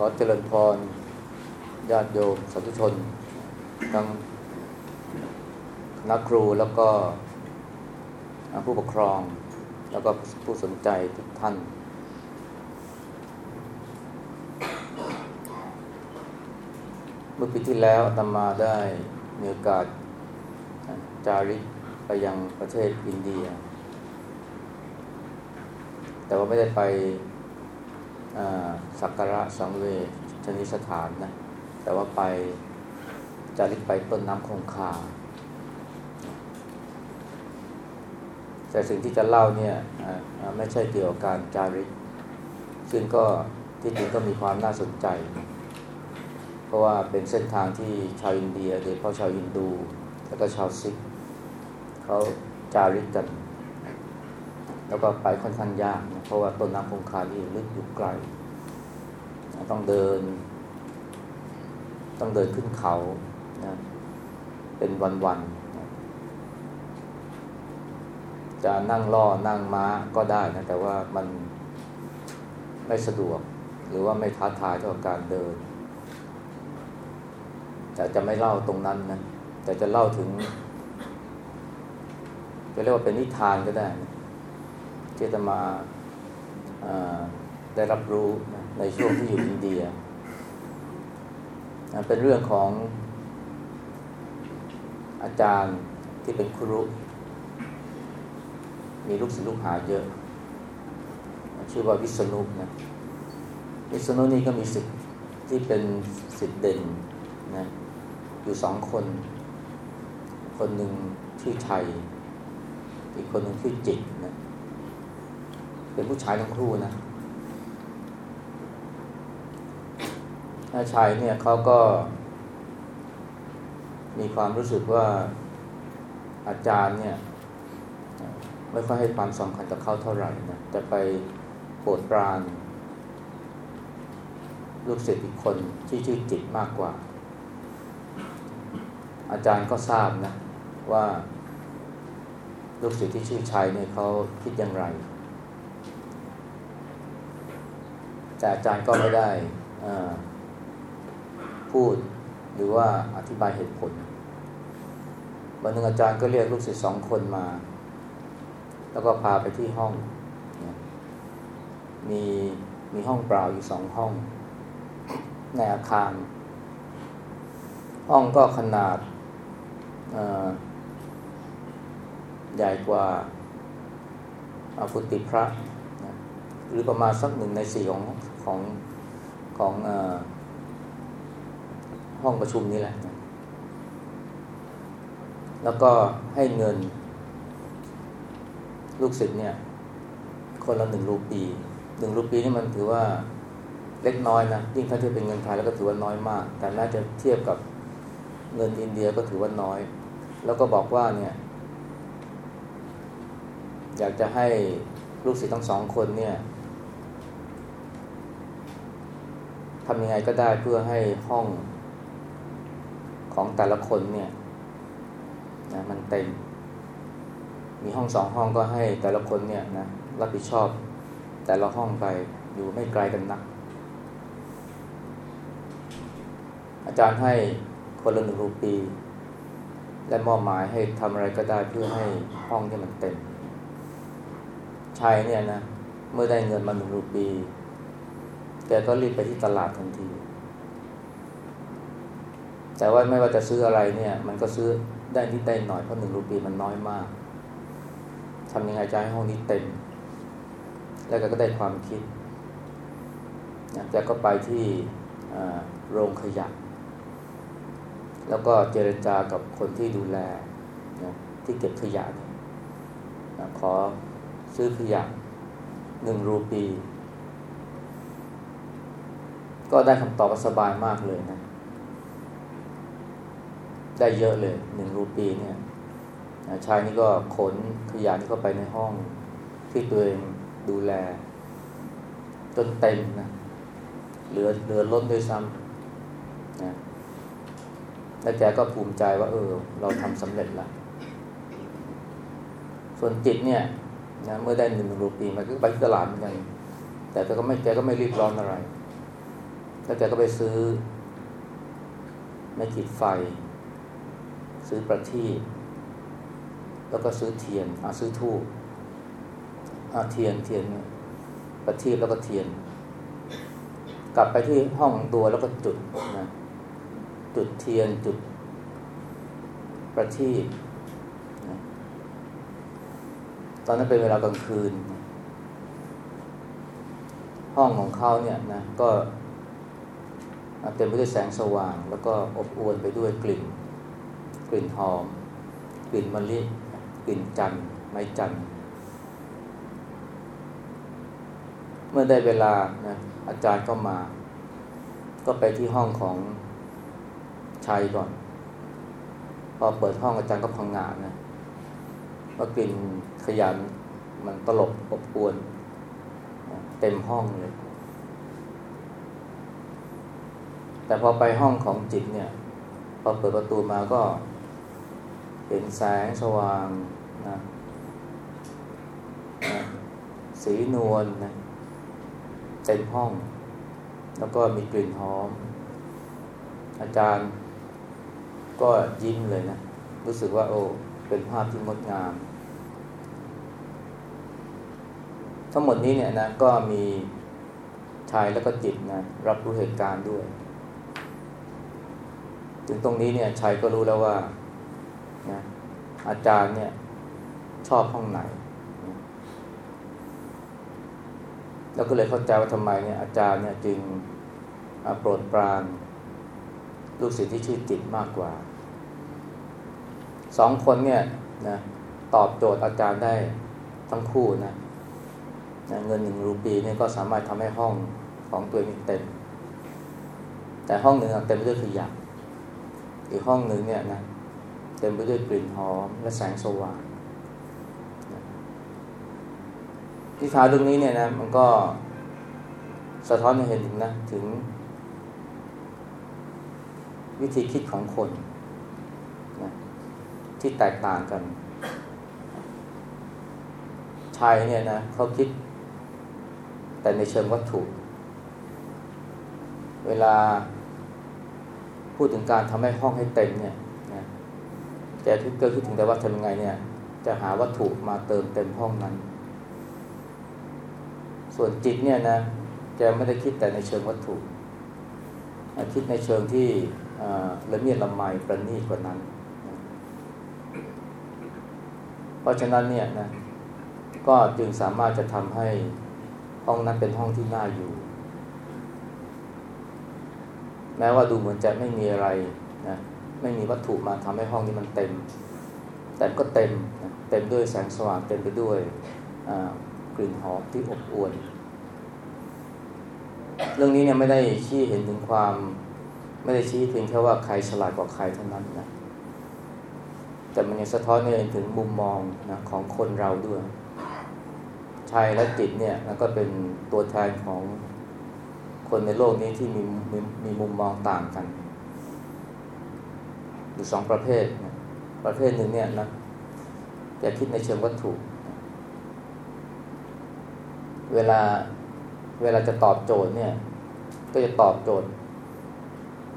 ขอเจริญพรญาติโยมสาธุชน ทั้งนักครูแล้วก็ผู้ปกครอง แล้วก็ผู้สนใจทุกท่าน เมื่อปีที่แล้วอาตมาได้มีโอกาสจาริกไปยังประเทศอินเดีย แต่ว่าไม่ได้ไป สักการะสังเวชนิสถานนะ แต่ว่าไปจาริกไปต้นน้ำคงคา แต่สิ่งที่จะเล่าเนี่ยไม่ใช่เกี่ยวกับการจาริก ซึ่งก็ที่จริงก็มีความน่าสนใจ เพราะว่าเป็นเส้นทางที่ชาวอินเดียโดยเฉพาะชาวอินดู แล้วก็ชาวซิกเขาจาริกกัน แล้วก็ไปค่อนข้างยากนะเพราะว่าต้นน้ำคงคาที่ลึกอยู่ไกล ต้องเดิน ต้องเดินขึ้นเขานะเป็นวันๆนะจะนั่งล่อนั่งม้าก็ได้นะแต่ว่ามันไม่สะดวก หรือว่าไม่ท้าทายเท่ากับการเดิน แต่จะไม่เล่าตรงนั้นนะแต่จะเล่าถึงจะเรียกว่าเป็นนิทานก็ได้นะ ที่จะมาได้รับรู้ในช่วงที่อยู่อินเดีย เป็นเรื่องของอาจารย์ที่เป็นครูมีลูกศิษย์ลูกหาเยอะ ชื่อว่าวิษณุนะวิษณุนี่ก็มีสิทธิ์ที่เป็นสิทธิ์เด่นนะอยู่สองคน คนหนึ่งชื่อชัย อีกคนหนึ่งชื่อจิตนะ เป็นผู้ชายทั้งคู่นะถ้าชายเนี่ยเขาก็ มีความรู้สึกว่าอาจารย์เนี่ย ไม่ค่อยให้ความสำคัญกับเขาเท่าไหร่นะจะไปโปรดปราน ลูกศิษย์อีกคนที่ชื่อจิตมากกว่า อาจารย์ก็ทราบนะว่า ลูกศิษย์ที่ชื่อชัยเนี่ยเขาคิดอย่างไร แต่อาจารย์ก็ไม่ได้พูดหรือว่าอธิบายเหตุผลวันหนึ่งอาจารย์ก็เรียกลูกศิษย์สองคนมา แล้วก็พาไปที่ห้อง มีมีห้องเปล่าอยู่สองห้อง ในอาคาร ห้องก็ขนาดใหญ่กว่าอาฟุติพระ หรือประมาณสักหนึ่งในสี่ของของของอห้องประชุมนี่แหละ แล้วก็ให้เงิน ลูกศิษย์เนี่ย คนละหนึ่งรูปีหนึ่งรูปีนี่มันถือว่าเล็กน้อยนะยิ่งถ้าเทียบเป็นเงินไทยแล้วก็ถือว่าน้อยมาก แต่แม้จะเทียบกับเงินอินเดียก็ถือว่าน้อย แล้วก็บอกว่าเนี่ย อยากจะให้ลูกศิษย์ทั้งสองคนเนี่ย ทำยังไงก็ได้เพื่อให้ห้องของแต่ละคนเนี่ยนะมันเต็ม มีห้องสองห้องก็ให้แต่ละคนเนี่ยนะรับผิดชอบแต่ละห้องไปอยู่ไม่ไกลกันนัก อาจารย์ให้คนละหนึ่งรูปี และมอบหมายให้ทำอะไรก็ได้เพื่อให้ห้องที่มันเต็มชายเนี่ยนะเมื่อได้เงินมาหนึ่งรูปี แกก็รีบไปที่ตลาดทันที แต่ว่าไม่ว่าจะซื้ออะไรเนี่ย มันก็ซื้อได้ที่ได้หน่อยเพราะหนึ่งรูปีมันน้อยมากทำยังไงจะให้ห้องนี้เต็ม แล้วก็ได้ความคิดแกก็ไปที่โรงขยะ แล้วก็เจรจากับคนที่ดูแลนะที่เก็บขยะนะขอซื้อขยะหนึ่งรูปี ก็ได้คำตอบสบายมากเลยนะ ได้เยอะเลยหนึ่งรูปีเนี่ยชายนี่ก็ขนขยะนี่ก็ไปในห้องที่ตัวเองดูแล จนเต็มนะเหลือเหลือล้นด้วยซ้ำนะแล้วแกก็ภูมิใจว่า เออ เราทำสำเร็จล้วส่วนจิตเนี่ยนะเมื่อได้หนึ่งรูปีมันก็ไปตลาดเหมือนกันแต่แกก็ไม่แกก็ไม่รีบร้อนอะไร แล้วแกก็ไปซื้อไม่ขีดไฟ ซื้อประทีปแล้วก็ซื้อเทียนอาซื้อทูบอาเทียนเทียนประทีปแล้วก็เทียน กลับไปที่ห้องตัวแล้วก็จุดนะจุดเทียนจุดประทีปนะตอนนั้นเป็นเวลากลางคืน ห้องของเขาเนี่ยนะก็ เต็มไปด้วยแสงสว่าง แล้วก็อบอวลไปด้วยกลิ่น กลิ่นหอม กลิ่นมะลิกลิ่นจันทร์ไม้จันทร์เมื่อได้เวลานะอาจารย์ก็มา ก็ไปที่ห้องของชัยก่อน พอเปิดห้องอาจารย์ก็พังงานะว่ากลิ่นขยันมันตลบอบอวน เต็มห้องเลย แต่พอไปห้องของจิตเนี่ยพอเปิดประตูมาก็เห็นแสงสว่างนะนะสีนวลนะเต็มห้อง แล้วก็มีกลิ่นหอม อาจารย์ก็ยิ้มเลยนะ รู้สึกว่าโอ้เป็นภาพที่งดงาม ทั้งหมดนี้เนี่ยนะก็มีชายแล้วก็จิตนะรับรู้เหตุการณ์ด้วย ถึงตรงนี้เนี่ยชายก็รู้แล้วว่านะอาจารย์เนี่ยชอบห้องไหน แล้วก็เลยเข้าใจว่าทำไมเนี่ยอาจารย์เนี่ยจึงโปรดปรานลูกศิษย์ที่ชื่อจิตมากกว่าสองคนเนี่ยนะตอบโจทย์อาจารย์ได้ทั้งคู่นะนะเงินหนึ่งรูปีเนี่ยก็สามารถทำให้ห้องของตัวเองเต็ม แต่ห้องหนึ่งเต็มไปด้วยขยะ อีกห้องหนึ่งเนี่ยนะเต็มไปด้วยกลิ่นหอมและแสงสว่างที่ท้าเรื่องนี้เนี่ยนะมันก็สะท้อนให้เห็นถึงนะถึง วิธีคิดของคนนะที่แตกต่างกัน ชายเนี่ยนะเขาคิด แต่ในเชิงวัตถุ เวลา พูดถึงการทำให้ห้องให้เต็มเนี่ยนะแกทุกเกิดคิดถึงแต่ว่าทำยังไงเนี่ย จะหาวัตถุมาเติมเต็มห้องนั้น ส่วนจิตเนี่ยนะแกไม่ได้คิดแต่ในเชิงวัตถุ คิดในเชิงที่ละเมียดละไมประณีตกว่านั้น เพราะฉะนั้นเนี่ยนะก็จึงสามารถจะทำให้ห้องนั้นเป็นห้องที่น่าอยู่ แม้ว่าดูเหมือนจะไม่มีอะไรนะไม่มีวัตถุมาทำให้ห้องนี้มันเต็ม แต่ก็เต็มนะเต็มด้วยแสงสว่างเต็มไปด้วยกลิ่นหอมที่อบอวลเรื่องนี้เนี่ยไม่ได้ชี้เห็นถึงความ ไม่ได้ชี้เพียงแค่ว่าใครฉลาดกว่าใครเท่านั้นนะแต่มันยังสะท้อนให้เห็นถึงมุมมองนะของคนเราด้วยชายและจิตเนี่ยแล้วก็เป็นตัวแทนของ คนในโลกนี้ที่มีมีมีมุมมองต่างกัน อยู่สองประเภท ประเภทหนึ่งเนี่ยนะจะคิดในเชิงวัตถุ เวลาเวลาจะตอบโจทย์เนี่ย ก็จะตอบโจทย์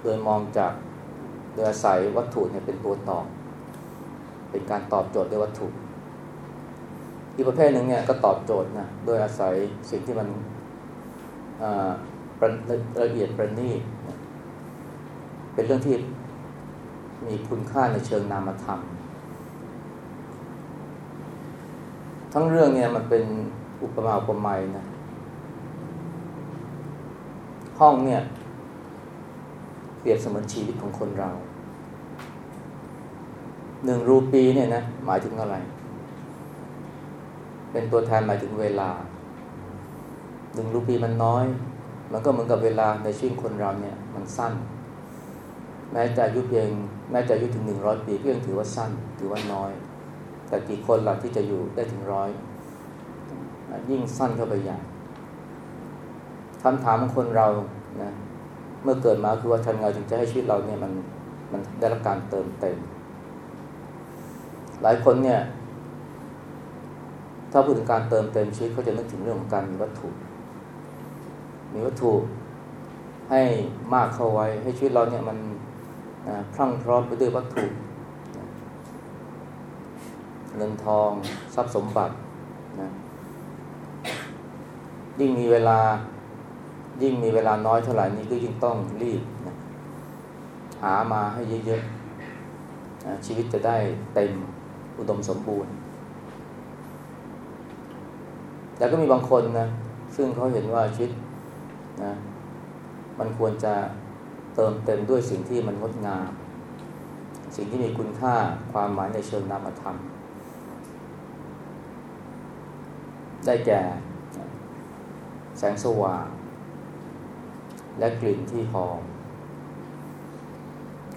โดยมองจากโดยอาศัยวัตถุเนี่ยเป็นตัวตอบ เป็นการตอบโจทย์ด้วยวัตถุ อีกประเภทหนึ่งเนี่ยก็ตอบโจทย์นะโดยอาศัยสิ่งที่มัน ละเอียดประณีตเป็นเรื่องที่มีคุณค่าในเชิงนามธรรม ทั้งเรื่องเนี่ยมันเป็นอุปมาอุปไมยนะ ห้องเนี่ย เปรียบเสมือนชีวิตของคนเราหนึ่งรูปีเนี่ยนะหมายถึงอะไร เป็นตัวแทนหมายถึงเวลาหนึ่งรูปีมันน้อย มันก็เหมือนกับเวลาในชีวิตคนเราเนี่ยมันสั้น แม้จะอายุเพียงแม้จะอายุถึงหนึ่งร้อยปีก็ยังถือว่าสั้นถือว่าน้อย แต่กี่คนหลักที่จะอยู่ได้ถึงร้อยยิ่งสั้นเข้าไปใหญ่คำถามของคนเรานะเมื่อเกิดมาคือว่าทำไงถึงจะให้ชีวิตเราเนี่ยมันมันได้รับการเติมเต็ม หลายคนเนี่ย ถ้าพูดถึงการเติมเต็มชีวิตเขาจะนึกถึงเรื่องของการมีวัตถุ มีวัตถุให้มากเข้าไว้ ให้ชีวิตเราเนี่ยมันนะพรั่งพร้อมไปด้วยวัตถุเงินทองทรัพย์สมบัตินะยิ่งมีเวลายิ่งมีเวลาน้อยเท่าไหร่นี้ก็ยิ่งต้องรีบนะหามาให้เยอะๆนะชีวิตจะได้เต็มอุดมสมบูรณ์แต่ก็มีบางคนนะซึ่งเขาเห็นว่าชีวิต นะมันควรจะเติมเต็มด้วยสิ่งที่มันงดงาม สิ่งที่มีคุณค่าความหมายในเชิงนามธรรม ได้แก่ แสงสว่างและกลิ่นที่หอม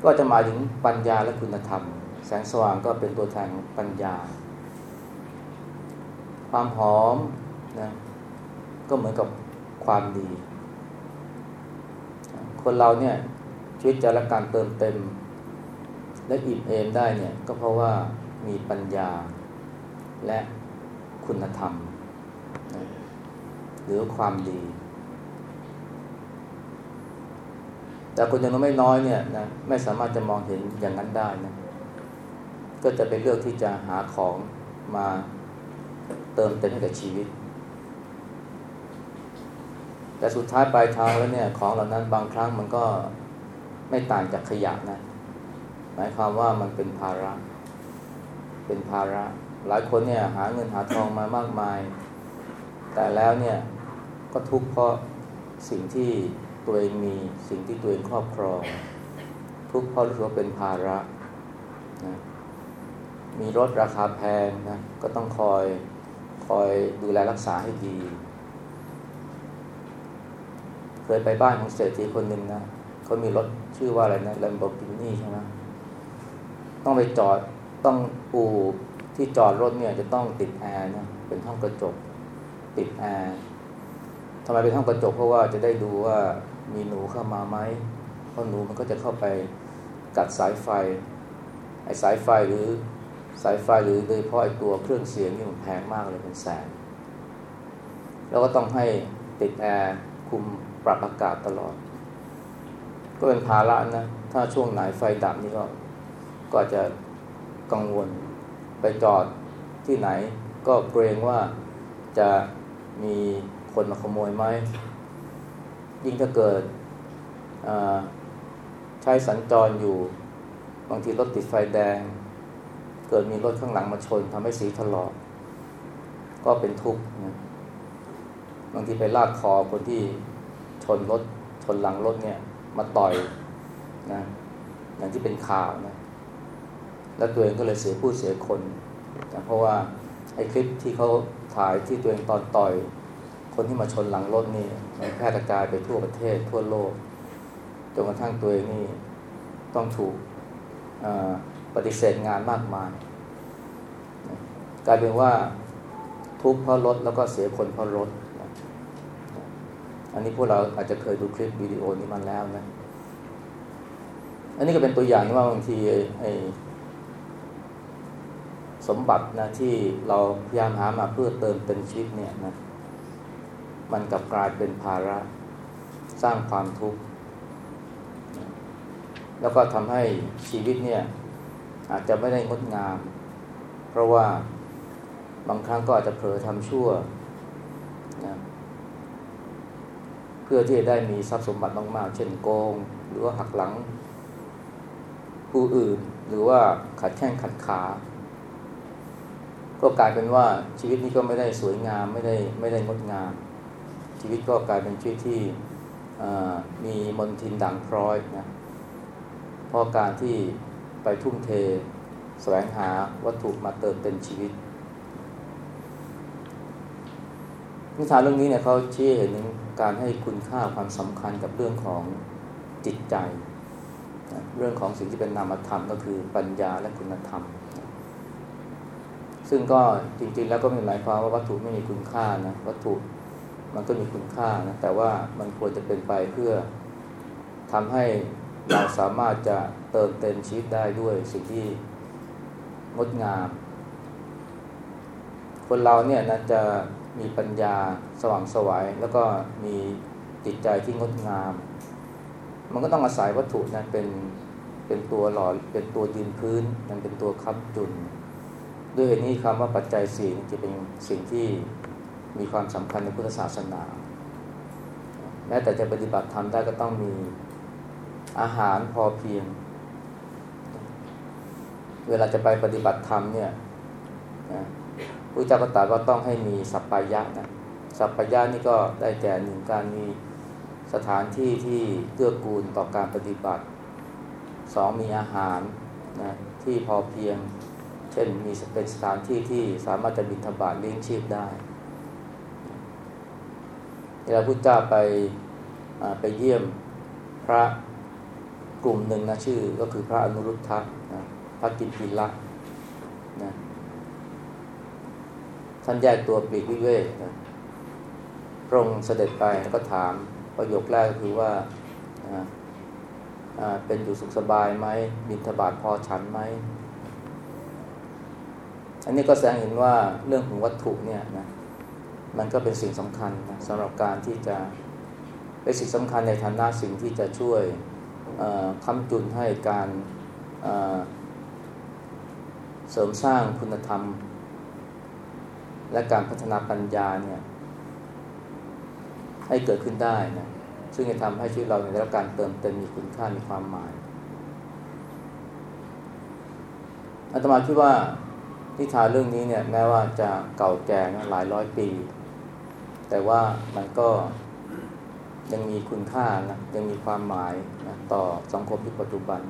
ก็จะหมายถึงปัญญาและคุณธรรม แสงสว่างก็เป็นตัวแทนของปัญญา ความหอมนะก็เหมือนกับความดี คนเราเนี่ยชีวิตจะรับการเติมเต็ม และอิ่มเอมได้เนี่ยก็เพราะว่ามีปัญญาและคุณธรรม หรือความดี แต่คนจำนวนไม่น้อยเนี่ยนะไม่สามารถจะมองเห็นอย่างนั้นได้นะก็จะเป็นเลือกที่จะหาของมาเติมเต็มให้กับชีวิต แต่สุดท้ายปลายทางแล้วเนี่ยของเหล่านั้นบางครั้งมันก็ไม่ต่างจากขยะนะ หมายความว่ามันเป็นภาระ เป็นภาระ หลายคนเนี่ยหาเงินหาทองมามากมาย แต่แล้วเนี่ยก็ทุกข์เพราะสิ่งที่ตัวเองมีสิ่งที่ตัวเองครอบครอง ทุกข์เพราะรู้สึกว่าเป็นภาระนะมีรถราคาแพงนะก็ต้องคอยคอยดูแลรักษาให้ดี เคยไปบ้านของเศรษฐีคนหนึ่งนะเขามีรถชื่อว่าอะไรนะ Lamborghini ใช่ไหมต้องไปจอดต้องอู่ที่จอดรถเนี่ยจะต้องติดแอร์นะเป็นห้องกระจก ติดแอร์ทำไมเป็นห้องกระจกเพราะว่าจะได้ดูว่ามีหนูเข้ามาไหมเพราะหนูมันก็จะเข้าไปกัดสายไฟไอ้สายไฟหรือสายไฟหรือโดยเฉพาะไอ้ตัวเครื่องเสียงนี่มันแพงมากเลยเป็นแสนแล้วก็ต้องให้ติดแอร์คุม ปรับอากาศตลอด ก็เป็นภาระนะ ถ้าช่วงไหนไฟดับนี่ก็ก็จะกังวลไปจอดที่ไหน ก็เกรงว่าจะมีคนมาขโมยไหม ยิ่งถ้าเกิดใช้สัญจรอยู่ บางทีรถติดไฟแดง เกิดมีรถข้างหลังมาชนทำให้สีถลอก ก็เป็นทุกข์นะบางทีไปลากคอคนที่ ชนรถชนหลังรถเนี่ย มาต่อยนะอย่างที่เป็นข่าวนะแล้วตัวเองก็เลยเสียผู้เสียคนนะเพราะว่าไอ้คลิปที่เขาถ่ายที่ตัวเองตอนต่อย คนที่มาชนหลังรถนี่มันแพร่กระจายไปทั่วประเทศทั่วโลกจนกระทั่งตัวเองนี่ต้องถูกปฏิเสธงานมากมายกลายเป็นว่าทุกข์เพราะรถแล้วก็เสียคนเพราะรถ อันนี้พวกเราอาจจะเคยดูคลิปวิดีโอนี้มาแล้วนะ อันนี้ก็เป็นตัวอย่างว่าบางทีไอ้สมบัตินะที่เราพยายามหามาเพื่อเติมเต็มชีวิตเนี่ยนะ มันกลับกลายเป็นภาระสร้างความทุกข์ แล้วก็ทำให้ชีวิตเนี่ย อาจจะไม่ได้งดงาม เพราะว่าบางครั้งก็อาจจะเผลอทำชั่วนะ พื่อที่จะได้มีทรัพย์สมบัติมากๆ เช่นโกง หรือว่าหักหลังผู้อื่น หรือว่าขัดแข้งขัดขา ก็กลายเป็นว่าชีวิตนี้ก็ไม่ได้สวยงามไม่ได้ไม่ได้งดงาม ชีวิตก็กลายเป็นชีวิตที่มีมนทินด่างพร้อยนะเพราะการที่ไปทุ่มเทแสวงหาวัตถุมาเติมเต็มชีวิตนิทานเรื่องนี้เนี่ยเขาชี้เห็น การให้คุณค่าความสำคัญกับเรื่องของจิตใจเรื่องของสิ่งที่เป็นนามธรรมก็คือปัญญาและคุณธรรม ซึ่งก็จริงๆแล้วก็ม่หมายความว่าวัตถุไม่มีคุณค่านะวัตถุมันก็มีคุณค่านะแต่ว่ามันควรจะเป็นไปเพื่อทำให้เราสามารถจะเติมเต็มชีวิตได้ด้วยสิ่งที่งดงาม คนเราเนี่ยนะจะ มีปัญญาสว่างสวยัยแล้วก็มีจิตใจที่งดงาม มันก็ต้องอาศัยวัตถุนะเป็นเป็นตัวหล่อเป็นตัวยืนพื้นมันเป็นตัวค้ำจุน ด้วยเหตุนี้คำว่าปัจจัยสี่จะเป็นสิ่งที่มีความสำคัญในพุทธศาสนา แม้แต่จะปฏิบัติธรรมได้ก็ต้องมีอาหารพอเพียง เวลาจะไปปฏิบัติธรรมเนี่ยนะ พระเจ้าก็ตรัสว่าต้องให้มีสัพพายะนะสัพพายะนี่ก็ได้แก่หนึ่งการมีสถานที่ที่เกื้อกูลต่อการปฏิบัติสองมีอาหารนะที่พอเพียง เช่นมีเป็นสถานที่ที่สามารถจะบิณฑบาตเลี้ยงชีพได้เวลาพุทธเจ้าไปไปเยี่ยมพระกลุ่มหนึ่งนะชื่อก็คือพระอนุรุทธะนะพระกิตติละนะ ท่านแยกตัวปีกวิเวกนะพระองค์เสด็จไปแล้วก็ถามประโยคแรกก็คือว่าเป็นอยู่สุขสบายไหมบิณฑบาตพอฉันไหม อันนี้ก็แสดงเห็นว่าเรื่องของวัตถุเนี่ยนะมันก็เป็นสิ่งสำคัญนะสำหรับการที่จะเป็นสิ่งสำคัญในฐานะสิ่งที่จะช่วยค้ำจุนให้การเสริมสร้างคุณธรรม และการพัฒนาปัญญาเนี่ยให้เกิดขึ้นได้นะซึ่งจะทำให้ชีวิตเราได้รับการเติมเต็มมีคุณค่ามีความหมายอาตมาคิดว่านิทานเรื่องนี้เนี่ยแม้ว่าจะเก่าแก่หลายร้อยปี แต่ว่ามันก็ยังมีคุณค่านะยังมีความหมายนะต่อสังคมที่ปัจจุบัน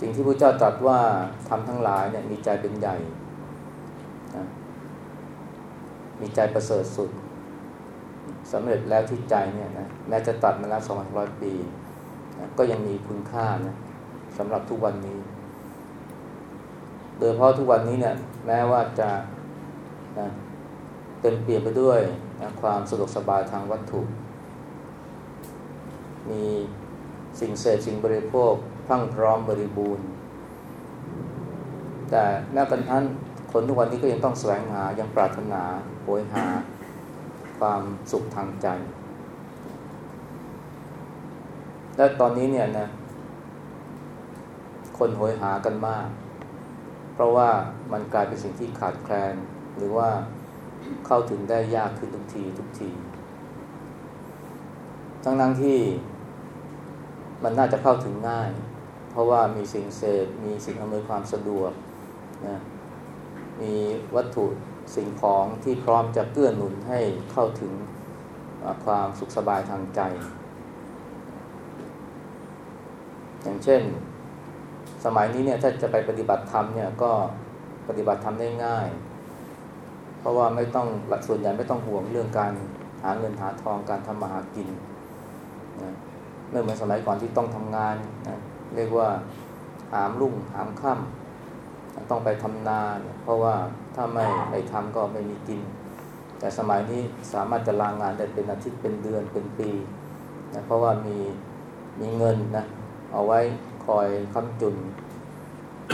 สิ่งที่พระเจ้าตรัสว่าทำทั้งหลายเนี่ยมีใจเป็นใหญ่ มีใจประเสริฐสุดสำเร็จแล้วที่ใจเนี่ยนะแม้จะตัดมาแล้วสองร้อยปีนะก็ยังมีคุณค่านะสำหรับทุกวันนี้ โดยเพราะทุกวันนี้เนี่ยแม้ว่าจะนะเต็มเปลี่ยนไปด้วยนะความสะดวกสบายทางวัตถุ มีสิ่งเสพสิ่งบริโภคพั่งพร้อมบริบูรณ์ แต่แม้กระทั่ง คนทุกวันนี้ก็ยังต้องแสวงหายังปรารถนาโหยหาความสุขทางใจ และตอนนี้เนี่ยนะ คนโหยหากันมาก เพราะว่ามันกลายเป็นสิ่งที่ขาดแคลน หรือว่าเข้าถึงได้ยากขึ้นทุกทีทุกที ทั้งนั้นที่มันน่าจะเข้าถึงง่าย เพราะว่ามีสิ่งเสพมีสิ่งอำนวยความสะดวกนะ มีวัตถุสิ่งของที่พร้อมจะเกื้อหนุนให้เข้าถึงความสุขสบายทางใจ อย่างเช่น สมัยนี้เนี่ยถ้าจะไปปฏิบัติธรรมเนี่ยก็ปฏิบัติธรรมได้ง่าย เพราะว่าไม่ต้องหลักส่วนใหญ่ไม่ต้องห่วงเรื่องการหาเงินหาทองการทำมาหากินนะไม่เหมือนสมัยก่อนที่ต้องทำงานนะเรียกว่าหามรุ่งหามค่ำ ต้องไปทำนาเพราะว่าถ้าไม่ไม่ทำก็ไม่มีกิน แต่สมัยนี้สามารถจะลางงานได้เป็นอาทิตย์เป็นเดือนเป็นปีนะเพราะว่ามีมีเงินนะเอาไว้คอยค้ำจุน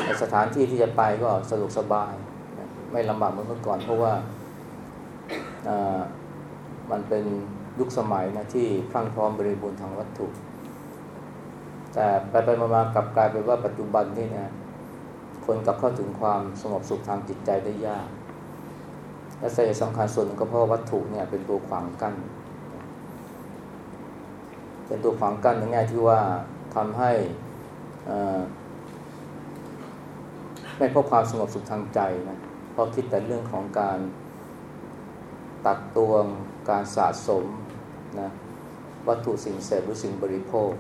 ในสถานที่ที่จะไปก็สะดวกสบายนะไม่ลำบากเหมือนเมื่อก่อน เพราะว่ามันเป็นยุคสมัยนะที่พรั่งพร้อมบริบูรณ์ทางวัตถุ แต่ไปไปมากลับกลายเป็นว่าปัจจุบันนี่นะ คนกลับเข้าถึงความสงบสุขทางจิตใจได้ยาก และสาเหตุสำคัญส่วนหนึ่งก็เพราะวัตถุเนี่ยเป็นตัวขวางกัน้น เป็นตัวขวางกั้นในแง่ที่ว่าทำให้ไม่พบความสงบสุขทางใจนะเพราะคิดแต่เรื่องของการตักตวงการสะสมนะวัตถุสิ่งเสพหรือสิ่งบริโภค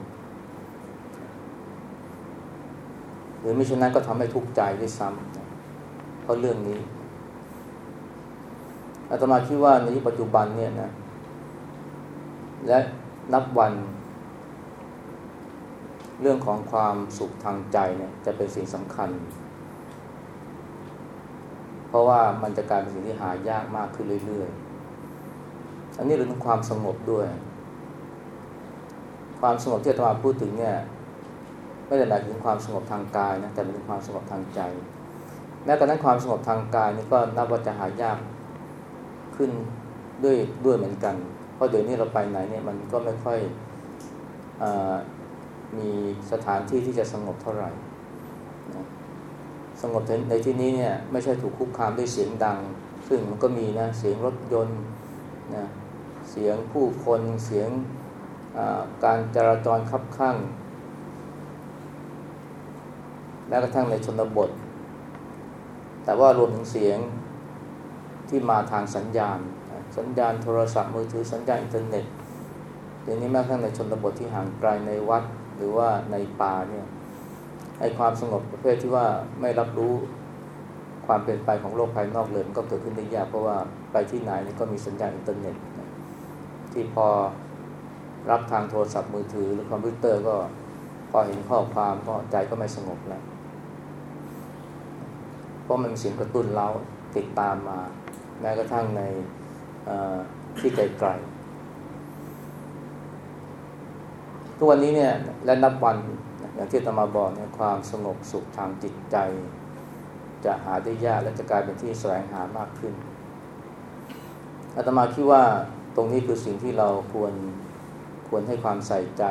หรือไม่เช่นนั้นก็ทำให้ทุกข์ใจด้วยซ้ำเพราะเรื่องนี้อาตมาคิดว่าในปัจจุบันเนี่ยนะและนับวัน เรื่องของความสุขทางใจเนี่ยจะเป็นสิ่งสำคัญ เพราะว่ามันจะกลายเป็นสิ่งที่หายากมากขึ้นเรื่อยๆ อันนี้เรื่องความสงบด้วย ความสงบที่อาตมาพูดถึงเนี่ย ไม่ได้หมายถึงความสงบทางกายนะแต่เป็นความสงบทางใจแม้กระทั่งความสงบทางกายนี่ก็นับว่าจะหายากขึ้นด้วยด้วยเหมือนกัน เพราะเดี๋ยวนี้เราไปไหนเนี่ยมันก็ไม่ค่อยมีสถานที่ที่จะสงบเท่าไหร่สงบในที่นี้เนี่ยไม่ใช่ถูกคุกคามด้วยเสียงดัง ซึ่งมันก็มีนะเสียงรถยนต์นะเสียงผู้คนเสียงการจราจรคับข้าง ม้กระทั่งในชนบท แต่ว่ารวมถึงเสียงที่มาทางสัญญาณ สัญญาณโทรศัพท์มือถือสัญญาณอินเทอร์เน็ตอย่างนี้แม้กระทั่งในชนบทที่ห่างไกลในวัดหรือว่าในป่าเนี่ยไอความสงบประเภทที่ว่าไม่รับรู้ความเป็นไปของโลกภายนอกเลยมันก็เกิดขึ้นได้ยากเพราะว่าไปที่ไหนนี่ก็มีสัญญาณอินเทอร์เน็ต ที่พอรับทางโทรศัพท์มือถือหรือคอมพิวเตอร์ก็พอเห็นข้อความก็ใจก็ไม่สงบแล้ว เพราะมันเสียงกระตุ้นเราติดตามมา แม้กระทั่งในที่ไกลๆทุกวันนี้เนี่ยและนับวันอย่างที่ตมาบอกเนี่ยความสงบสุขทางจิตใจ จะหาได้ยากและจะกลายเป็นที่แสวงหามากขึ้นอาตมาคิดว่าตรงนี้คือสิ่งที่เราควรควรให้ความใส่ใจ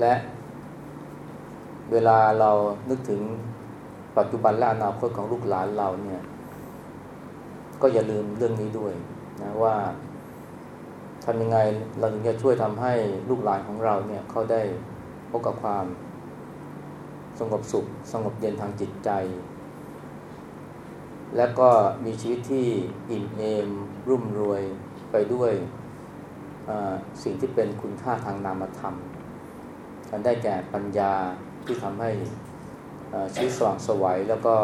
และเวลาเรานึกถึง ปัจจุบันและอนาคตของลูกหลานเราเนี่ย ก็อย่าลืมเรื่องนี้ด้วยนะว่าทำยังไงเราถึงจะช่วยทำให้ลูกหลานของเราเนี่ยเขาได้พบกับความสงบสุข สงบเย็นทางจิตใจ และก็มีชีวิตที่อิ่มเอม รุ่มรวยไปด้วยสิ่งที่เป็นคุณค่าทางนามธรรม กันได้แก่ปัญญาที่ทำให้ ชีวิตสว่างสวัยแล้วก็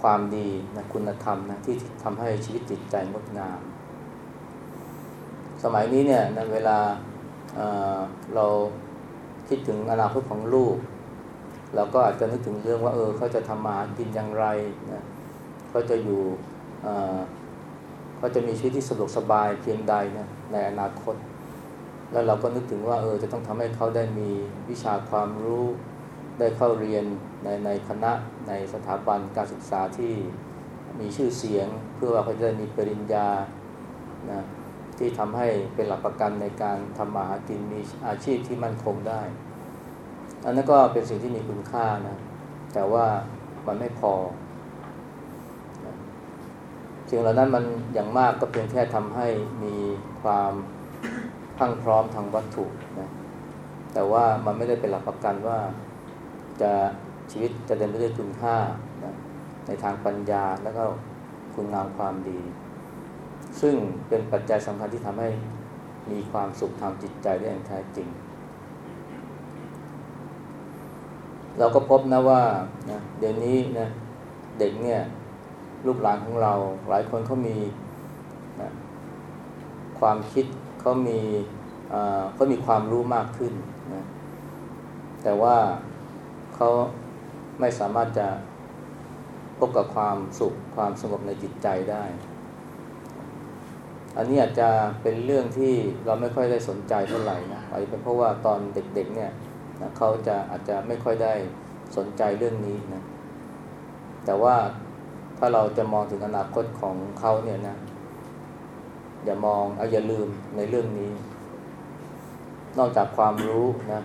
ความดีนะคุณธรรมนะที่ทำให้ชีวิตจิตใจงดงาม สมัยนี้เนี่ยนะเวลาเเราคิดถึงอนาคตของลูก เราก็อาจจะนึกถึงเรื่องว่าเออเขาจะทำมาหากินอย่างไรนะเขาจะอยู่เขาจะมีชีวิตที่สะดวกสบายเพียงใดนะในอนาคต แล้วเราก็นึกถึงว่าเออจะต้องทำให้เขาได้มีวิชาความรู้ ได้เข้าเรียนในในคณะในสถาบันการศึกษาที่มีชื่อเสียง เพื่อว่าเขาจะมีปริญญานะที่ทำให้เป็นหลักประกันในการทำมาหากินมีอาชีพที่มั่นคงได้ อันนั้นก็เป็นสิ่งที่มีคุณค่านะ แต่ว่ามันไม่พอสิ่งเหล่านั้นมันอย่างมากก็เพียงแค่ทำให้มีความพังพร้อมทางวัตถุนะแต่ว่ามันไม่ได้เป็นหลักประกันว่า จะชีวิตจะเดินไปด้วยคุณค่านะในทางปัญญาแล้วก็คุณงามความดี ซึ่งเป็นปัจจัยสำคัญที่ทำให้มีความสุขทางจิตใจได้อย่างแท้จริง เราก็พบนะว่านะเดี๋ยวนี้นะเด็กเนี่ยลูกหลานของเราหลายคนเขามีนะความคิดเขามีเขามีความรู้มากขึ้นนะแต่ว่า เขาไม่สามารถจะพบกับความสุขความสงบในจิตใจได้ อันนี้อาจจะเป็นเรื่องที่เราไม่ค่อยได้สนใจเท่าไหร่นะอาจจะเป็นเพราะว่าตอนเด็กๆเนี่ยนะเขาจะอาจจะไม่ค่อยได้สนใจเรื่องนี้นะแต่ว่าถ้าเราจะมองถึงอนาคตของเขาเนี่ยนะอย่ามองเอาอย่าลืมในเรื่องนี้ นอกจากความรู้นะ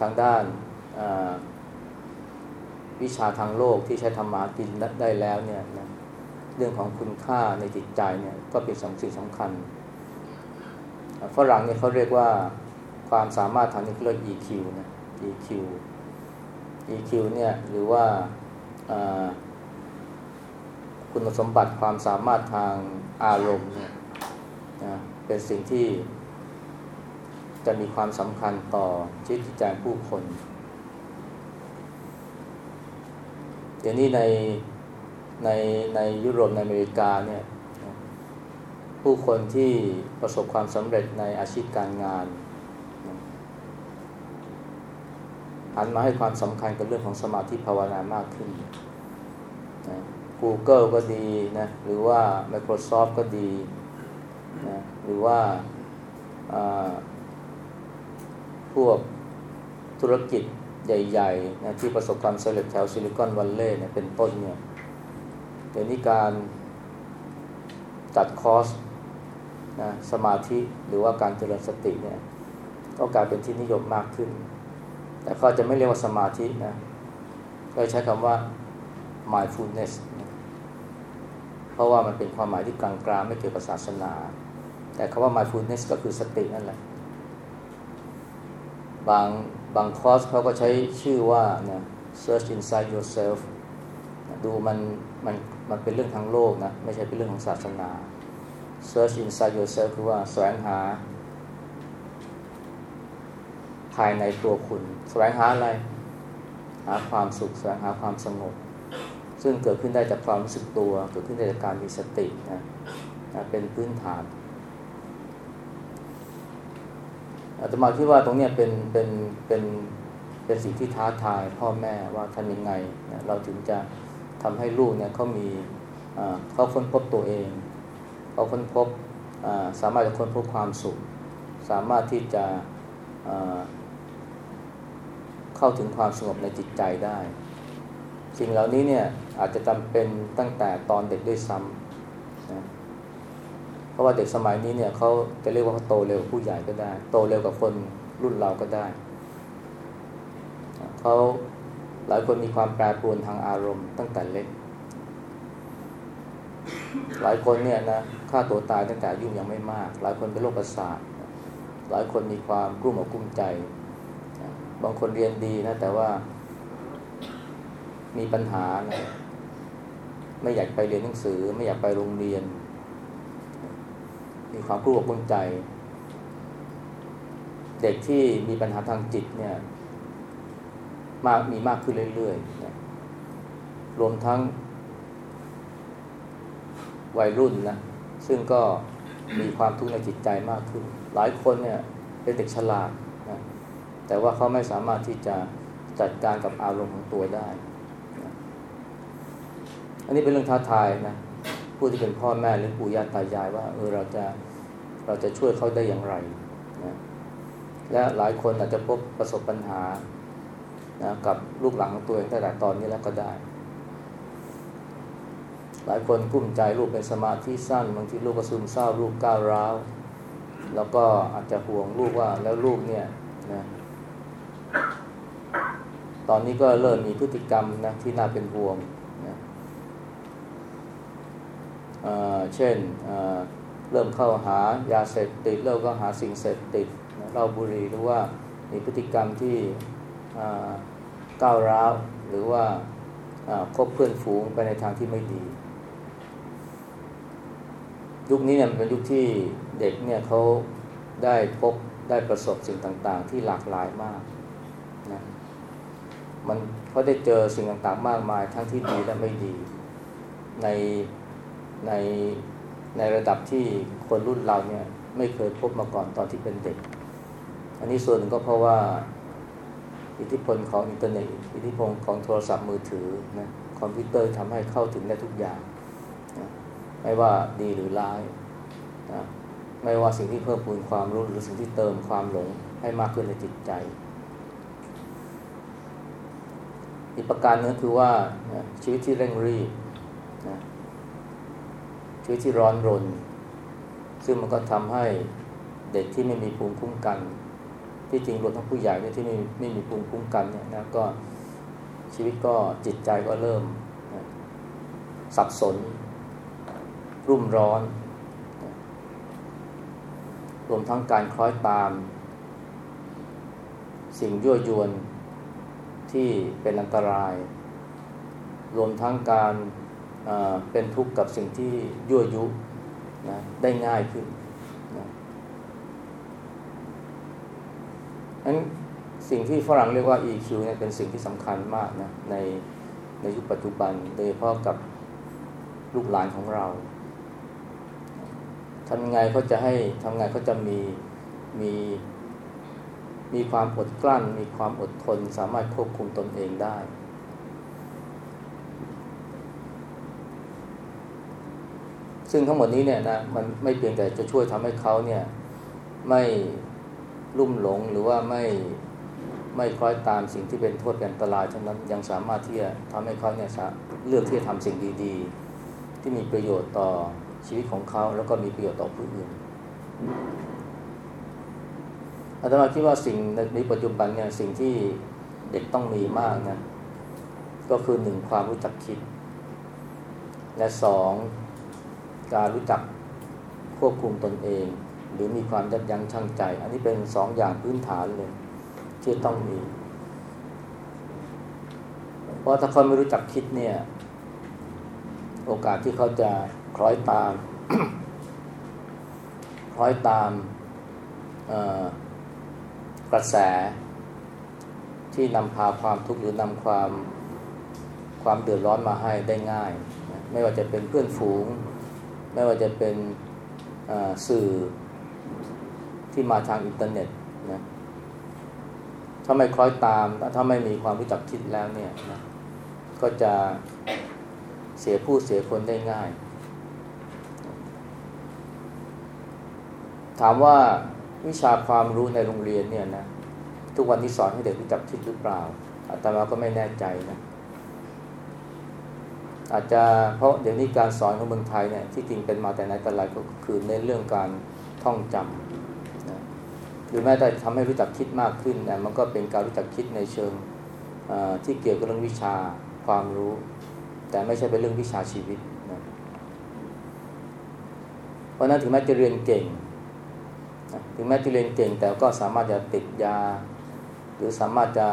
ทางด้าน วิชาทางโลกที่ใช้ทำมากินได้แล้วเนี่ยนะเรื่องของคุณค่าในจิตใจเนี่ยก็เป็นสำสิ่งสำคัญฝรั่งเนี่ยเขาเรียกว่าความสามารถทางนี้เรียก EQ นะ EQ EQ เนี่ยหรือว่าคุณสมบัติความสามารถทางอารมณ์เนี่ยนะเป็นสิ่งที่จะมีความสำคัญต่อชีวิตจิตใจผู้คน เดี๋ยวนี้ในในในยุโรปในอเมริกาเนี่ยผู้คนที่ประสบความสำเร็จในอาชีพการงานหันมาให้ความสำคัญกับเรื่องของสมาธิภาวนามากขึ้นนะ Google ก็ดีนะ หรือว่า Microsoft ก็ดีนะหรือว่าพวกธุรกิจ ใหญ่ๆนะที่ประสบความสำเร็จแถวซิลิคอนวัลเลย์เนี่ยเป็นต้นเนี่ยเดี๋ยวนี้การจัดคอร์สนะสมาธิหรือว่าการเจริญสติเนี่ยก็กลายเป็นที่นิยมมากขึ้น แต่ก็จะไม่เรียกว่าสมาธินะก็ใช้คำว่า mindfulness เพราะว่ามันเป็นความหมายที่กลางๆ ไม่เกี่ยวกับศาสนา แต่คำว่า mindfulness ก็คือสตินั่นแหละ บาง บางคอร์สเขาก็ใช้ชื่อว่านะ search inside yourself ดูมันมันมันเป็นเรื่องทางโลกนะ ไม่ใช่เป็นเรื่องของศาสนา search inside yourself คือว่าแสวงหา ภายในตัวคุณ แสวงหาอะไร หาความสุข แสวงหาความสงบ ซึ่งเกิดขึ้นได้จากความรู้สึกตัว เกิดขึ้นได้จากการมีสตินะนะเป็นพื้นฐาน อาตมาคิดว่าตรงนี้เป็นเป็นเป็นเป็นสิ่งที่ท้าทายพ่อแม่ว่าทำยังไงนะเราถึงจะทำให้ลูกเนี่ยเขามีเขาค้นพบตัวเองเขาค้นพบสามารถจะค้นพบความสุข สามารถที่จะเข้าถึงความสงบในจิตใจได้ สิ่งเหล่านี้เนี่ยอาจจะจำเป็นตั้งแต่ตอนเด็กด้วยซ้ำ ราะว่าเด็กสมัยนี้เนี่ยเขาจะเรียกว่าเขาโตเร็วผู้ใหญ่ก็ได้ โตเร็วกับคนรุ่นเราก็ได้เขาหลายคนมีความแปรปรวนทางอารมณ์ตั้งแต่เล็ก หลายคนเนี่ยนะฆ่าตัวตายตั้งแต่อายุยังไม่มาก หลายคนเป็นโรคประสาทหลายคนมีความกลุ้มอกกลุ้มใจ บางคนเรียนดีนะแต่ว่ามีปัญหานะไม่อยากไปเรียนหนังสือ ไม่อยากไปโรงเรียน มีความกลุ้มอกลุ้มใจ เด็กที่มีปัญหาทางจิตเนี่ย มากมีมากขึ้นเรื่อยๆนะรวมทั้ง วัยรุ่นนะซึ่งก็มีความทุกข์ในจิตใจมากขึ้น หลายคนเนี่ยเป็นเด็กฉลาดนะแต่ว่าเขาไม่สามารถที่จะจัดการกับอารมณ์ของตัวได้นะอันนี้เป็นเรื่องท้าทายนะ ผู้ที่เป็นพ่อแม่หรือปู่ย่าตายายว่าเออเราจะเราจะช่วยเขาได้อย่างไรนะและหลายคนอาจจะพบประสบปัญหานะกับลูกหลังของตัวเองตั้งแต่ตอนนี้แล้วก็ได้ หลายคนกุ้มใจลูกเป็นสมาธิสั้นบางทีลูกก็ซึมเศร้าลูกก้าวร้าวแล้วก็อาจจะห่วงลูกว่าแล้วลูกเนี่ยนะตอนนี้ก็เริ่มมีพฤติกรรมนะที่น่าเป็นห่วงนะ เช่นเริ่มเข้าหายาเสพติด เริ่มก็หาสิ่งเสพติดเหล้าบุหรี่หรือว่ามีพฤติกรรมที่ก้าวร้าวหรือว่าคบเพื่อนฝูงไปในทางที่ไม่ดี ยุคนี้เนี่ยเป็นยุคที่เด็กเนี่ยเขาได้พบได้ประสบสิ่งต่างๆ ที่หลากหลายมากนะมันเขาได้เจอสิ่งต่างๆ มากมายทั้งที่ดีและไม่ดี ใน ในในระดับที่คนรุ่นเราเนี่ยไม่เคยพบมาก่อนตอนที่เป็นเด็ก อันนี้ส่วนหนึ่งก็เพราะว่าอิทธิพลของอินเทอร์เน็ต อิทธิพลของโทรศัพท์มือถือนะคอมพิวเตอร์ทำให้เข้าถึงได้ทุกอย่างนะไม่ว่าดีหรือร้ายนะไม่ว่าสิ่งที่เพิ่มพูนความรู้หรือสิ่งที่เติมความหลงให้มากขึ้นในจิตใจ อีกประการนึงคือว่านะชีวิตที่เร่งรีบ ชีวิตที่ร้อนรน ซึ่งมันก็ทำให้เด็กที่ไม่มีภูมิคุ้มกัน ที่จริงรวมทั้งผู้ใหญ่เนี่ยที่ไม่ไม่มีภูมิคุ้มกันเนี่ยนะก็ชีวิตก็จิตใจก็เริ่มสับสน รุ่มร้อน รวมทั้งการคล้อยตาม สิ่งยั่วยวนที่เป็นอันตราย รวมทั้งการ เป็นทุกข์กับสิ่งที่ยั่วยุนะได้ง่ายขึ้นนั้นสิ่งที่ฝรั่งเรียกว่า EQ เนี่ยเป็นสิ่งที่สำคัญมากนะในในยุคปัจจุบันโดยเฉพาะกับลูกหลานของเราทำไงเขาจะให้ทำไงเขาจะมีมีมีความอดกลั้น มีความอดทน สามารถควบคุมตนเองได้ ซึ่งทั้งหมดนี้เนี่ยนะมันไม่เพียงแต่จะช่วยทำให้เขาเนี่ยไม่ลุ่มหลงหรือว่าไม่ไม่คล้อยตามสิ่งที่เป็นโทษเป็นอันตรายฉะนั้นยังสามารถที่จะทำให้เขาเนี่ยเลือกที่จะทำสิ่งดีๆ ที่มีประโยชน์ต่อชีวิตของเขาแล้วก็มีประโยชน์ต่อผู้อื่นอาตมาคิดว่าสิ่งในปัจจุบันเนี่ยสิ่งที่เด็กต้องมีมากนะก็คือหนึ่งความรู้จักคิด และสอง การรู้จักควบคุมตนเอง หรือมีความยับยั้งชั่งใจ อันนี้เป็นสองอย่างพื้นฐานเลยที่ต้องมี เพราะถ้าเขาไม่รู้จักคิดเนี่ย โอกาสที่เขาจะคล้อยตาม คล้อยตามกระแส ที่นำพาความทุกข์หรือนำความความเดือดร้อนมาให้ได้ง่าย ไม่ว่าจะเป็นเพื่อนฝูง ไม่ว่าจะเป็นสื่อที่มาทางอินเทอร์เน็ตนะถ้าไม่คล้อยตาม ถ้าไม่มีความรู้จักคิดแล้วเนี่ยนะก็จะเสียผู้เสียคนได้ง่าย ถามว่าวิชาความรู้ในโรงเรียนเนี่ยนะทุกวันนี้สอนให้เด็กรู้จักคิดหรือเปล่าอาตมาก็ไม่แน่ใจนะ อาจจะเพราะเดี๋ยวนี้การสอนของเมืองไทยเนี่ยที่จริงเป็นมาแต่ไหนแต่ไรก็คือในเรื่องการท่องจำนะหรือแม้แต่ทำให้รู้จักคิดมากขึ้นนะมันก็เป็นการรู้จักคิดในเชิงที่เกี่ยวกับเรื่องวิชาความรู้ แต่ไม่ใช่เป็นเรื่องวิชาชีวิตนะเพราะนั้นถึงแม้จะเรียนเก่งถึงแม้จะเรียนเก่งแต่ก็สามารถจะติดยา หรือสามารถจะ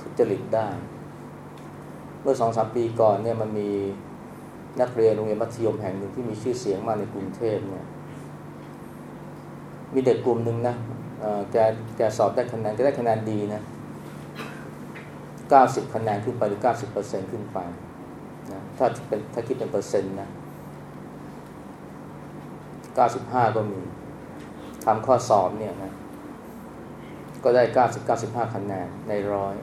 ทุจริตได้ เมื่อสองสามปีก่อนเนี่ยมันมีนักเรียนโรงเรียนมัธยมแห่งหนึ่งที่มีชื่อเสียงมาในกรุงเทพเนี่ย มีเด็กกลุ่มหนึ่งนะแกแกสอบได้คะแนนก็ได้คะแนนดีนะเก้าสิบคะแนนขึ้นไปหรือเก้าสิบเปอร์เซ็นขึ้นไปนะถ้าเป็นถ้าคิดเป็นเปอร์เซ็นต์นะเก้าสิบห้าก็มีทำข้อสอบเนี่ยนะก็ได้เก้าสิบเก้าสิบห้าคะแนนในร้อย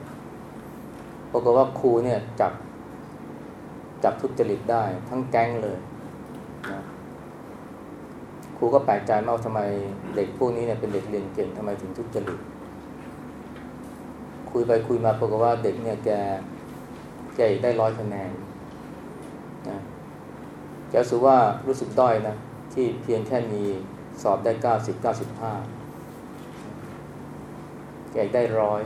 ปรากฏว่าครูเนี่ยจับจับทุจริตได้ทั้งแก๊งเลยนะครูก็แปลกใจมากทำไมเด็กพวกนี้เนี่ยเป็นเด็กเรียนเก่งทำไมถึงทุจริตคุยไปคุยมาปรากฏว่าเด็กเนี่ยแกแกได้ร้อยคะแนนนะแกรู้สึกว่ารู้สึกด้อยนะที่เพียงแค่มีสอบได้เก้าสิบเก้าสิบห้าแกได้ร้อย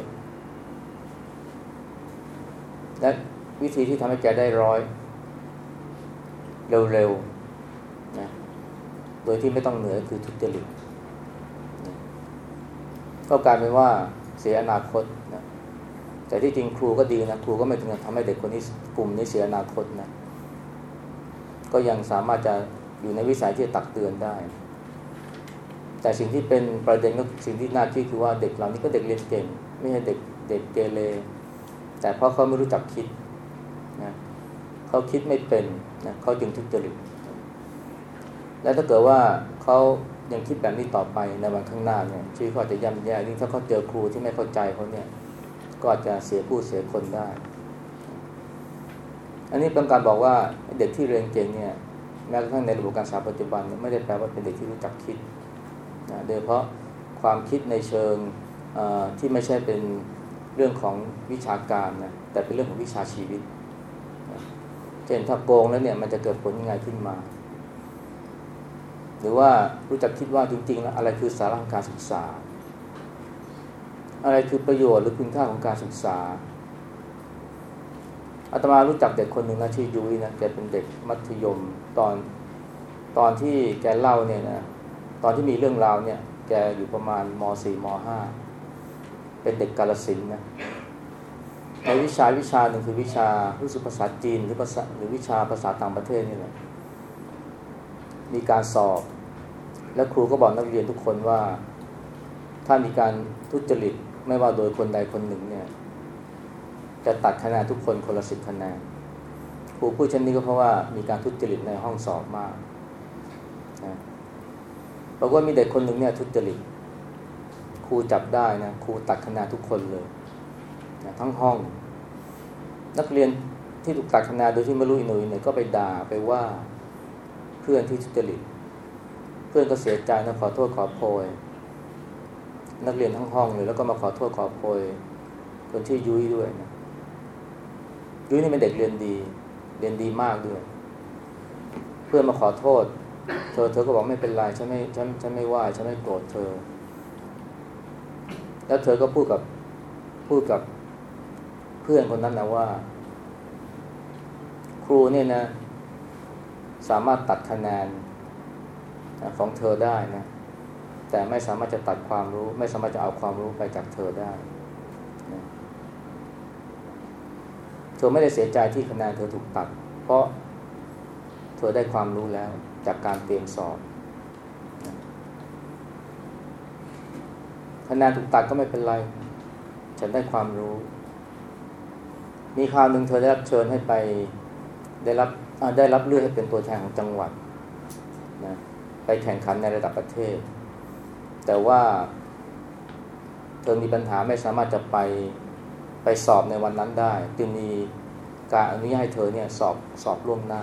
และวิธีที่ทำให้แกได้ร้อย เร็วๆนะโดยที่ไม่ต้องเหนื่อยคือทุจริตก็กลายเป็นว่าเสียอนาคตนะแต่ที่จริงครูก็ดีนะครูก็ไม่ถึงกับทำให้เด็กคนนี้กลุ่มนี้เสียอนาคตนะก็ยังสามารถจะอยู่ในวิสัยที่จะตักเตือนได้ แต่สิ่งที่เป็นประเด็นก็สิ่งที่น่าคิดคือว่าเด็กเหล่านี้ก็เด็กเรียนเก่ง ไม่ใช่เด็กเด็กเกเร แต่เพราะเขาไม่รู้จักคิดนะเขาคิดไม่เป็นนะเขาจึงทุจริตและถ้าเกิดว่าเขายังคิดแบบนี้ต่อไปในวันข้างหน้าเนี่ยชีวิตเขาจะย่ำแย่ยิ่งถ้าเขาเจอครูที่ไม่เข้าใจเขาเนี่ยก็อาจจะเสียผู้เสียคนได้ อันนี้เป็นการบอกว่าเด็กที่เรียนเก่งเนี่ยแม้กระทั่งในระบบการศึกษาปัจจุบันไม่ได้แปลว่าเป็นเด็กที่รู้จักคิดนะโดยเฉพาะความคิดในเชิงที่ไม่ใช่เป็น เรื่องของวิชาการนะแต่เป็นเรื่องของวิชาชีวิตเช่นถ้าโกงแล้วเนี่ยมันจะเกิดผลยังไงขึ้นมา หรือว่ารู้จักคิดว่าจริงๆแล้วอะไรคือสาระของการศึกษา อะไรคือประโยชน์หรือคุณค่าของการศึกษาอาตมารู้จักเด็กคนหนึ่งนะชื่อยุ้ยนะแกเป็นเด็กมัธยมตอนตอนที่แกเล่าเนี่ยนะตอนที่มีเรื่องราวเนี่ย แกอยู่ประมาณม .4 ม .5 เป็นเด็กกาลสินนะในวิชาวิชาหนึ่งคือวิชารู้สึกภาษาจีนหรือภาษาหรือวิชาภาษาต่างประเทศนี่แหละมีการสอบ และครูก็บอกนักเรียนทุกคนว่า ถ้ามีการทุจริตไม่ว่าโดยคนใดคนหนึ่งเนี่ย จะตัดคะแนนทุกคนคนละสิบคะแนนครูพูดเช่นนี้ก็เพราะว่ามีการทุจริตในห้องสอบมากนะบอกว่ามีเด็กคนหนึ่งเนี่ยทุจริตค รูจับได้นะครูตัดคะแนนทุกคนเลยนะทั้งห้อง นักเรียนที่ถูกตัดคะแนนโดยที่ไม่รู้อินโนอินเนี่ยก็ไปด่าไปว่าเพื่อนที่ทุจริตเพื่อนก็เสียใจนะขอโทษขอโพยนักเรียนทั้งห้องเลยแล้วก็มาขอโทษขอโพยคนที่ยุ้ยด้วยนะยุ้ยนี่เป็นเด็กเรียนดี เรียนดีมากด้วย เพื่อนมาขอโทษ เธอเธอก็บอกไม่เป็นไรฉันไม่ฉันฉันไม่ว่าฉันไม่โกรธเธอ แล้วเธอก็พูดกับพูดกับเพื่อนคนนั้นนะว่า ครูเนี่ยนะ สามารถตัดคะแนนของเธอได้นะ แต่ไม่สามารถจะตัดความรู้ ไม่สามารถจะเอาความรู้ไปจากเธอได้นะเธอไม่ได้เสียใจที่คะแนนเธอถูกตัด เพราะเธอได้ความรู้แล้วจากการเตรียมสอบ คะแนนถูกตัดก็ไม่เป็นไร ฉันได้ความรู้ มีคราวหนึ่งเธอได้รับเชิญให้ไปได้รับได้รับเลือกให้เป็นตัวแทนของจังหวัดนะไปแข่งขันในระดับประเทศ แต่ว่าเธอมีปัญหาไม่สามารถจะไปไปสอบในวันนั้นได้จึงมีการอนุญาตให้เธอเนี่ยสอบสอบล่วงหน้า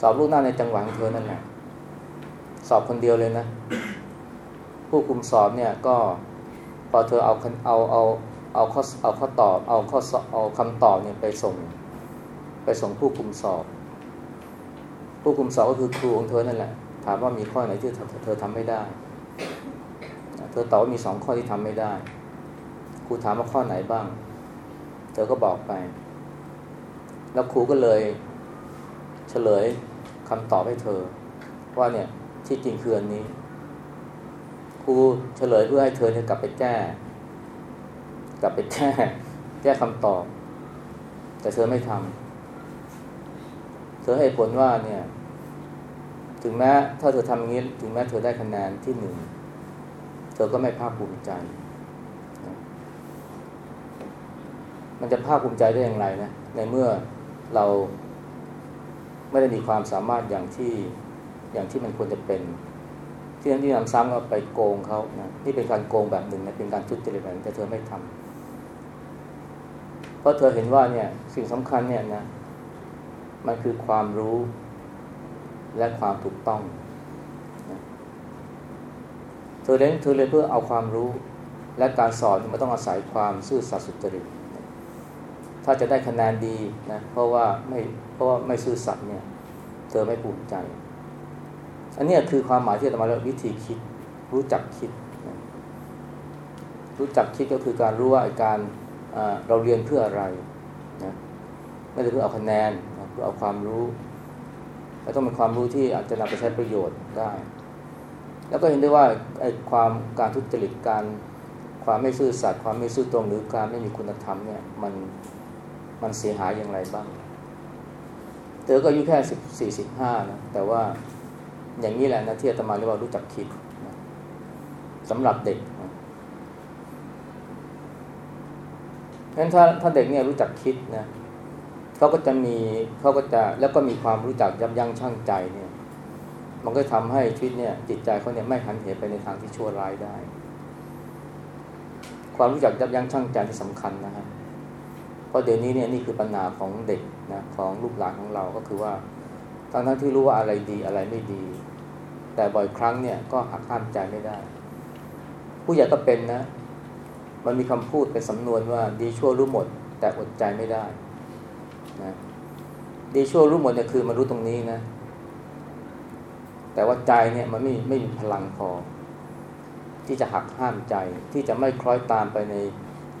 สอบล่วงหน้าในจังหวัดของเธอนั่นแหละสอบคนเดียวเลยนะ ผู้คุมสอบเนี่ยก็พอเธอเอาเอาเอาเอาข้อเอาข้อตอบเอาข้อเอาคำตอบเนี่ยไปส่ง ไปส่งผู้คุมสอบ ผู้คุมสอบก็คือครูของเธอนั่นแหละ ถามว่ามีข้อไหนที่เธอทำไม่ได้ เธอตอบว่ามีสองข้อที่ทำไม่ได้ ครูถามว่าข้อไหนบ้าง เธอก็บอกไป แล้วครูก็เลยเฉลยคำตอบให้เธอ ว่าเนี่ยที่จริงคืออันนี้ ครูเฉลยเพื่อให้เธอเนี่ยกลับไปแก้ กลับไปแก้แก้คำตอบ แต่เธอไม่ทำเธอให้ผลว่าเนี่ย ถึงแม้ถ้าเธอทำงี้ถึงแม้เธอได้คะแนนที่หนึ่งเธอก็ไม่ภาคภูมิใจ มันจะภาคภูมิใจได้อย่างไรนะ ในเมื่อเราไม่ได้มีความสามารถอย่างที่อย่างที่มันควรจะเป็น ที่นั้นที่นำซ้ำก็ไปโกงเขานะนี่เป็นการโกงแบบหนึ่งนะเป็นการทุจริตแบบนึงแต่เธอไม่ทำเพราะเธอเห็นว่าเนี่ยสิ่งสำคัญเนี่ยนะมันคือความรู้และความถูกต้องนะเธอเรียนเธอเรียนเพื่อเอาความรู้ และการสอนมันต้องอาศัยความซื่อสัตย์สุจริตถ้าจะได้คะแนนดีนะเพราะว่าไม่เพราะว่าไม่ซื่อสัตย์เนี่ย เธอไม่ภูมิใจ อันนี้คือความหมายที่จะมาเรียกวิธีคิด รู้จักคิด รู้จักคิดก็คือการรู้ว่าการเราเรียนเพื่ออะไรนะไม่ได้เพื่อเอาคะแนนเพื่อเอาความรู้แล้วต้องเป็นความรู้ที่อาจจะนำไปใช้ประโยชน์ได้ แล้วก็เห็นได้ว่าไอ้ความการทุจริตการความไม่ซื่อสัตย์ความไม่ซื่อตรงหรือการไม่มีคุณธรรมเนี่ยมันมันเสียหายอย่างไรบ้างเธอก็อายุแค่สิบสี่สิบห้านะแต่ว่า อย่างนี้แหละนะที่อาตมาเรียกว่ารู้จักคิดนะสำหรับเด็กนะงั้นถ้าถ้าเด็กเนี่ยรู้จักคิดนะเขาก็จะมีเขาก็จะแล้วก็มีความรู้จักยับยั้งชั่งใจเนี่ย มันก็ทำให้ชีวิตเนี่ยจิตใจเขาเนี่ยไม่หันเหไปในทางที่ชั่วร้ายได้ ความรู้จักยับยั้งชั่งใจที่สำคัญนะครับเพราะเดี๋ยวนี้เนี่ยนี่คือปัญหาของเด็กนะของลูกหลานของเราก็คือว่า ทั้งทั้งที่รู้ว่าอะไรดีอะไรไม่ดี แต่บ่อยครั้งเนี่ยก็หักห้ามใจไม่ได้ ผู้ใหญ่ก็เป็นนะ มันมีคำพูดเป็นสำนวนว่าดีชั่วรู้หมด แต่อดใจไม่ได้นะดีชั่วรู้หมดเนี่ยคือมันรู้ตรงนี้นะ แต่ว่าใจเนี่ยมันไม่ไม่มีพลังพอ ที่จะหักห้ามใจที่จะไม่คล้อยตามไปใน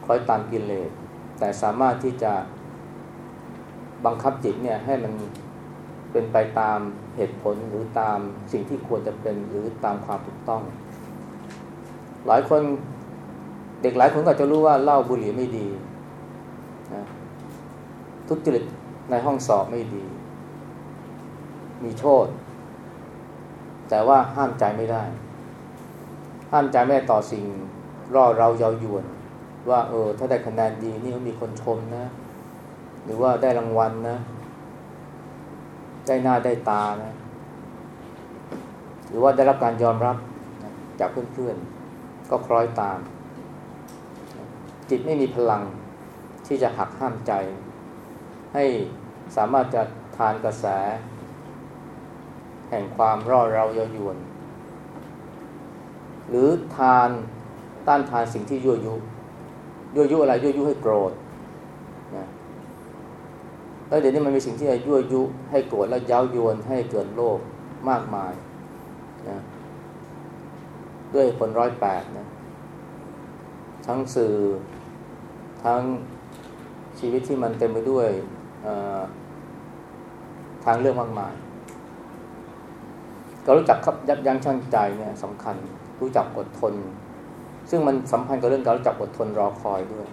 คล้อยตามกิเลสแต่สามารถที่จะบังคับจิตเนี่ยให้มัน เป็นไปตามเหตุผลหรือตามสิ่งที่ควรจะเป็นหรือตามความถูกต้อง หลายคนเด็กหลายคนก็จะรู้ว่าเหล้าบุหรี่ไม่ดีนะทุจริตในห้องสอบไม่ดี มีโทษ แต่ว่าห้ามใจไม่ได้ ห้ามใจไม่ได้ต่อสิ่งร่อเราเยาวยวน ว่าเออถ้าได้คะแนนดีนี่มีคนชมนะ หรือว่าได้รางวัลนะ ได้หน้าได้ตานะ หรือว่าได้รับการยอมรับจากเพื่อนๆ ก็คล้อยตาม จิตไม่มีพลังที่จะหักห้ามใจ ให้สามารถจะทานกระแส แห่งความร่อเราเยาวยวน หรือทานต้านทานสิ่งที่ยั่วยุยั่วยุอะไรยั่วยุให้โกรธ แล้วเดี๋ยวนี้มันมีสิ่งที่จะยั่วยุ ให้โกรธแล้วย้าวยวนให้เกิดโลภมากมายนะด้วยผลร้อยแปดนะทั้งสื่อทั้งชีวิตที่มันเต็มไปด้วยทางเรื่องมากมายการรู้จักครับยับยั้งชั่งใจเนี่ยสำคัญรู้จักอดทน ซึ่งมันสัมพันธ์กับเรื่องการรู้จักอดทนรอคอยด้วย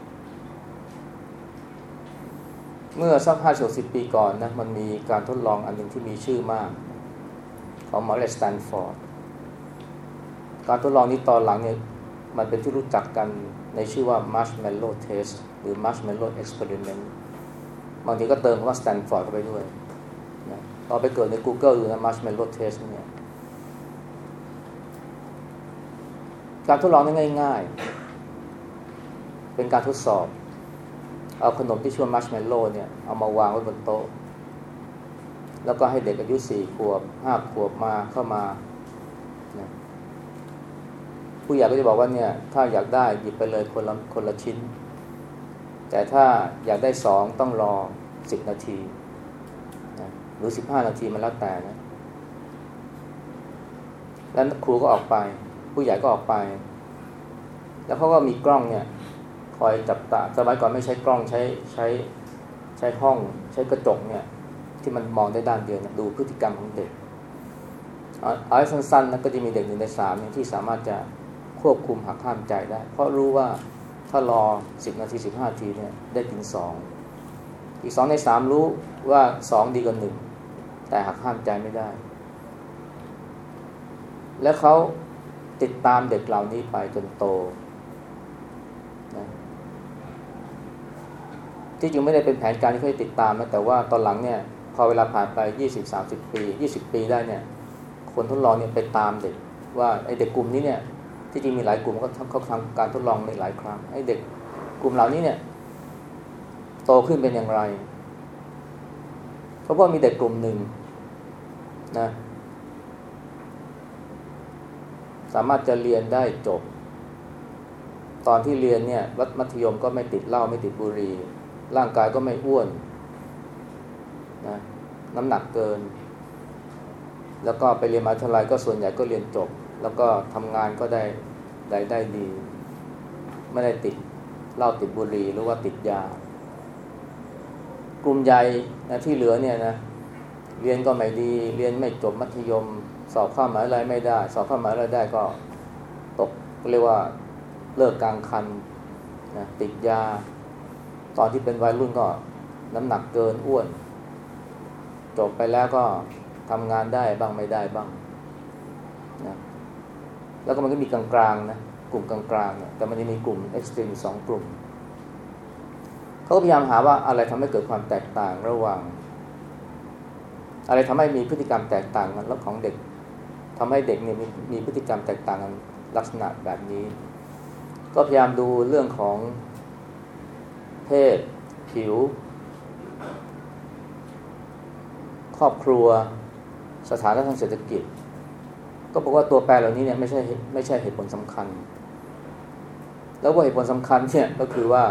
เมื่อสักห้าสิบปีก่อนนะมันมีการทดลองอันหนึ่งที่มีชื่อมาก ของมอร์เลสแตนฟอร์ดการทดลองนี้ตอนหลังเนี่ยมันเป็นที่รู้จักกันในชื่อว่า Marshmallow Test หรือ Marshmallow Experiment บางทีก็เติมว่า Stanford เข้าไปด้วยนะเราไปเกิดใน Google ดูนะ Marshmallow Test เนี่ยการทดลองนี่ง่าย ๆ เป็นการทดสอบ เอาขนมที่ชื่อมัชเมลโล่เนี่ยเอามาวางไว้บนโต๊ะ แล้วก็ให้เด็กอายุสี่ขวบห้าขวบมาเข้ามาผู้ใหญ่ก็จะบอกว่าเนี่ย ถ้าอยากได้หยิบไปเลยคนละคนละชิ้น แต่ถ้าอยากได้สองต้องรอสิบนาทีนะหรือสิบห้านาทีมันแล้วแต่นะแล้วครูก็ออกไป ผู้ใหญ่ก็ออกไป แล้วเขาก็มีกล้องเนี่ย คอยจับตาสมัยก่อนไม่ใช้กล้องใช้ใช้ใช้ห้องใช้กระจกเนี่ยที่มันมองได้ด้านเดียวเนี่ยดูพฤติกรรมของเด็กเอาไว้สั้นๆนะก็จะมีเด็กหนึ่งในสามที่สามารถจะควบคุมหักห้ามใจได้ เพราะรู้ว่าถ้ารอสิบนาทีสิบห้าทีเนี่ยได้ถึงสองอีกสองในสามรู้ว่าสองดีกว่าหนึ่งแต่หักห้ามใจไม่ได้ และเขาติดตามเด็กเหล่านี้ไปจนโตนะ ที่จริงไม่ได้เป็นแผนการที่เขาติดตามนะแต่ว่าตอนหลังเนี่ยพอเวลาผ่านไปยี่สิบสามสิบปียี่สิบปีได้เนี่ยคนทดลองเนี่ยไปตามเด็ก ว่าไอเด็กกลุ่มนี้เนี่ยที่จริงมีหลายกลุ่มก็เขาทำการทดลองในหลายครั้งให้เด็กกลุ่มเหล่านี้เนี่ยโตขึ้นเป็นอย่างไรเพราะว่ามีเด็กกลุ่มหนึ่งนะสามารถจะเรียนได้จบ ตอนที่เรียนเนี่ยวัดมัธยมก็ไม่ติดเหล้าไม่ติดบุหรี่ ร่างกายก็ไม่อ้วนนะน้ำหนักเกิน แล้วก็ไปเรียนมาทยายก็ส่วนใหญ่ก็เรียนจบ แล้วก็ทำงานก็ได้ได้ได้ดี ไม่ได้ติดเหล้าติดบุหรี่หรือว่าติดยา กลุ่มใหญ่นะที่เหลือเนี่ยนะเรียนก็ไม่ดี เรียนไม่จบมัธยม สอบข้ามหมายอะไรไม่ได้ สอบข้ามหมายอะไรได้ก็ตกเรียกว่าเลิกกลางคันนะติดยา ตอนที่เป็นวัยรุ่นก็น้ำหนักเกินอ้วน จบไปแล้วก็ทำงานได้บ้างไม่ได้บ้างนะแล้วก็มันก็มีกลางๆนะกลุ่มกลางๆเนี่ยแต่มันจะมีกลุ่มเอ็กซ์ตรีมสองกลุ่มเขาพยายามหาว่าอะไรทำให้เกิดความแตกต่างระหว่าง อะไรทำให้มีพฤติกรรมแตกต่างกันแล้วของเด็กทำให้เด็กเนี่ยมีมีพฤติกรรมแตกต่างกันลักษณะแบบนี้ ก็พยายามดูเรื่องของ เพศ ผิว ครอบครัว สถานะทางเศรษฐกิจ ก็บอกว่าตัวแปรเหล่านี้เนี่ยไม่ใช่ไม่ใช่เหตุผลสำคัญ แล้วว่าเหตุผลสำคัญเนี่ยก็คือว่า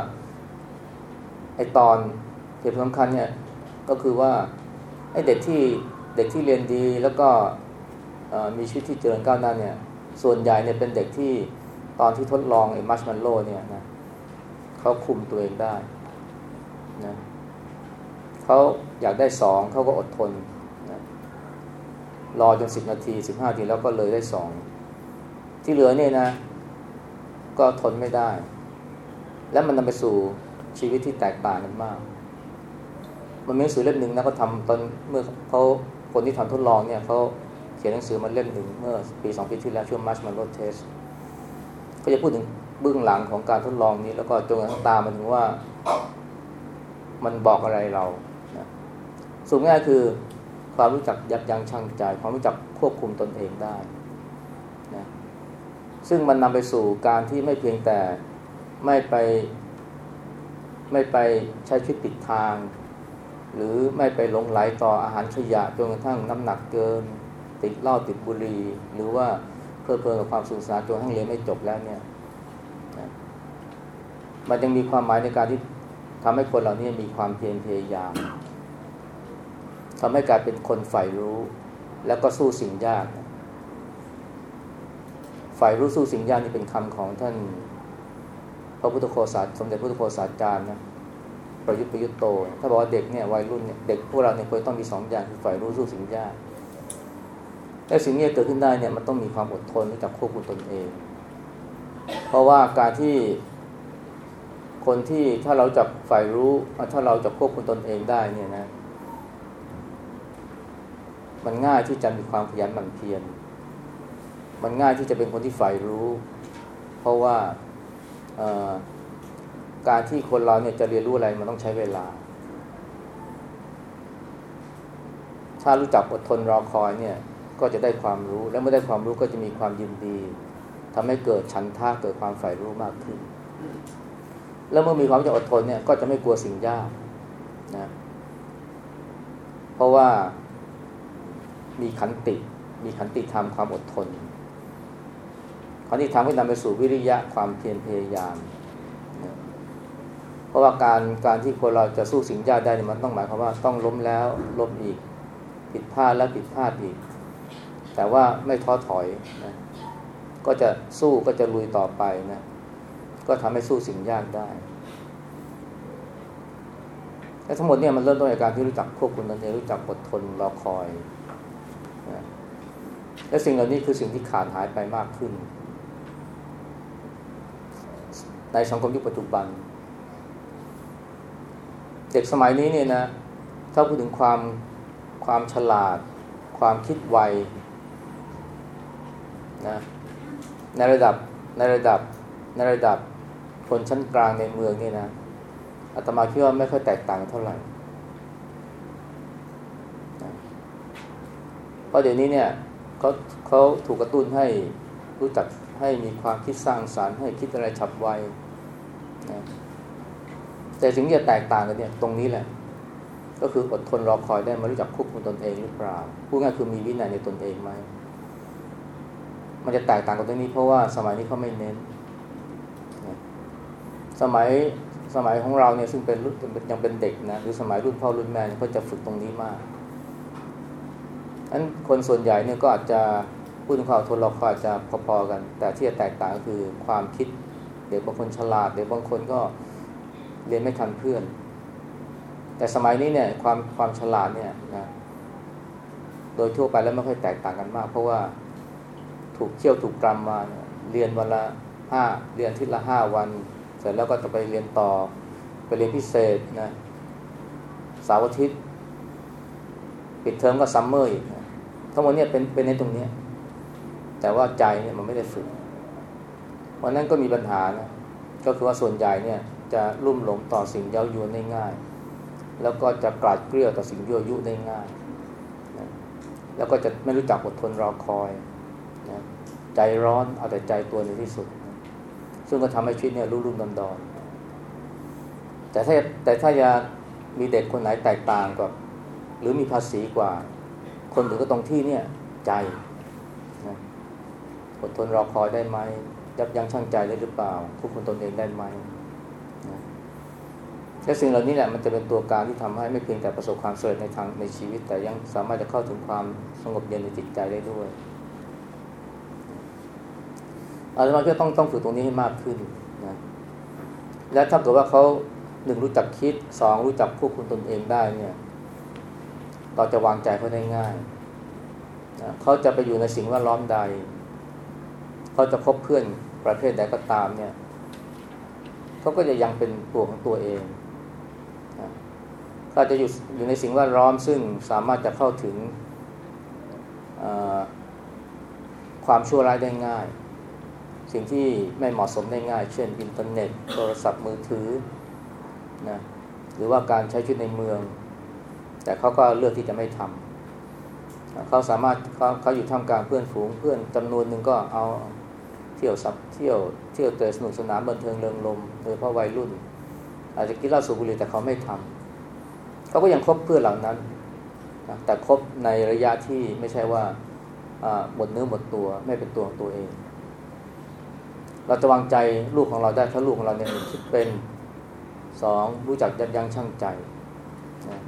ไอตอนเหตุผลสำคัญเนี่ยก็คือว่าไอเด็กที่เด็กที่เรียนดีแล้วก็มีชีวิตที่เจริญก้าวหน้าเนี่ยส่วนใหญ่เนี่ยเป็นเด็กที่ตอนที่ทดลองไอ้มัชมันโลเนี่ยนะ เขาคุมตัวเองได้นะเขาอยากได้สองเขาก็อดทนรอจนสิบนาทีสิบห้าทีแล้วก็เลยได้สองที่เหลือเนี่ยนะ ก็ทนไม่ได้ และมันนำไปสู่ชีวิตที่แตกต่างกันมาก มันมีหนังสือเล่มหนึ่งนะเขาทำตอนเมื่อเขาคนที่ทำทดลองเนี่ยเขาเขียนหนังสือมาเล่มหนึ่งเมื่อปีสองปีที่แล้วช่วงมัชมันโรเทสก็จะพูดถึง เบื้องหลังของการทดลองนี้ แล้วก็จนกระทั่งตามมาถึงว่ามันบอกอะไรเราสุดง่ายคือความรู้จักยับยั้งชั่งใจ ความรู้จักควบคุมตนเองได้นะซึ่งมันนำไปสู่การที่ไม่เพียงแต่ไม่ไป ไม่ไปใช้ชีวิตติดทาง หรือไม่ไปหลงไหลต่ออาหารขยะจนกระทั่งน้ำหนักเกิน ติดเหล้าติดบุหรี่หรือว่าเพลิดเพลินกับความสุขสานจนกระทั่งเรียนไม่จบแล้วเนี่ย มันยังมีความหมายในการที่ทำให้คนเหล่านี้มีความเพียรพยายามทำให้กลายเป็นคนใฝ่รู้ แล้วก็สู้สิ่งยากฝ่ายรู้สู้สิ่งยากนี่เป็นคำของท่านพระพุทธโฆษาสมเด็จพระพุทธโฆษาจารย์นะประยุทธ์ประยุทธ์โต ถ้าบอกว่าเด็กเนี่ยวัยรุ่นเนี่ยเด็กพวกเราเนี่ยควรต้องมีสองอย่างคือฝ่ายรู้สู้สิ่งยากและสิ่งนี้เกิดขึ้นได้เนี่ยมันต้องมีความอดทนรู้จักควบคุมตนเอง เพราะว่าการที่ คนที่ถ้าเราจับฝ่ายรู้ถ้าเราจะควบคุมตนเองได้เนี่ยนะ มันง่ายที่จะมีความขยันหมั่นเพียรมันง่ายที่จะเป็นคนที่ฝ่ายรู้ เพราะว่าการที่คนเราเนี่ยจะเรียนรู้อะไรมันต้องใช้เวลา ถ้ารู้จักอดทนรอคอยเนี่ยก็จะได้ความรู้และเมื่อได้ความรู้ก็จะมีความยินดีทำให้เกิดฉันท่าเกิดความใฝ่รู้มากขึ้น แล้วเมื่อมีความจะอดทนเนี่ยก็จะไม่กลัวสิ่งยากนะ เพราะว่ามีขันติ มีขันติธรรมความอดทน ขันติธรรมก็นำไปสู่วิริยะความเพียรพยายามเพราะว่าการการที่คนเราจะสู้สิ่งยากได้มันต้องหมายความว่าต้องล้มแล้วล้มอีก ผิดพลาดแล้วผิดพลาดอีก แต่ว่าไม่ท้อถอยนะ ก็จะสู้ก็จะลุยต่อไปนะ ก็ทำให้สู้สิ่งยากได้และทั้งหมดเนี่ยมันเริ่มต้นจากการที่รู้จักควบคุมตนเองรู้จักอดทนรอคอยนะและสิ่งเหล่านี้คือสิ่งที่ขาดหายไปมากขึ้น ในสังคมยุคปัจจุบัน เด็กสมัยนี้เนี่ยนะถ้าพูดถึงความความฉลาด ความคิดไวนะในระดับในระดับในระดับ คนชั้นกลางในเมืองนี่นะอาตมาคิดว่าไม่ค่อยแตกต่างเท่าไหร่เพราะเดี๋ยวนี้เนี่ยเขาเขาถูกกระตุ้นให้รู้จักให้มีความคิดสร้างสารรค์ให้คิดอะไรฉับไวนะแต่สิ่งที่จะแตกต่างกันเนี่ยตรงนี้แหละ ก็คืออดทนรอคอยได้มารู้จักควบคุมตนเองหรือเปล่าพูดง่ายคือมีวินัยในตนเองไหมมันจะแตกต่างกันตรงนี้เพราะว่าสมัยนี้เขาไม่เน้น สมัยสมัยของเราเนี่ยซึ่งเป็นรุ่นยังเป็นเด็กนะหรือสมัยรุ่นพ่อรุ่นแม่ก็จะฝึกตรงนี้มากอันคนส่วนใหญ่เนี่ยก็อาจจะพูดถึงความทนรอคอยจจะพอๆกัน แต่ที่จะแตกต่างก็คือความคิด เด็กบางคนฉลาด เด็กบางคนก็เรียนไม่ทันเพื่อน แต่สมัยนี้เนี่ยความความฉลาดเนี่ยนะโดยทั่วไปแล้วไม่ค่อยแตกต่างกันมาก เพราะว่าถูกเที่ยวถูกกรรมมาเรียนวันละห้าเรียนทิศละห้าวัน เสร็จแล้วก็จะไปเรียนต่อ ไปเรียนพิเศษนะสาวอาทิตย์ปิดเทอมก็ซัมเมอร์อีกนะทั้งหมดเนี่ยเป็นเป็นในตรงนี้ แต่ว่าใจเนี่ยมันไม่ได้ฝึกวันนั้นก็มีปัญหานะก็คือว่าส่วนใหญ่เนี่ยจะลุ่มหลงต่อสิ่งเย้ายวนได้ง่าย แล้วก็จะกลาดเกลียวต่อสิ่งยั่วยุได้ง่ายนะแล้วก็จะไม่รู้จักอดทนรอคอยนะใจร้อนเอาแต่ใจตัวในที่สุด ซึ่งก็ทำให้ชีวิตเนี่ยรุ่มรุ่มดอนดอนแต่ถ้าแต่ถ้าจะมีเด็กคนไหนแตกต่างกับหรือมีภาษีกว่า คนอื่นก็ตรงที่เนี่ยใจนะอดทนรอคอยได้ไหมยับยั้งชั่งใจได้หรือเปล่าควบคุมตนเองได้ไหมและสิ่งเหล่านี้แหละมันจะเป็นตัวการที่ทำให้ไม่เพียงแต่ประสบความสำเร็จในทางในชีวิต แต่ยังสามารถจะเข้าถึงความสงบเย็นในจิตใจได้ด้วย อาจารย์ก็ต้องต้องฝึกตรงนี้ให้มากขึ้นนะและถ้าเกิดว่าเขาหนึ่งรู้จักคิดสองรู้จักควบคุมตนเองได้เนี่ย เราจะวางใจเขาได้ง่ายนะเขาจะไปอยู่ในสิ่งแวดล้อมใด เขาจะคบเพื่อนประเภทใดก็ตามเนี่ยเขาก็จะยังเป็นตัวของตัวเองก็จะอยู่อยู่ในสิ่งแวดล้อมซึ่งสามารถจะเข้าถึงความชั่วร้ายได้ง่าย สิ่งที่ไม่เหมาะสมได้ง่าย เช่น อินเทอร์เน็ต โทรศัพท์มือถือนะหรือว่าการใช้ชีวิตในเมือง แต่เขาก็เลือกที่จะไม่ทำเขาสามารถเขาเขาอยู่ท่ามกลางเพื่อนฝูงเพื่อนจำนวนหนึ่งก็เอาเที่ยวสับเที่ยวเที่ยวเตะสนุกสนานบันเทิงเริงลมโดยเฉพาะวัยรุ่น อาจจะกินเหล้าสูบบุหรี่แต่เขาไม่ทำเขาก็ยังคบเพื่อนเหล่านั้นนะแต่คบในระยะที่ไม่ใช่ว่าหมดเนื้อหมดตัวไม่เป็นตัวของตัวเอง เราจะวางใจลูกของเราได้ถ้าลูกของเราเนี่ยคิดเป็นสองรู้จักยับยั้งชั่งใจนะ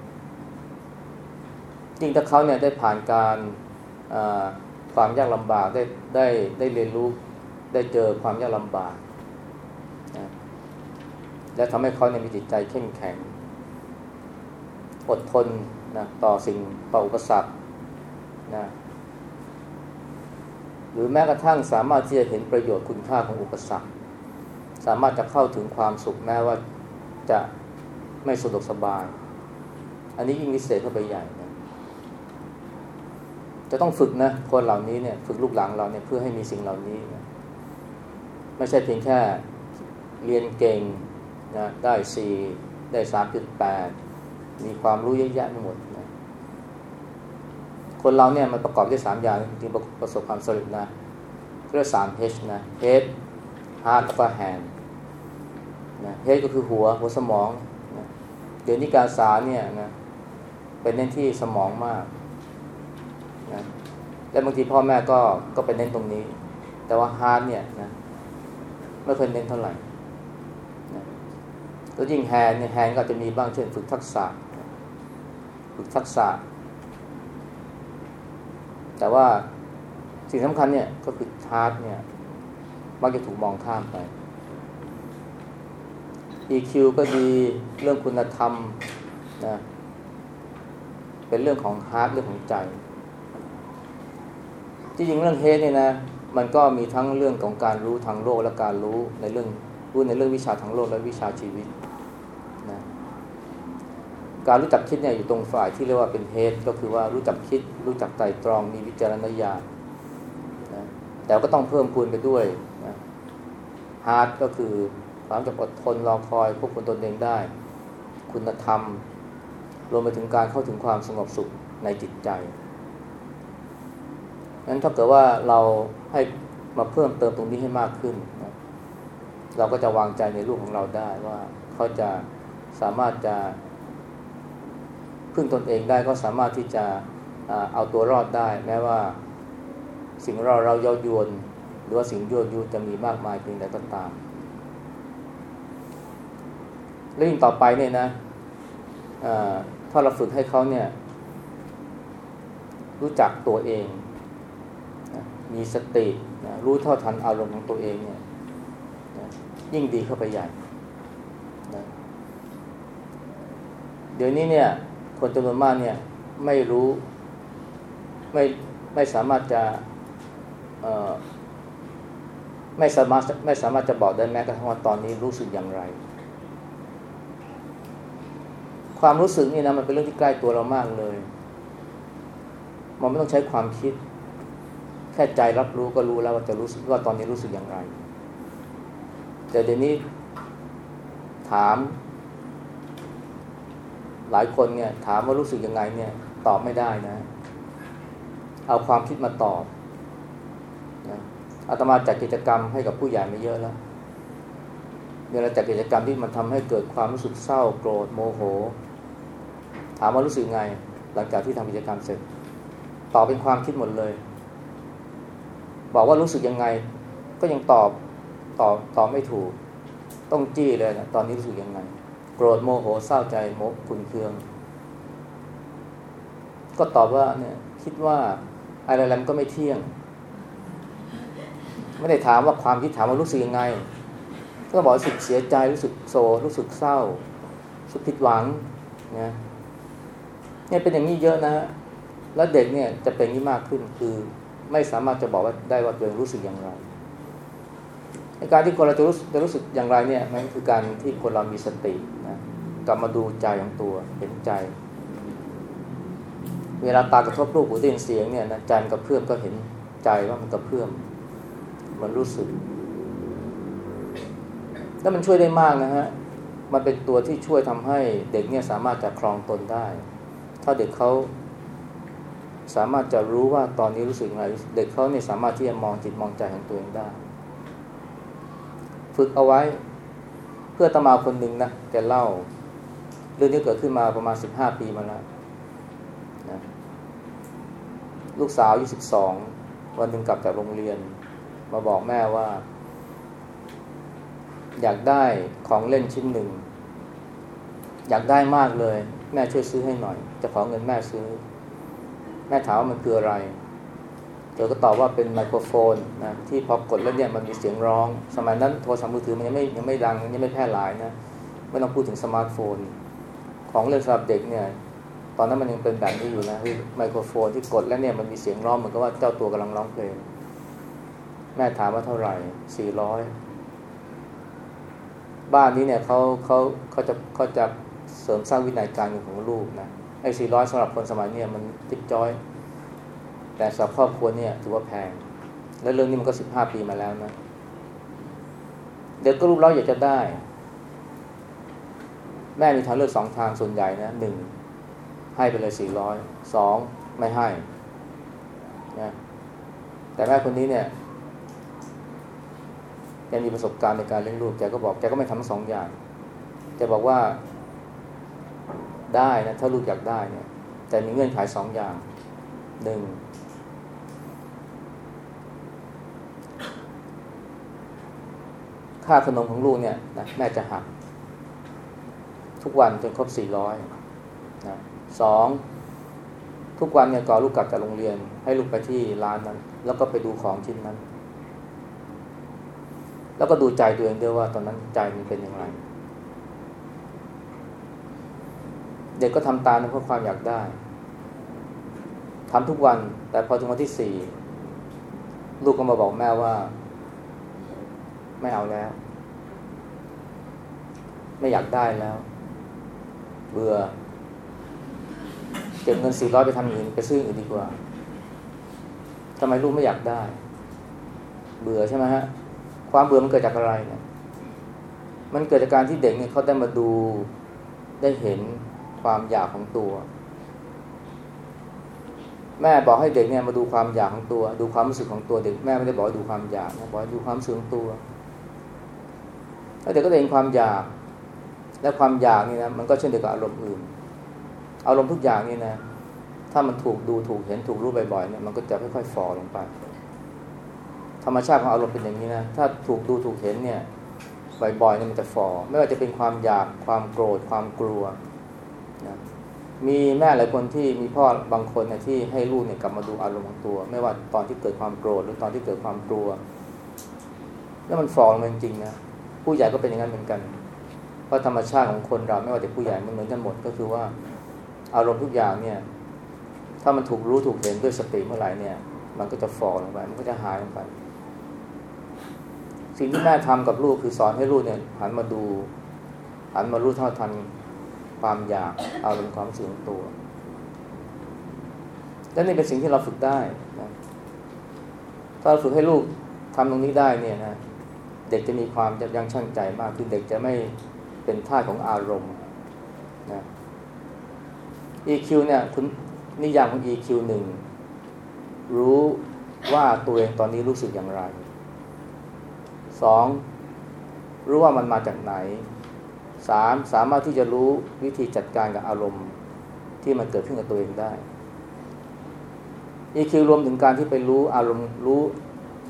จริงถ้าเขาเนี่ยได้ผ่านการความยากลำบากได้ได้ได้เรียนรู้ได้เจอความยากลำบากนะและทำให้เขาเนี่ยมีจิตใจเข้มแข็ง อดทนนะต่อสิ่งต่ออุปสรรคนะ หรือแม้กระทั่งสามารถที่จะเห็นประโยชน์คุณค่าของอุปสรรค สามารถจะเข้าถึงความสุขแม้ว่าจะไม่สะดวกสบาย อันนี้ยิ่งวิเศษเข้าไปใหญ่นะจะต้องฝึกนะคนเหล่านี้เนี่ยฝึกลูกหลังเราเนี่ยเพื่อให้มีสิ่งเหล่านี้นะไม่ใช่เพียงแค่เรียนเก่งนะได้สี่ได้สามจุดแปดมีความรู้เยอะแยะไปหมด คนเราเนี่ยมันประกอบด้วยสามอย่างจริงประสบความสำเร็จนะเรียกสาม H นะ Head Heart แล้วก็ Hand นะ Head ก็คือหัวหัวสมองนะเดี๋ยวนี้การสาเนี่ยนะเป็นเน้นที่สมองมากนะและบางทีพ่อแม่ก็ก็ไปเน้นตรงนี้ แต่ว่า Heart เนี่ยนะไม่เคยเน้นเท่าไหร่นะแล้วยิ่งแฮนเนี่ยแฮนก็จะมีบ้างเช่นฝึกทักษะ ฝึกทักษะ แต่ว่าสิ่งสำคัญเนี่ยก็คือ heart เนี่ยมักจะถูกมองข้ามไป EQ ก็ดีเรื่องคุณธรรมนะเป็นเรื่องของ heart เรื่องของใจ จริงๆเรื่อง head เนี่ยนะมันก็มีทั้งเรื่องของการรู้ทางโลกและการรู้ในเรื่องรู้ในเรื่องวิชาทางโลกและวิชาชีวิต การรู้จักคิดเนี่ยอยู่ตรงฝ่ายที่เรียกว่าเป็นเฮดก็คือว่ารู้จักคิด รู้จักไตรตรองมีวิจารณญาณนะแต่ก็ต้องเพิ่มพูนไปด้วยนะฮาร์ดก็คือความจะอดทนรอคอยควบคุมตนเองได้ คุณธรรม รวมไปถึงการเข้าถึงความสงบสุขในจิตใจงั้นถ้าเกิดว่าเราให้มาเพิ่มเติมตรงนี้ให้มากขึ้นนะเราก็จะวางใจในลูกของเราได้ว่าเขาจะสามารถจะ พึ่งตนเองได้ก็สามารถที่จะเอาตัวรอดได้ แม้ว่าสิ่งเราเราเย้ายวน หรือว่าสิ่งยั่วยุจะมีมากมายเพียงใดก็ตาม แล้วยิ่งต่อไปเนี่ยนะถ้าเราฝึกให้เขาเนี่ย รู้จักตัวเอง มีสติรู้เท่าทันอารมณ์ของตัวเองเนี่ยยิ่งดีเข้าไปใหญ่ เดี๋ยวนี้เนี่ย คนจำนวนมากเนี่ยไม่รู้ไม่ไม่สามารถจะไม่สามารถไม่สามารถจะบอกได้แม้กระทั่งว่าตอนนี้รู้สึกอย่างไร ความรู้สึกนี่นะมันเป็นเรื่องที่ใกล้ตัวเรามากเลย มันไม่ต้องใช้ความคิด แค่ใจรับรู้ก็รู้แล้วว่าจะรู้สึกว่าตอนนี้รู้สึกอย่างไร แต่เดี๋ยวนี้ถาม หลายคนเนี่ยถามว่ารู้สึกยังไงเนี่ยตอบไม่ได้นะ เอาความคิดมาตอบนะอาตมาจัดกิจกรรมให้กับผู้ใหญ่ไม่เยอะแล้วเวลาจัดกิจกรรมที่มันทำให้เกิดความรู้สึกเศร้าโกรธโมโห ถามว่ารู้สึกไง หลังจากที่ทำกิจกรรมเสร็จตอบเป็นความคิดหมดเลย บอกว่ารู้สึกยังไง ก็ยังตอบตอบตอบไม่ถูก ต้องจี้เลยนะตอนนี้รู้สึกยังไง โกรธโมโหเศร้าใจโมกขุนเคือง ก็ตอบว่าเนี่ยคิดว่าอะไรๆมันก็ไม่เที่ยง ไม่ได้ถามว่าความคิดถามว่ารู้สึกยังไง ก็บอกรู้สึกเสียใจรู้สึกโศรู้สึกเศร้ารู้สึกผิดหวังนะเนี่ยเป็นอย่างนี้เยอะนะแล้วเด็กเนี่ยจะเป็นนี้มากขึ้นคือไม่สามารถจะบอกว่าได้ว่าตัวเองรู้สึกอย่างไรในการที่คนเราจะรู้จะรู้สึกอย่างไรเนี่ยมันคือการที่คนเรามีสติ กลับมาดูใจของตัวเห็นใจ เวลาตากระทบรูปหูได้ยินเสียงเนี่ยนะใจมันกระเพื่อมก็เห็นใจว่ามันกระเพื่อมมันรู้สึก แล้วมันช่วยได้มากนะฮะมันเป็นตัวที่ช่วยทำให้เด็กเนี่ยสามารถจะครองตนได้ ถ้าเด็กเขาสามารถจะรู้ว่าตอนนี้รู้สึกไงเด็กเขาเนี่ยสามารถที่จะมองจิตมองใจของตัวเองได้ ฝึกเอาไว้เพื่อตมาคนหนึ่งนะแกเล่า รื่องนี้เกิดขึ้นมาประมาณสิบห้าปีมาแล้วนะลูกสาวอายุสิบสองวันหนึ่งกลับจากโรงเรียน มาบอกแม่ว่า อยากได้ของเล่นชิ้นหนึ่ง อยากได้มากเลย แม่ช่วยซื้อให้หน่อย จะขอเงินแม่ซื้อ แม่ถามว่ามันคืออะไรเธอก็ตอบว่าเป็นไมโครโฟนนะที่พอกดแล้วเนี่ยมันมีเสียงร้อง สมัยนั้นโทรศัพท์มือถือมันยังไม่ยังไม่ดังยังไม่แพร่หลายนะไม่ต้องพูดถึงสมาร์ทโฟน ของเล่นสำหรับเด็กเนี่ย ตอนนั้นมันยังเป็นแบบนี้อยู่นะคือไมโครโฟนที่กดแล้วเนี่ยมันมีเสียงร้องเหมือนกับว่าเจ้าตัวกำลังร้องเพลง แม่ถามว่าเท่าไหร่สี่ร้อยบ้านนี้เนี่ยเขาเขาเขาจะเขาจะเสริมสร้างวินัยการเงินของลูกนะไอ้สี่ร้อยสำหรับคนสมัยเนี่ยมันติดจอย แต่สำหรับครอบครัวเนี่ยถือว่าแพง และเรื่องนี้มันก็สิบห้าปีมาแล้วนะเด็กก็รู้แล้วอยากจะได้ แม่มีทางเลือกสองทางส่วนใหญ่นะหนึ่งให้ไปเลยสี่ร้อยสองไม่ให้นะแต่แม่คนนี้เนี่ยแกมีประสบการณ์ในการเลี้ยงลูกแกก็บอกแกก็ไม่ทำสองอย่างแกบอกว่าได้นะถ้าลูกอยากได้เนี่ย แต่มีเงื่อนไขสองอย่างหนึ่งค่าขนมของลูกเนี่ยนะแม่จะหัก ทุกวันจนครบสี่ร้อยนะสองทุกวันเนี่ยก่อลูกกลับจากโรงเรียน ให้ลูกไปที่ร้านนั้น แล้วก็ไปดูของชิ้นนั้น แล้วก็ดูใจตัวเองด้วยว่าตอนนั้นใจมันเป็นอย่างไร เด็กก็ทำตามเพราะความอยากได้ทำทุกวันแต่พอถึงวันที่สี่ลูกก็มาบอกแม่ว่า ไม่เอาแล้ว ไม่อยากได้แล้ว เบื่อ เก็บเงินสี่ร้อยไปทำอื่นไปซื้ออื่นดีกว่าทำไมลูกไม่อยากได้ เบื่อใช่ไหมฮะ ความเบื่อมันเกิดจากอะไรเนี่ย มันเกิดจากการที่เด็กเนี่ยเขาได้มาดูได้เห็นความอยากของตัว แม่บอกให้เด็กเนี่ยมาดูความอยากของตัว ดูความรู้สึกของตัวเด็กแม่ไม่ได้บอกดูความอยากนะบอกดูความรู้สึกของตัวแล้วเด็กก็เห็นความอยาก และความอยากนี่นะมันก็เช่นเดียวกับอารมณ์อื่น อารมณ์ทุกอย่างนี่นะ ถ้ามันถูกดูถูกเห็นถูกรู้บ่อยๆเนี่ยมันก็จะค่อยๆฟอลงไป ธรรมชาติของอารมณ์เป็นอย่างนี้นะ ถ้าถูกดูถูกเห็นเนี่ยบ่อยๆเนี่ยมันจะฟอไม่ว่าจะเป็นความอยากความโกรธความกลัวนะมีแม่หลายคนที่มีพ่อบางคนเนี่ยที่ให้ลูกเนี่ยกลับมาดูอารมณ์ของตัว ไม่ว่าตอนที่เกิดความโกรธหรือตอนที่เกิดความกลัว แล้วมันฟอลงจริงๆนะผู้ใหญ่ก็เป็นอย่างนั้นเหมือนกัน เพราะธรรมชาติของคนเราไม่ว่าเด็กผู้ใหญ่มันเหมือนกันหมดก็คือว่าอารมณ์ทุกอย่างเนี่ย ถ้ามันถูกรู้ถูกเห็นด้วยสติเมื่อไหร่เนี่ย มันก็จะฟอลงไปมันก็จะหายลงไปสิ่งที่แม่ทำกับลูกคือสอนให้ลูกเนี่ยหันมาดู หันมารู้เท่าทันความอยากอารมณ์ความรู้สึกของตัวและนี่เป็นสิ่งที่เราฝึกได้นะถ้าเราฝึกให้ลูกทำตรงนี้ได้เนี่ยนะเด็กจะมีความยับงชั่งใจมากคือเด็กจะไม่ เป็นท่าของอารมณ์นะ EQ เนี่ยคุณนิยามของ EQ หนึ่งรู้ว่าตัวเองตอนนี้รู้สึกอย่างไรสองรู้ว่ามันมาจากไหนสามสามารถที่จะรู้วิธีจัดการกับอารมณ์ที่มันเกิดขึ้นกับตัวเองได้ EQ รวมถึงการที่ไปรู้อารมณ์รู้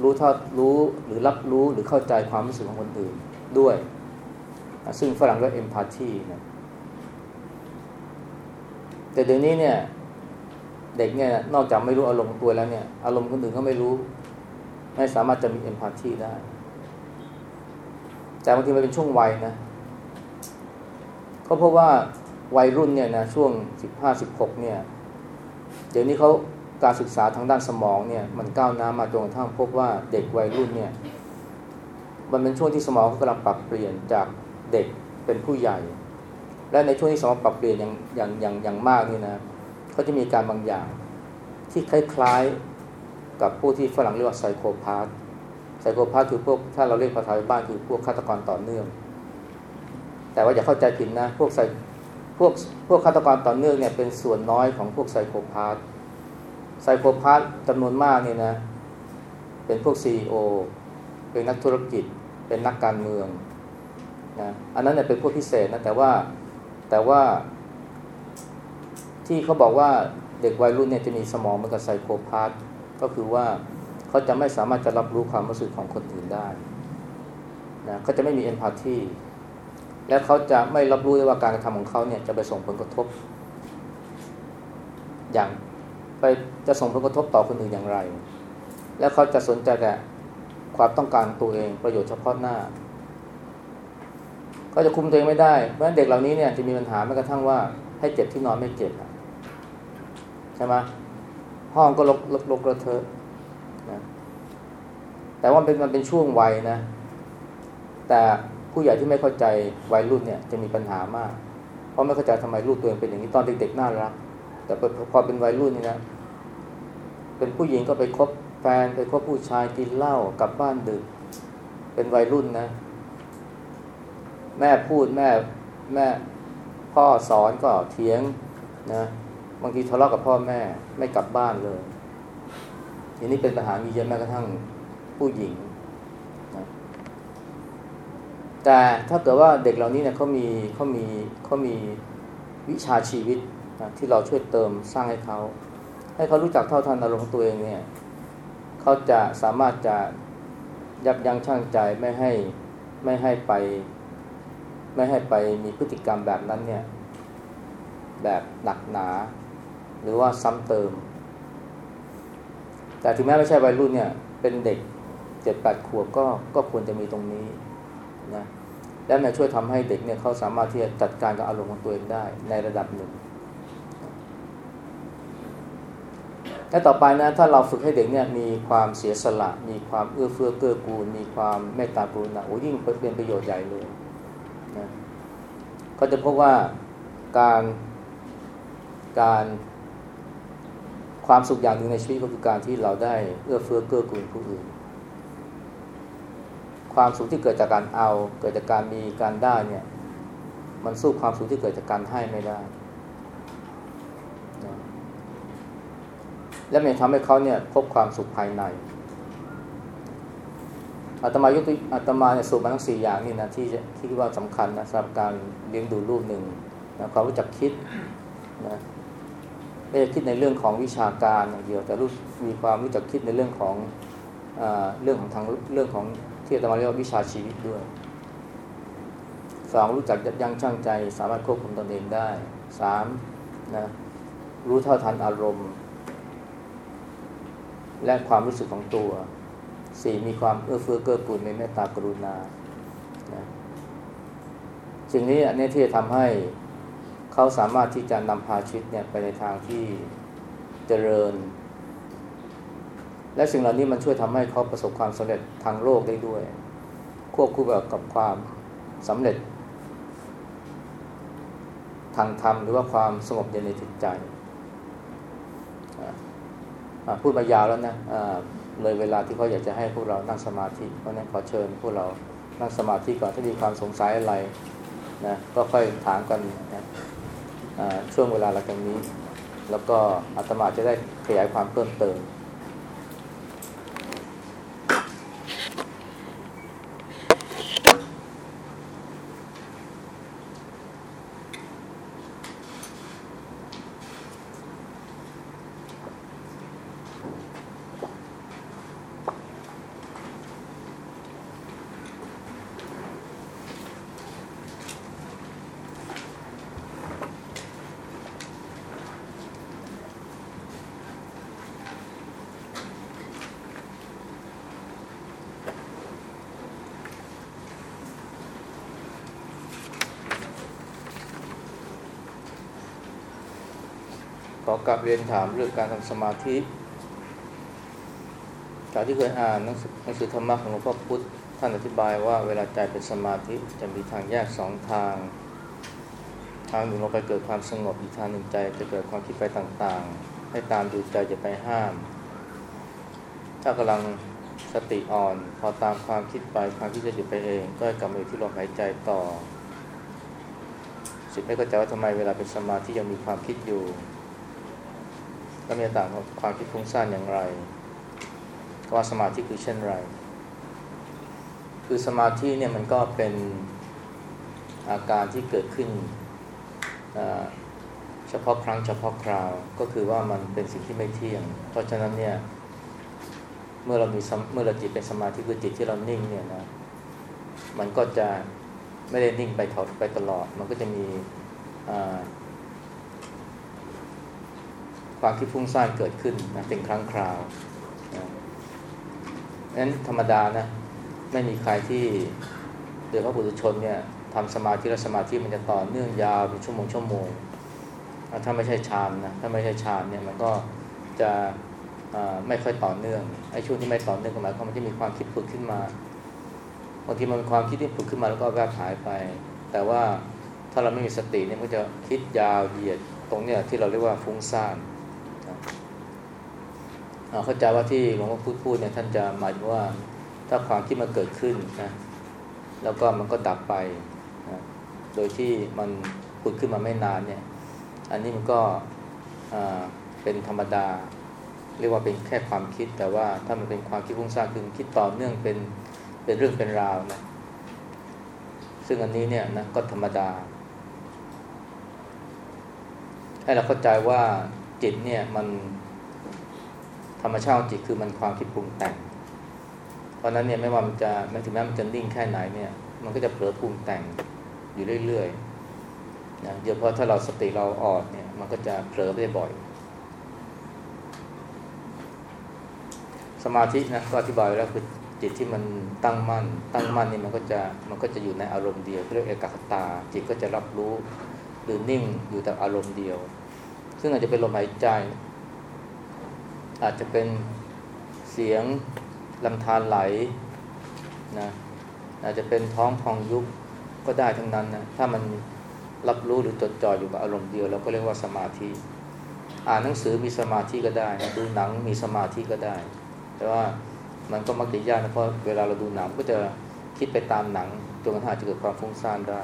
รู้เท่ารู้หรือรับรู้หรือเข้าใจความรู้สึกของคนอื่นด้วย ซึ่งฝรั่งเรียก empathy นะแต่เดี๋ยวนี้เนี่ย เด็กเนี่ยนอกจากไม่รู้อารมณ์ตัวแล้วเนี่ย อารมณ์คนอื่นก็ไม่รู้ ไม่สามารถจะมีเอมพัตตีได้ แต่บางทีมันเป็นช่วงวัยนะเขาพบว่าวัยรุ่นเนี่ยนะช่วงสิบห้าสิบหกเนี่ย เดี๋ยวนี้เขาการศึกษาทางด้านสมองเนี่ย มันก้าวหน้ามาจนกระทั่งพบว่าเด็กวัยรุ่นเนี่ย มันเป็นช่วงที่สมองเขากำลังปรับเปลี่ยนจาก เด็กเป็นผู้ใหญ่ และในช่วงที่สมองปรับเปลี่ยนอย่างอย่างอย่างอย่างมากนี่นะเขาจะมีการบางอย่างที่คล้ายๆกับผู้ที่ฝรั่งเรียกว่าไซโคพาธไซโคพาธคือพวกถ้าเราเรียกภาษาบ้านคือพวกฆาตกรต่อเนื่อง แต่ว่าอย่าเข้าใจผิดนะพวกไซพวกพวกฆาตกรต่อเนื่องเนี่ยเป็นส่วนน้อยของพวกไซโคพาธไซโคพาธจำนวนมากเนี่ยนะ เป็นพวกซีอเป็นนักธุรกิจ เป็นนักการเมือง นะอันนั้นเนี่ยเป็นพวกพิเศษนะแต่ว่าแต่ว่าที่เขาบอกว่าเด็กวัยรุ่นเนี่ยจะมีสมองเหมือนกับไซโคพาธก็คือว่าเขาจะไม่สามารถจะรับรู้ความรู้สึกของคนอื่นได้นะเขาจะไม่มีเอมพัตตีและเขาจะไม่รับรู้ได้ว่าการกระทำของเขาเนี่ยจะไปส่งผลกระทบ อย่างไปจะส่งผลกระทบต่อคนอื่นอย่างไร และเขาจะสนใจแต่ความต้องการตัวเองประโยชน์เฉพาะหน้า ก็จะคุมตัวเองไม่ได้ เพราะฉะนั้นเด็กเหล่านี้เนี่ยจะมีปัญหาแม้กระทั่งว่าให้เจ็บที่นอนไม่เจ็บใช่ไหมห้องก็ลกลกลกระเทอะนะแต่ว่าเป็นมันเป็นช่วงวัยนะ แต่ผู้ใหญ่ที่ไม่เข้าใจวัยรุ่นเนี่ยจะมีปัญหามาก เพราะไม่เข้าใจทำไมลูกตัวเองเป็นอย่างนี้ตอนเด็กๆน่ารัก แต่พอเป็นวัยรุ่นนี่นะ เป็นผู้หญิงก็ไปคบแฟนไปคบผู้ชายกินเหล้ากลับบ้านดึก เป็นวัยรุ่นนะ แม่พูดแม่แม่พ่อสอนก็เถียงนะบางทีทะเลาะกับพ่อแม่ไม่กลับบ้านเลย ทีนี้เป็นปัญหามีเยอะแม้กระทั่งผู้หญิงนะแต่ถ้าเกิดว่าเด็กเหล่านี้เนี่ยเขามีเขามีเขามีวิชาชีวิตนะที่เราช่วยเติมสร้างให้เขา ให้เขารู้จักเท่าทันอารมณ์ตัวเองเนี่ยเขาจะสามารถจะยับยั้งชั่งใจไม่ให้ไม่ให้ไป ไม่ให้ไปมีพฤติกรรมแบบนั้นเนี่ยแบบหนักหนา หรือว่าซ้ำเติม แต่ถึงแม้ไม่ใช่วัยรุ่นเนี่ย เป็นเด็กเจ็ดแปดขวบก็ก็ควรจะมีตรงนี้นะและมันช่วยทำให้เด็กเนี่ยเขาสามารถที่จะจัดการกับอารมณ์ของตัวเองได้ในระดับหนึ่งและต่อไปนะถ้าเราฝึกให้เด็กเนี่ยมีความเสียสละ มีความเอื้อเฟื้อเกื้อกูล มีความเมตตากรุณาโอ้ยิ่งเป็นประโยชน์ใหญ่เลย ก็จะพบว่าการการความสุขอย่างหนึ่งในชีวิตก็คือการที่เราได้เอื้อเฟื้อเกื้อกูลผู้อื่น ความสุขที่เกิดจากการเอา เกิดจากการมีการได้เนี่ย มันสู้ความสุขที่เกิดจากการให้ไม่ได้ และมันทำให้เขาเนี่ยพบความสุขภายใน อาตมายกตัวอาตมาเนี่ยสูบมาทั้งสี่อย่างนี่นะที่ที่ว่าสำคัญนะสำหรับการเลี้ยงดูลูกหนึ่งนะความรู้จักคิดนะไม่ได้คิดในเรื่องของวิชาการอย่างเดียวแต่รู้มีความรู้จักคิดในเรื่องของอเรื่องของทางเรื่องของที่อาตมาเรียกว่าวิชาชีวิตด้วยสองรู้จักยับยั้งชั่งใจ สามารถควบคุมตนเองได้สามนะรู้เท่าทันอารมณ์ และความรู้สึกของตัว สี่มีความเอื้อเฟื้อเกื้อกูลมีเมตตากรุณานะสิ่งนี้อันนี้ที่จะทำให้เขาสามารถที่จะนำพาชีวิตเนี่ยไปในทางที่เจริญ และสิ่งเหล่านี้มันช่วยทำให้เขาประสบความสำเร็จทางโลกได้ด้วย ควบคู่กับความสำเร็จ ทางธรรมหรือว่าความสงบเย็นในจิตใจพูดมายาวแล้วนะ เลยเวลาที่เขาอยากจะให้พวกเรานั่งสมาธิ เพราะนั้นขอเชิญพวกเรานั่งสมาธิก่อนถ้ามีความสงสัยอะไรนะก็ค่อยถามกันนะช่วงเวลาหลังจากนี้ แล้วก็อาตมาจะได้ขยายความเพิ่มเติมข อกลับเรียนถามเรื่องการทำสมาธิจากที่เคยอ่านหนังสือธรรมะของหลวงพ่อพุธท่านอธิบายว่าเวลาใจเป็นสมาธิจะมีทางแยกสองทาง ทางหนึ่งเราไปเกิดความสงบอีกทางหนึ่งใจจะเกิดความคิดไปต่างๆ ให้ตามดูใจจะไปห้าม ถ้ากำลังสติอ่อน พอตามความคิดไปความคิดจะหยุดไปเอง ก็กลับมาอยู่ที่ลมหายใจต่อ สิไม่เข้าใจว่าทำไมเวลาเป็นสมาธิยังมีความคิดอยู่ แล้วมีต่างกับความคิดฟุ้งซ่านอย่างไร ว่าสมาธิคือเช่นไร คือสมาธิเนี่ยมันก็เป็นอาการที่เกิดขึ้นเฉพาะครั้งเฉพาะคราวก็คือว่ามันเป็นสิ่งที่ไม่เที่ยง เพราะฉะนั้นเนี่ยเมื่อเรามีเมื่อเราจิตเป็นสมาธิคือจิตที่เรานิ่งเนี่ยนะมันก็จะไม่ได้นิ่งไปถอดไปตลอด มันก็จะมี ความคิดฟุ้งซ่านเกิดขึ้นนะเป็นครั้งคราวนะนั้นธรรมดานะไม่มีใครที่เดือดพระบุตรชนเนี่ยทำสมาธิแล้วสมาธิมันจะต่อเนื่องยาวเป็นชั่วโมงชั่วโมง ถ้าไม่ใช่ฌานนะถ้าไม่ใช่ฌานเนี่ยมันก็จะไม่ค่อยต่อเนื่องไอ้ช่วงที่ไม่ต่อเนื่องก็หมายความมันจะมีความคิดผุดขึ้นมาบางทีมันความคิดที่ผุดขึ้นมาแล้วก็แวบหายไป แต่ว่าถ้าเราไม่มีสติเนี่ยมันจะคิดยาวเหยียดตรงเนี้ยที่เราเรียกว่าฟุ้งซ่าน เข้าใจว่าที่หลวงพ่อพูดพูดเนี่ยท่านจะหมายถึงว่าถ้าความคิดมันเกิดขึ้นนะแล้วก็มันก็ดับไปนะโดยที่มันผุดขึ้นมาไม่นานเนี่ย อันนี้มันก็เป็นธรรมดา เรียกว่าเป็นแค่ความคิด แต่ว่าถ้ามันเป็นความคิดฟุ้งซ่านคือคิดต่อเนื่องเป็นเป็นเรื่องเป็นราวนะซึ่งอันนี้เนี่ยนะก็ธรรมดา ให้เราเข้าใจว่า จิตเนี่ยมันธรรมชาติจิตคือมันความคิดปรุงแต่ง เพราะนั้นเนี่ยไม่ว่ามันจะไม่ถึงแม้มันจะนิ่งแค่ไหนเนี่ยมันก็จะเผลอปรุงแต่งอยู่เรื่อยๆนะเดี๋ยวพอถ้าเราสติเราอ่อนเนี่ยมันก็จะเผลอได้บ่อย สมาธินะก็อธิบายแล้วคือจิตที่มันตั้งมั่น ตั้งมั่นนี่มันก็จะมันก็จะอยู่ในอารมณ์เดียวเรียกเอกคตา จิตก็จะรับรู้หรือนิ่งอยู่แต่อารมณ์เดียว ซึ่งอาจจะเป็นลมหายใจ อาจจะเป็นเสียงลำธารไหลนะอาจจะเป็นท้องพองยุบก็ได้ทั้งนั้นนะถ้ามันรับรู้หรือจดจ่ออยู่กับอารมณ์เดียวเราก็เรียกว่าสมาธิ อ่านหนังสือมีสมาธิก็ได้ดูหนังมีสมาธิก็ได้ แต่ว่ามันก็มักจะยากนะเพราะเวลาเราดูหนังก็จะคิดไปตามหนังจนกระทั่งจะเกิดความฟุ้งซ่านได้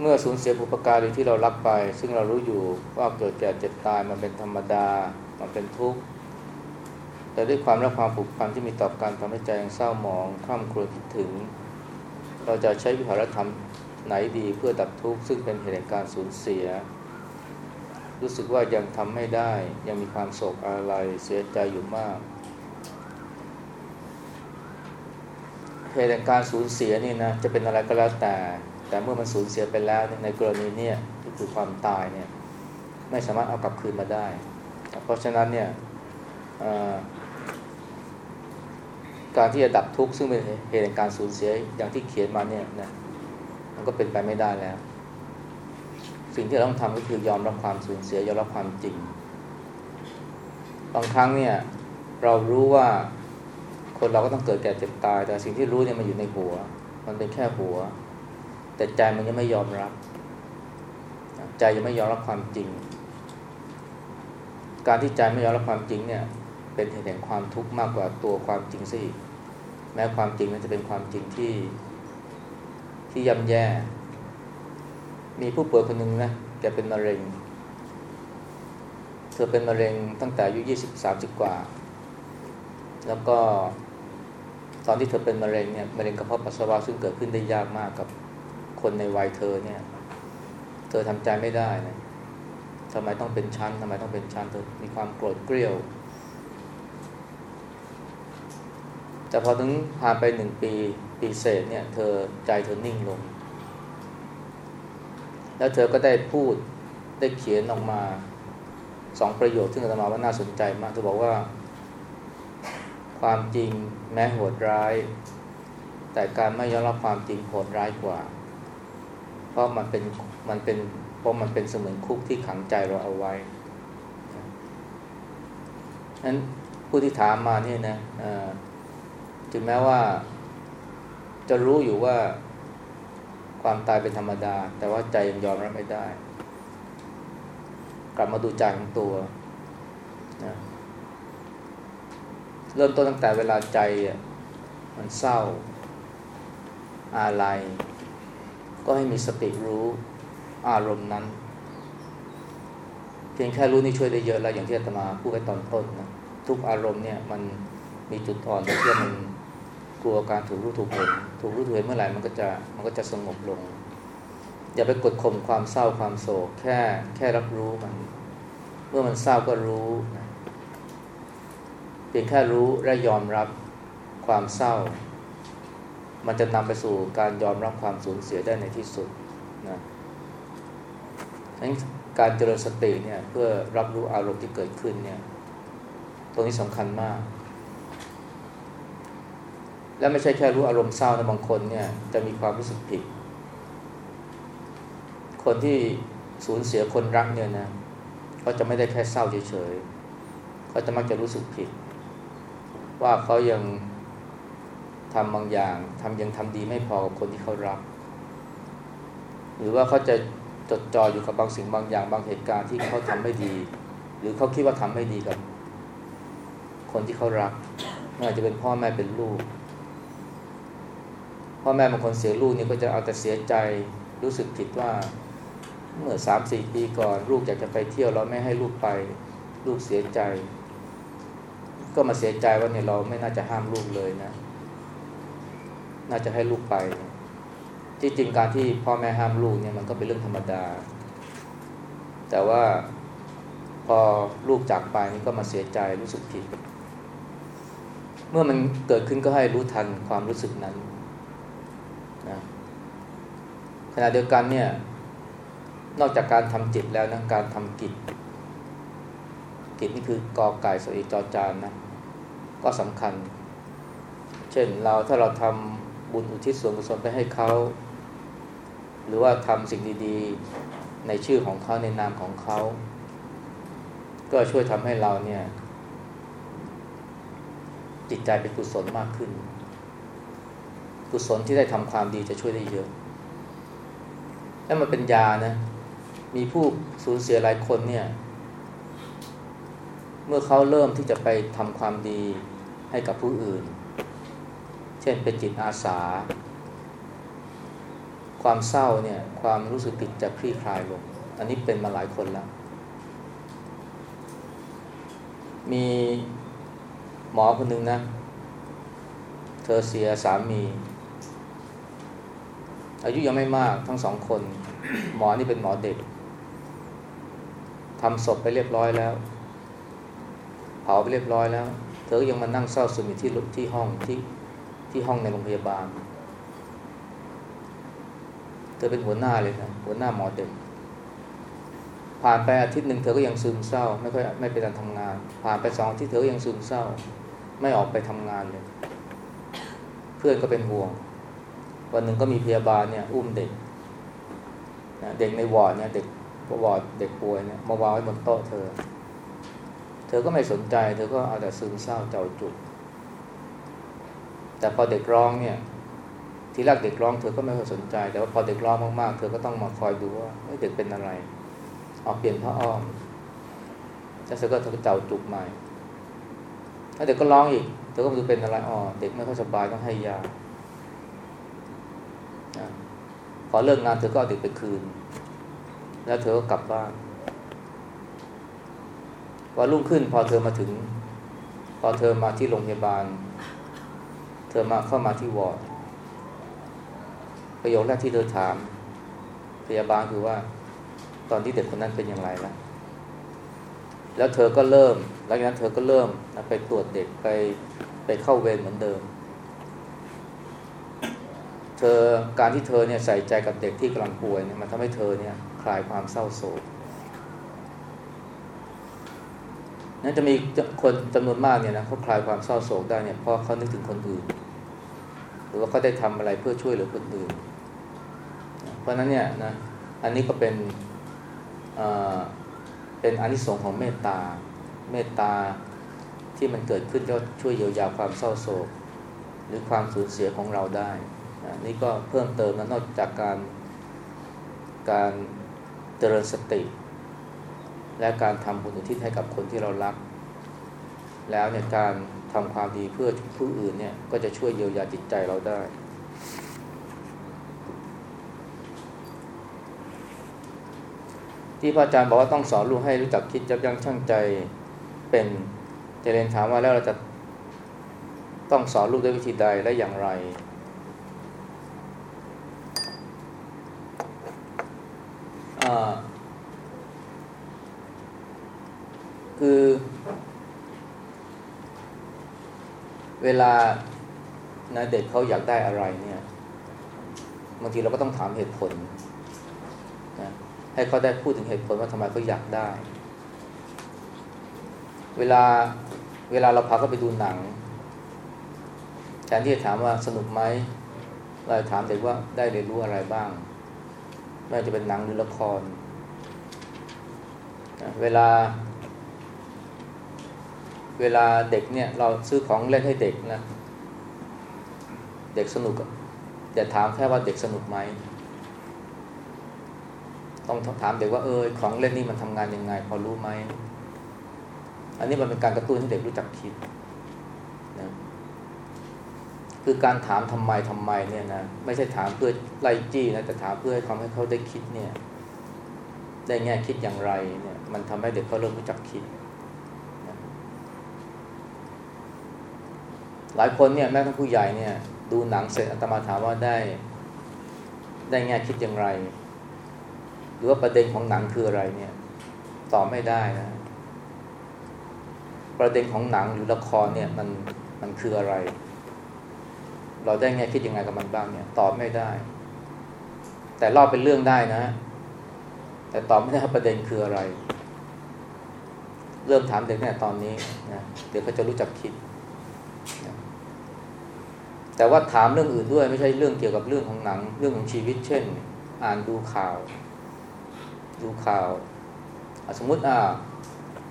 เมื่อสูญเสียบุปการีที่เรารับไป ซึ่งเรารู้อยู่ว่าเกิดแก่เจ็บตายมันเป็นธรรมดา มันเป็นทุกข์ แต่ด้วยความรักความผูกพันที่มีต่อการทำให้ใจเศร้าหมองข้ามครวญคิดถึง เราจะใช้วิหารธรรมไหนดีเพื่อดับทุกข์ซึ่งเป็นเหตุแห่งการสูญเสีย รู้สึกว่ายังทำไม่ได้ ยังมีความโศกอะไรเสียใจอยู่มาก เหตุแห่งการสูญเสียนี่นะจะเป็นอะไรก็แล้วแต่ แต่เมื่อมันสูญเสียไปแล้วในกรณีนี้ก็คือความตายเนี่ยไม่สามารถเอากลับคืนมาได้ เพราะฉะนั้นเนี่ยการที่จะดับทุกข์ซึ่งเป็นเหตุแห่งการสูญเสียอย่างที่เขียนมาเนี่ยนะมันก็เป็นไปไม่ได้แล้ว สิ่งที่เราต้องทำก็คือยอมรับความสูญเสียยอมรับความจริงบางครั้งเนี่ยเรารู้ว่าคนเราก็ต้องเกิดแก่เจ็บตาย แต่สิ่งที่รู้เนี่ยมันอยู่ในหัว มันเป็นแค่หัว แต่ใจมันยังไม่ยอมรับ ใจยังไม่ยอมรับความจริง การที่ใจไม่ยอมรับความจริงเนี่ย เป็นเหตุแห่งความทุกข์มากกว่าตัวความจริงซะอีกแม้ความจริงนั้นจะเป็นความจริงที่ ที่ย่ำแย่ มีผู้ป่วยคนหนึ่งนะแกเป็นมะเร็ง เธอเป็นมะเร็งตั้งแต่อายุยี่สิบสามสิบกว่า แล้วก็ตอนที่เธอเป็นมะเร็งเนี่ยมะเร็งกระเพาะปัสสาวะซึ่งเกิดขึ้นได้ยากมากกับ คนในวัยเธอเนี่ย เธอทำใจไม่ได้นะทำไมต้องเป็นชั้นทำไมต้องเป็นชั้นเธอมีความโกรธเกลียว แต่พอถึงผ่านไปหนึ่งปีปีเศษเนี่ย เธอใจเธอนิ่งลง แล้วเธอก็ได้พูดได้เขียนออกมาสองประโยคซึ่งอาตมาว่าน่าสนใจมากเธอบอกว่า ความจริงแม้โหดร้าย แต่การไม่ยอมรับความจริงโหดร้ายกว่า ราะมันเป็นมันเป็นเพราะมันเป็นเสมือนคุกที่ขังใจเราเอาไว้นั้นผู้ที่ถามมาเนี่ยนะถึงแม้ว่า จะรู้อยู่ว่าความตายเป็นธรรมดา แต่ว่าใจยังยอมรับไม่ได้ กลับมาดูใจของตัวนะเริ่มต้นตั้งแต่เวลาใจมันเศร้า อาลัย ก็ให้มีสติรู้อารมณ์นั้น เพียงแค่รู้นี่ช่วยได้เยอะแล้วอย่างที่อาตมาพูดไว้ตอนต้นนะทุกอารมณ์เนี่ยมันมีจุดอ่อนที่มันกลัวการถูกรู้ถูกเห็นถูกรู้ถูกเห็นเมื่อไหร่มันก็จะมันก็จะสงบลง อย่าไปกดข่มความเศร้าความโศกแค่แค่รับรู้มัน เมื่อมันเศร้าก็รู้นะเพียงแค่รู้และยอมรับความเศร้า มันจะนำไปสู่การยอมรับความสูญเสียได้ในที่สุดนะนั้นการเจริญสติเนี่ยเพื่อรับรู้อารมณ์ที่เกิดขึ้นเนี่ยตรงนี้สำคัญมาก และไม่ใช่แค่รู้อารมณ์เศร้านะบางคนเนี่ยจะมีความรู้สึกผิด คนที่สูญเสียคนรักเนี่ยนะเขาจะไม่ได้แค่เศร้าเฉยๆเขาจะมักจะรู้สึกผิด ว่าเขายัง ทำบางอย่างทำยังทำดีไม่พอกับคนที่เขารัก หรือว่าเขาจะจดจ่ออยู่กับบางสิ่งบางอย่าง บางเหตุการณ์ที่เขาทำไม่ดี หรือเขาคิดว่าทำไม่ดีกับ คนที่เขารักไม่ว่าจะเป็นพ่อแม่เป็นลูก พ่อแม่บางคนเสียลูกนี่ก็จะเอาแต่เสียใจรู้สึกผิดว่า เมื่อสามสี่ปีก่อน ลูกอยากจะไปเที่ยวเราไม่ให้ลูกไป ลูกเสียใจ ก็มาเสียใจว่าเนี่ยเราไม่น่าจะห้ามลูกเลยนะ น่าจะให้ลูกไป ที่จริงการที่พ่อแม่ห้ามลูกเนี่ยมันก็เป็นเรื่องธรรมดา แต่ว่าพอลูกจากไปนี่ก็มาเสียใจรู้สึกผิด เมื่อมันเกิดขึ้นก็ให้รู้ทันความรู้สึกนั้นนะขณะเดียวกันเนี่ยนอกจากการทำจิตแล้วนะการทำกิจ กิจนี่คือกอไก่สอีจอจานนะก็สำคัญ เช่นเราถ้าเราทำ บุญอุทิศส่วนกุศลไปให้เขา หรือว่าทำสิ่งดีๆ ในชื่อของเขาในนามของเขา ก็ช่วยทำให้เราเนี่ย จิตใจเป็นกุศลมากขึ้น กุศลที่ได้ทำความดีจะช่วยได้เยอะ แล้วมันเป็นยานะ มีผู้สูญเสียหลายคนเนี่ย เมื่อเขาเริ่มที่จะไปทำความดีให้กับผู้อื่น ช่นเป็นจิตอาสา ความเศร้าเนี่ยความรู้สึกผิดจะคลี่คลายลง อันนี้เป็นมาหลายคนแล้ว มีหมอคนหนึ่งนะ เธอเสียสามี อายุยังไม่มากทั้งสองคน หมอนี่เป็นหมอเด็กทำศพไปเรียบร้อยแล้ว เผาไปเรียบร้อยแล้ว เธอยังมานั่งเศร้าซึมอยู่ที่ที่ห้องที่ ที่ห้องในโรงพยาบาล เธอเป็นหัวหน้าเลยนะหัวหน้าหมอเด็ก ผ่านไปอาทิตย์หนึ่งเธอก็ยังซึมเศร้า ไม่ค่อยไม่ไปการทำงาน ผ่านไปสองที่เธอยังซึมเศร้า ไม่ออกไปทำงานเลย เพื่อนก็เป็นห่วง วันหนึ่งก็มีพยาบาลเนี่ย อุ้มเด็กเด็กในวอร์ดเนี่ยเด็กวอร์ดเด็กป่วยเนี่ยมาวางไว้บนโต๊ะเธอ เธอก็ไม่สนใจ เธอก็เอาแต่ซึมเศร้าเจ้าจุก แต่พอเด็กร้องเนี่ยทีแรกเด็กร้องเธอก็ไม่ค่อยสนใจ แต่ว่าพอเด็กร้องมากๆ เธอก็ต้องมาคอยดูว่าเด็กเป็นอะไรออกเปลี่ยนผ้าอ้อมแล้วเธอก็เธอก็เจ้าจุกใหม่ถ้าเด็กก็ร้องอีกเธอก็มาดูเป็นอะไรอ๋อเด็กไม่ค่อยสบายต้องให้ยาพอเลิกงานเธอก็เอาเด็กไปคืน แล้วเธอก็กลับบ้านวันรุ่งขึ้นพอเธอมาถึง พอเธอมาที่โรงพยาบาล ธอมาเข้ามาที่วอร์ดประโยคแรกที่เธอถาม พยาบาลคือว่า ตอนที่เด็กคนนั้นเป็นอย่างไรแล้วแล้วเธอก็เริ่ม หลังจากนั้นเธอก็เริ่มไปตรวจเด็กไปไปเข้าเวรเหมือนเดิม เธอการที่เธอเนี่ยใส่ใจกับเด็กที่กำลังป่วยเนี่ยมันทำให้เธอเนี่ยคลายความเศร้าโศกนั้นจะมีคนจำนวนมากเนี่ยนะเขาคลายความเศร้าโศกได้เนี่ยเพราะเขานึกถึงคนอื่น หรือว่าเขาได้ทำอะไรเพื่อช่วยเหลือคนอื่น เพราะนั้นเนี่ยนะอันนี้ก็เป็นเป็นอนิสงส์ของเมตตา เมตตาที่มันเกิดขึ้นก็ช่วยเยียวยาความเศร้าโศก หรือความสูญเสียของเราได้นี่ก็เพิ่มเติมนะนอกจากการการเจริญสติ และการทำบุญอุทิศให้กับคนที่เรารัก แล้วเนี่ยการทำความดีเพื่อผู้อื่นเนี่ยก็จะช่วยเยียวยาจิตใจเราได้ ที่พระอาจารย์บอกว่าต้องสอนลูกให้รู้จักคิดยับยั้งชั่งใจเป็นเจเรนถามว่าแล้วเราจะต้องสอนลูกด้วยวิธีใดและอย่างไร คือ เวลานะเด็กเขาอยากได้อะไรเนี่ยบางทีเราก็ต้องถามเหตุผลให้เขาได้พูดถึงเหตุผลว่าทำไมเขาอยากได้ เวลาเวลาเราพาเขาไปดูหนังแทนที่จะถามว่าสนุกไหมเราถามเด็กว่าได้เรียนรู้อะไรบ้างไม่ว่าจะเป็นหนังหรือละคร เวลา เวลาเด็กเนี่ยเราซื้อของเล่นให้เด็กนะ เด็กสนุกแต่ถามแค่ว่าเด็กสนุกไหมต้องถามเด็กว่าเออของเล่นนี่มันทำงานยังไง พอรู้ไหม อันนี้มันเป็นการกระตุ้นให้เด็กรู้จักคิดนะคือการถามทำไมทำไมเนี่ยนะไม่ใช่ถามเพื่อไล่จี้นะแต่ถามเพื่อให้ทำให้เขาได้คิดเนี่ย ได้แง่คิดอย่างไรเนี่ย มันทำให้เด็กเขาเริ่มรู้จักคิดนะ หลายคนเนี่ยแม้ทั้งผู้ใหญ่เนี่ย ดูหนังเสร็จอาตมาถามว่าได้ ได้แง่คิดอย่างไร หรือว่าประเด็นของหนังคืออะไรเนี่ยตอบไม่ได้นะ ประเด็นของหนังหรือละครเนี่ยมันมันคืออะไร เราได้ไงคิดยังไงกับมันบ้างเนี่ย ตอบไม่ได้ แต่เล่าเป็นเรื่องได้นะ แต่ตอบไม่ได้ประเด็นคืออะไร เริ่มถามเด็กเนี่ยตอนนี้นะเดี๋ยวเขาจะรู้จักคิด แต่ว่าถามเรื่องอื่นด้วยไม่ใช่เรื่องเกี่ยวกับเรื่องของหนัง เรื่องของชีวิต เช่น อ่านดูข่าว ดูข่าว สมมุติอ่า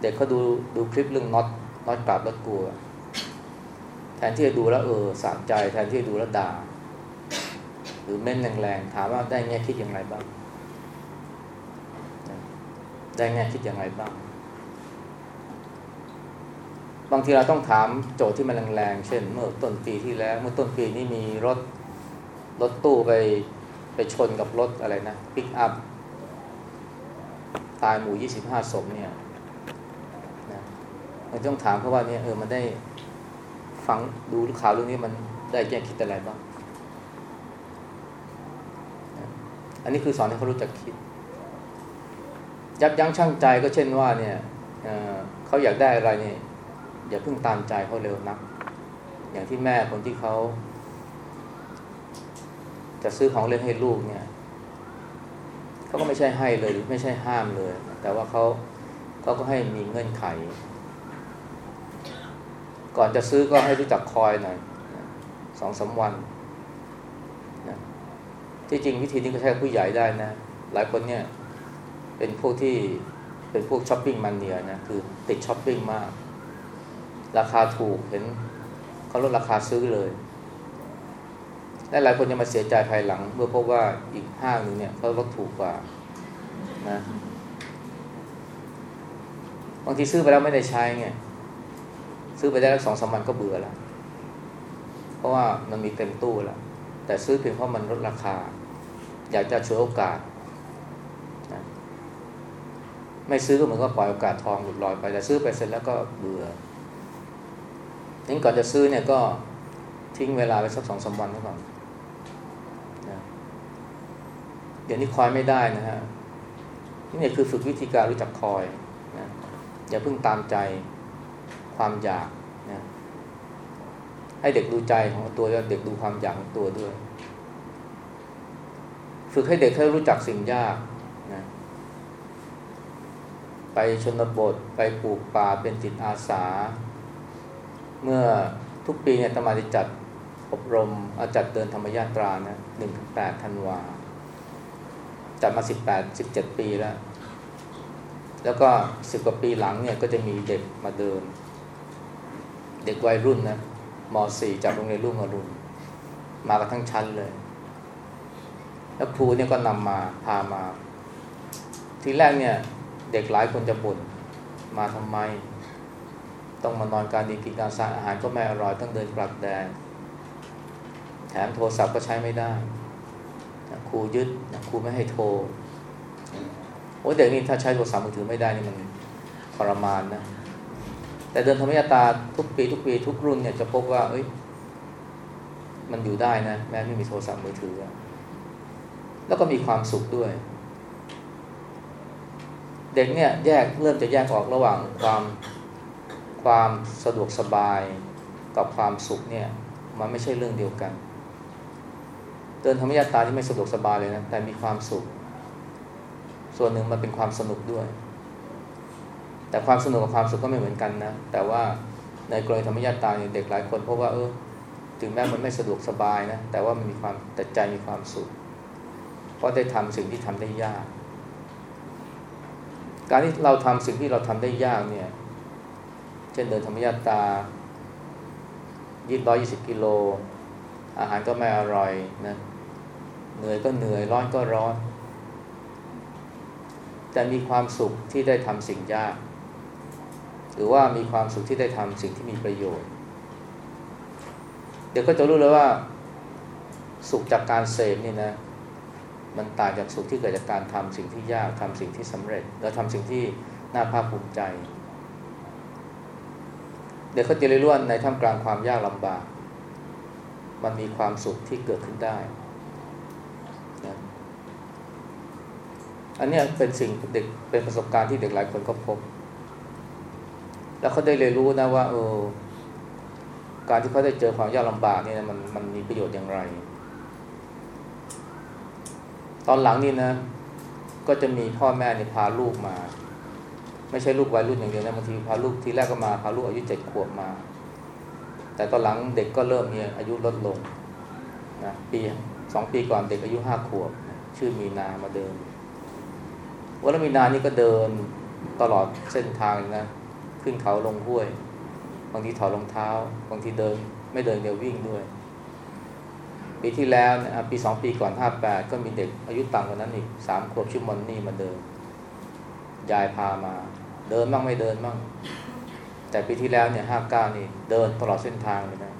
เด็กเขาดูดูคลิปเรื่องน็อตน็อตกลับรถกลัว แทนที่จะดูแล้วเออสะใจ แทนที่จะดูแล้วด่า หรือเม้นแรงๆถามว่าได้แง่คิดอย่างไรบ้าง ได้แง่คิดอย่างไรบ้าง บางทีเราต้องถามโจทย์ที่มันแรงๆ เช่น เมื่อต้นปีที่แล้ว เมื่อต้นปีนี้มีรถรถตู้ไปไปชนกับรถอะไรนะปิกอัพตายหมู่ยี่สิบห้าศพเนี่ยนะมันต้องถามเขาว่าเนี่ยเออมันได้ฟังดูข่าวเรื่องนี้มันได้แก้คิดอะไรบ้างอันนี้คือสอนให้เขารู้จักคิด ยับยั้งชั่งใจก็เช่นว่าเนี่ยเเขาอยากได้อะไรเนี่ย อย่าเพิ่งตามใจเขาเร็วนัก อย่างที่แม่คนที่เขา จะซื้อของเล่นให้ลูกเนี่ยเขาก็ไม่ใช่ให้เลยหรือไม่ใช่ห้ามเลย แต่ว่าเขาเขาก็ให้มีเงื่อนไข ก่อนจะซื้อก็ให้รู้จักคอยหน่อยสองสาวันนะที่จริงวิธีนี้ก็ใช้ผู้ใหญ่ได้นะ หลายคนเนี่ยเป็นพวกที่เป็นพวกช้อปปิ้งมันเนียนะคือติดช้อปปิ้งมาก ราคาถูกเห็นเขาลดราคาซื้อเลยและหลายคนจะมาเสียใจภายหลัง เมื่อพบว่าอีกห้างนึงเนี่ยเขาลดถูกกว่านะบางทีซื้อไปแล้วไม่ได้ใช้ไงซื้อไปได้แล้วสองสามวันก็เบื่อแล้วเพราะว่ามันมีเต็มตู้แล้ว แต่ซื้อเพียงเพราะมันลดราคา อยากจะช่วยโอกาสไม่ซื้อก็เหมือนก็ปล่อยโอกาสทองหลุดลอยไปแต่ซื้อไปเสร็จแล้วก็เบื่อ นี่ก่อนจะซื้อเนี่ยก็ทิ้งเวลาไปสักสองสาวันก่อนนะเดี๋ยวนี้คอยไม่ได้นะฮะนี่คือฝึกวิธีการรู้จักคอยนะอย่าเพิ่งตามใจความอยากนะให้เด็กดูใจของตัวแล้วเด็กดูความอยากของตัวด้วย ฝึกให้เด็กให้รู้จักสิ่งยากนะไปชนบทไปปลูกป่าเป็นจิตอาสา เมื่อทุกปีเนี่ยตมาจะจัดอบรมอาจัดเดินธรรมยาตรานะหนึ่งถึงแปดธันวา จัดมาสิบแปดสิบเจ็ดปีแล้ว แล้วก็สิบกว่าปีหลังเนี่ยก็จะมีเด็กมาเดิน เด็กวัยรุ่นนะม .4 จากโรงเรียนรุ่งอรุณมากันทั้งชั้นเลย แล้วครูเนี่ยก็นำมาพามา ทีแรกเนี่ย เด็กหลายคนจะบ่นมาทำไม ต้องมานอนการดีกินการสร้างอาหารก็ไม่อร่อยต้องเดินกลับแดนแถมโทรศัพท์ก็ใช้ไม่ได้ครูยึดครูไม่ให้โทรโอ้เด็กนี่ถ้าใช้โทรศัพท์มือถือไม่ได้นี่มันทรมานนะแต่เดินธรรมยตาทุกปีทุกปีทุกรุ่นเนี่ยจะพบว่า เอ้ย มันอยู่ได้นะแม้ไม่มีโทรศัพท์มือถือ แล้วก็มีความสุขด้วย เด็กเนี่ยแยกเริ่มจะแยกออกระหว่างความ ความสะดวกสบายกับความสุขเนี่ยมันไม่ใช่เรื่องเดียวกัน เดินธรรมยาตาที่ไม่สะดวกสบายเลยนะแต่มีความสุข ส่วนหนึ่งมันเป็นความสนุกด้วย แต่ความสนุกกับความสุขก็ไม่เหมือนกันนะแต่ว่าในกรณีธรรมญาตาเนี่ยเด็กหลายคนพบว่าเออถึงแม้มันไม่สะดวกสบายนะแต่ว่ามันมีความแต่ใจมีความสุข เพราะได้ทำสิ่งที่ทำได้ยาก การที่เราทำสิ่งที่เราทำได้ยากเนี่ย เช่นเดินธรรมยาตายี่ร้อยยี่สิบกิโล อาหารก็ไม่อร่อยนะเหนื่อยก็เหนื่อยร้อนก็ร้อน แต่มีความสุขที่ได้ทำสิ่งยาก หรือว่ามีความสุขที่ได้ทำสิ่งที่มีประโยชน์ เดี๋ยวก็จะรู้เลยว่า สุขจากการเสพนี่นะ มันต่างจากสุขที่เกิดจากการทำสิ่งที่ยากทำสิ่งที่สำเร็จ แล้วทำสิ่งที่น่าภาคภูมิใจ เดี๋ยวเขาจะเรียนรู้ว่าในท่ามกลางความยากลำบาก มันมีความสุขที่เกิดขึ้นได้นะอันนี้เป็นสิ่งเด็กเป็นประสบการณ์ที่เด็กหลายคนก็พบ แล้วเขาได้เรียนรู้นะว่าเออการที่เขาได้เจอความยากลำบากนี่นะมันมันมีประโยชน์อย่างไร ตอนหลังนี่นะ ก็จะมีพ่อแม่เนี่ยพาลูกมา ไม่ใช่ลูกวัยรุ่นอย่างเดียวนะบางทีพาลูกทีแรกก็มาพาลูกอายุเจ็ดขวบมา แต่ตอนหลังเด็กก็เริ่มมีอายุลดลงนะปีสองปีก่อนเด็กอายุห้าขวบ ชื่อมีนามาเดินวันละมีนานี่ก็เดินตลอดเส้นทางนะขึ้นเขาลงห้วย บางทีถอดรองเท้า บางทีเดินไม่เดินเดียววิ่งด้วย ปีที่แล้วนะปีสองปีก่อนห้าแปดก็มีเด็กอายุต่ำกว่านั้นอีกสามขวบชื่อมอนนี่มาเดิน ยายพามา เดินบ้างไม่เดินบ้างแต่ปีที่แล้วเนี่ยห้าเก้านี่เดินตลอดเส้นทางเลยนะ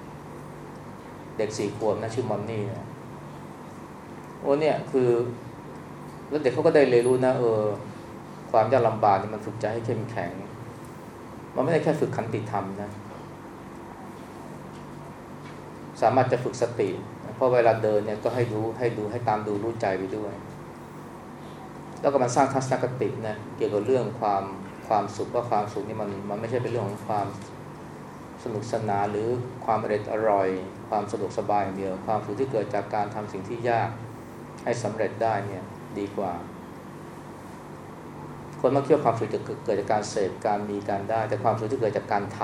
เด็กสี่ขวบนะชื่อมอนนี่นะโอ้เนี่ยคือ แล้วเด็กเขาก็ได้เรียนรู้นะเออ ความยากลำบากนี่มันฝึกใจให้เข้มแข็ง มันไม่ได้แค่ฝึกขันติธรรมนะ สามารถจะฝึกสติ เพราะเวลาเดินเนี่ยก็ให้รู้ให้ดูให้ตามดูรู้ใจไปด้วย แล้วก็มันสร้างทัศนคตินะเกี่ยวกับเรื่องความความสุขว่าความสุขนี่มันมันไม่ใช่เป็นเรื่องของความสนุกสนานหรือความอร่อยอร่อย ความสะดวกสบายอย่างเดียว ความสุขที่เกิดจากการทำสิ่งที่ยากให้สำเร็จได้เนี่ยดีกว่า คนมักคิดว่าความสุขจะเกิดจากการเสพการมีการได้ แต่ความสุขที่เกิดจากการท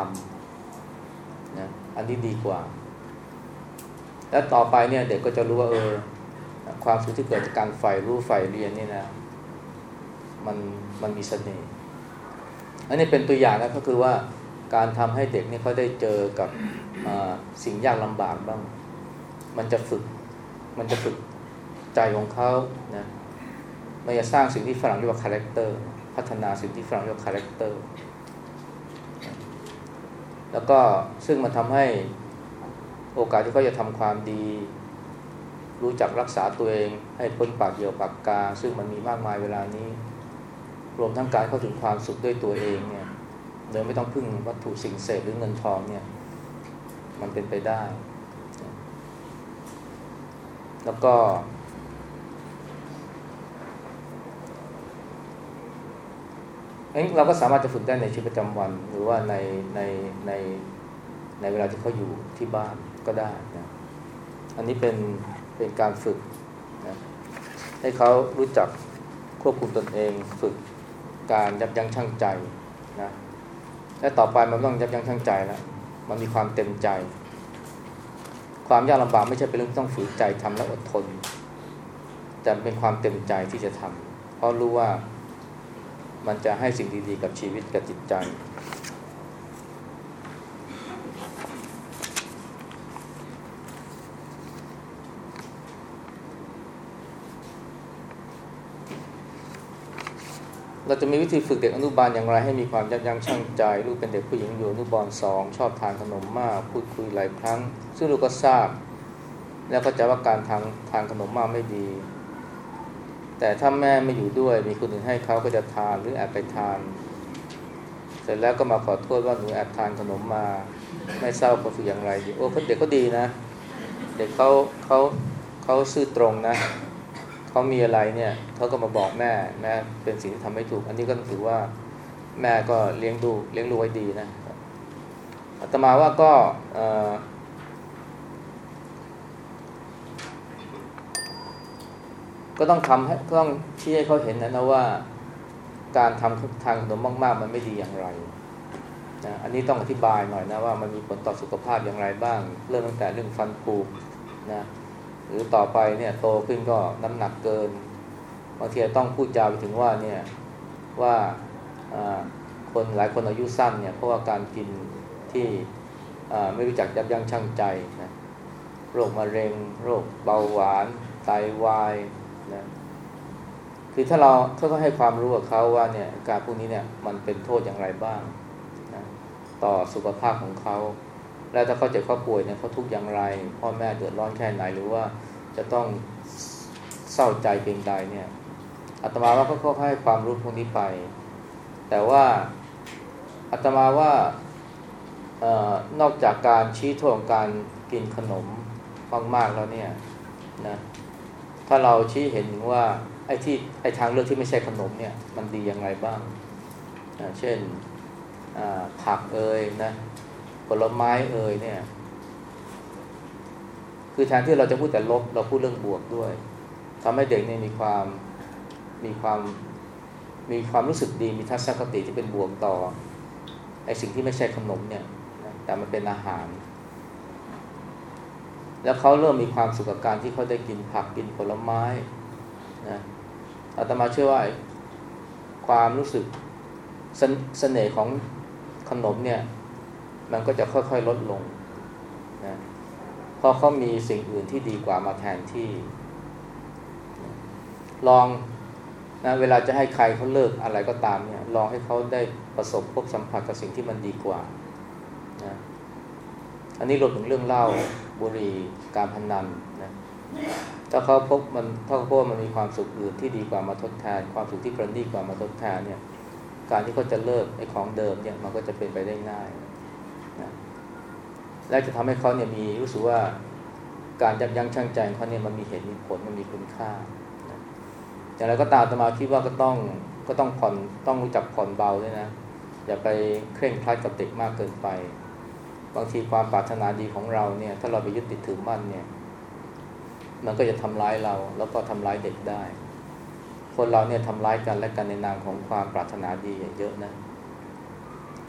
ำนะอันนี้ดีกว่า แล้วต่อไปเนี่ยเด็กก็จะรู้ว่าเออความสุขที่เกิดจากการใฝ่รู้ใฝ่เรียนนี่นะ มันมันมีเสน่ห์อันนี้เป็นตัวอย่างนะก็คือว่าการทำให้เด็กนี่เขาได้เจอกับสิ่งยากลำบากบ้าง มันจะฝึก มันจะฝึกใจของเขานะมันจะสร้างสิ่งที่ฝรั่งเรียกว่า character พัฒนาสิ่งที่ฝรั่งเรียกว่า character แล้วก็ซึ่งมันทำให้โอกาสที่เขาจะทำความดี รู้จักรักษาตัวเอง ให้พ้นปากเหี่ยวปากกา ซึ่งมันมีมากมายเวลานี้ รวมทั้งการเข้าถึงความสุขด้วยตัวเองเนี่ยโดยไม่ต้องพึ่งวัตถุสิ่งเสพหรือเงินทองเนี่ยมันเป็นไปได้ แล้วก็เอ้เราก็สามารถจะฝึกได้ในชีวิตประจำวัน หรือว่าในในในในเวลาที่เขาอยู่ที่บ้านก็ได้นะอันนี้เป็นเป็นการฝึกนะให้เขารู้จักควบคุมตนเองฝึก การยับยั้งชั่งใจนะและต่อไปมันต้องยับยั้งชั่งใจแล้วมันมีความเต็มใจ ความยากลำบากไม่ใช่เป็นเรื่องต้องฝืนใจทำแล้วอดทน แต่เป็นความเต็มใจที่จะทำเพราะรู้ว่ามันจะให้สิ่งดีๆ กับชีวิตกับจิตใจ เราจะมีวิธีฝึกเด็กอนุบาลอย่างไรให้มีความยับยั้งชั่งใจลูกเป็นเด็กผู้หญิงอยู่อนุบาลสองชอบทานขนมมาก พูดคุยหลายครั้ง ซึ่งลูกก็ทราบ แล้วก็จะว่าการทานทานขนมมากไม่ดี แต่ถ้าแม่ไม่อยู่ด้วย มีคนอื่นให้เขาก็จะทานหรือแอบไปทาน เสร็จแล้วก็มาขอโทษว่าหนูแอบทานขนมมา ไม่ทราบว่าฝึกอย่างไรดีโอ้เด็กก็ดีนะ เด็กเขาเขาเขาซื่อตรงนะ เขามีอะไรเนี่ยเขาก็มาบอกแม่แม่เป็นสิ่งที่ทำไม่ถูก อันนี้ก็ถือว่าแม่ก็เลี้ยงดูเลี้ยงดูไว้ดีนะอาตมาว่าก็ก็ต้องทำให้ต้องชี้ให้เขาเห็นนะนะว่าการทำทางขนมมาก ๆ มันไม่ดีอย่างไรนะอันนี้ต้องอธิบายหน่อยนะว่ามันมีผลต่อสุขภาพอย่างไรบ้าง เริ่มตั้งแต่เรื่องฟันผุนะ หรือต่อไปเนี่ยโตขึ้นก็น้ำหนักเกินบางทีต้องพูดจาไปถึงว่าเนี่ยว่าคนหลายคนอายุสั้นเนี่ยเพราะว่าการกินที่ไม่รู้จักยับยั้งชั่งใจนะโรคมะเร็ง โรคเบาหวาน ไตาวายนะคือถ้าเราถ้าเขาให้ความรู้กับเขาว่าเนี่ยการพวกนี้เนี่ยมันเป็นโทษอย่างไรบ้างนะต่อสุขภาพของเขา แล้วถ้าเขาเจ็บเขาป่วยเนี่ยเขาทุกข์อย่างไร พ่อแม่เดือดร้อนแค่ไหนหรือว่าจะต้องเศร้าใจเพียงใดเนี่ยอาตมาว่าเขาให้ความรู้พวกนี้ไป แต่ว่าอาตมาว่านอกจากการชี้โทษของการกินขนมมากๆแล้วเนี่ยนะถ้าเราชี้เห็นว่าไอ้ที่ไอ้ทางเลือกที่ไม่ใช่ขนมเนี่ยมันดีอย่างไรบ้างนะเช่นผักเอ่ยนะ ผลไม้เอ่ยเนี่ย คือแทนที่เราจะพูดแต่ลบ เราพูดเรื่องบวกด้วยทำให้เด็กเนี่ยมีความมีความมีความรู้สึกดีมีทัศนคติที่เป็นบวกต่อไอ้สิ่งที่ไม่ใช่ขนมเนี่ย แต่มันเป็นอาหาร แล้วเขาเริ่มมีความสุขกับการที่เขาได้กินผักกินผลไม้นะอาตมาเชื่อว่าความรู้สึกสเสน่ห์ของขนมเนี่ย มันก็จะค่อยๆลดลงนะเพราะเขามีสิ่งอื่นที่ดีกว่ามาแทนที่ ลองนะเวลาจะให้ใครเขาเลิกอะไรก็ตามเนี่ยลองให้เขาได้ประสบพบสัมผัสกับสิ่งที่มันดีกว่านะอันนี้รวมถึงเรื่องเล่าบุหรี่การพนันนะถ้าเขาพบมันถ้าเขาพบมันมีความสุขอื่นที่ดีกว่ามาทดแทน ความสุขที่ประณีตกว่ามาทดแทนเนี่ยการที่เขาจะเลิกไอ้ของเดิมเนี่ยมันก็จะเป็นไปได้ง่าย และจะทำให้เขาเนี่ยมีรู้สึกว่าการยับยั้งชั่งใจของเขาเนี่ยมันมีเหตุมีผลมันมีคุณค่าอย่างไรก็ตามตมาคิดว่าก็ต้องก็ต้องผ่อนต้องรู้จักผ่อนเบาด้วยนะ อย่าไปเคร่งครัดกับเด็กมากเกินไป บางทีความปรารถนาดีของเราเนี่ยถ้าเราไปยึดติดถือมั่นเนี่ย มันก็จะทำร้ายเราแล้วก็ทำร้ายเด็กได้ คนเราเนี่ยทำร้ายกันและกันในนามของความปรารถนาดีเยอะนะ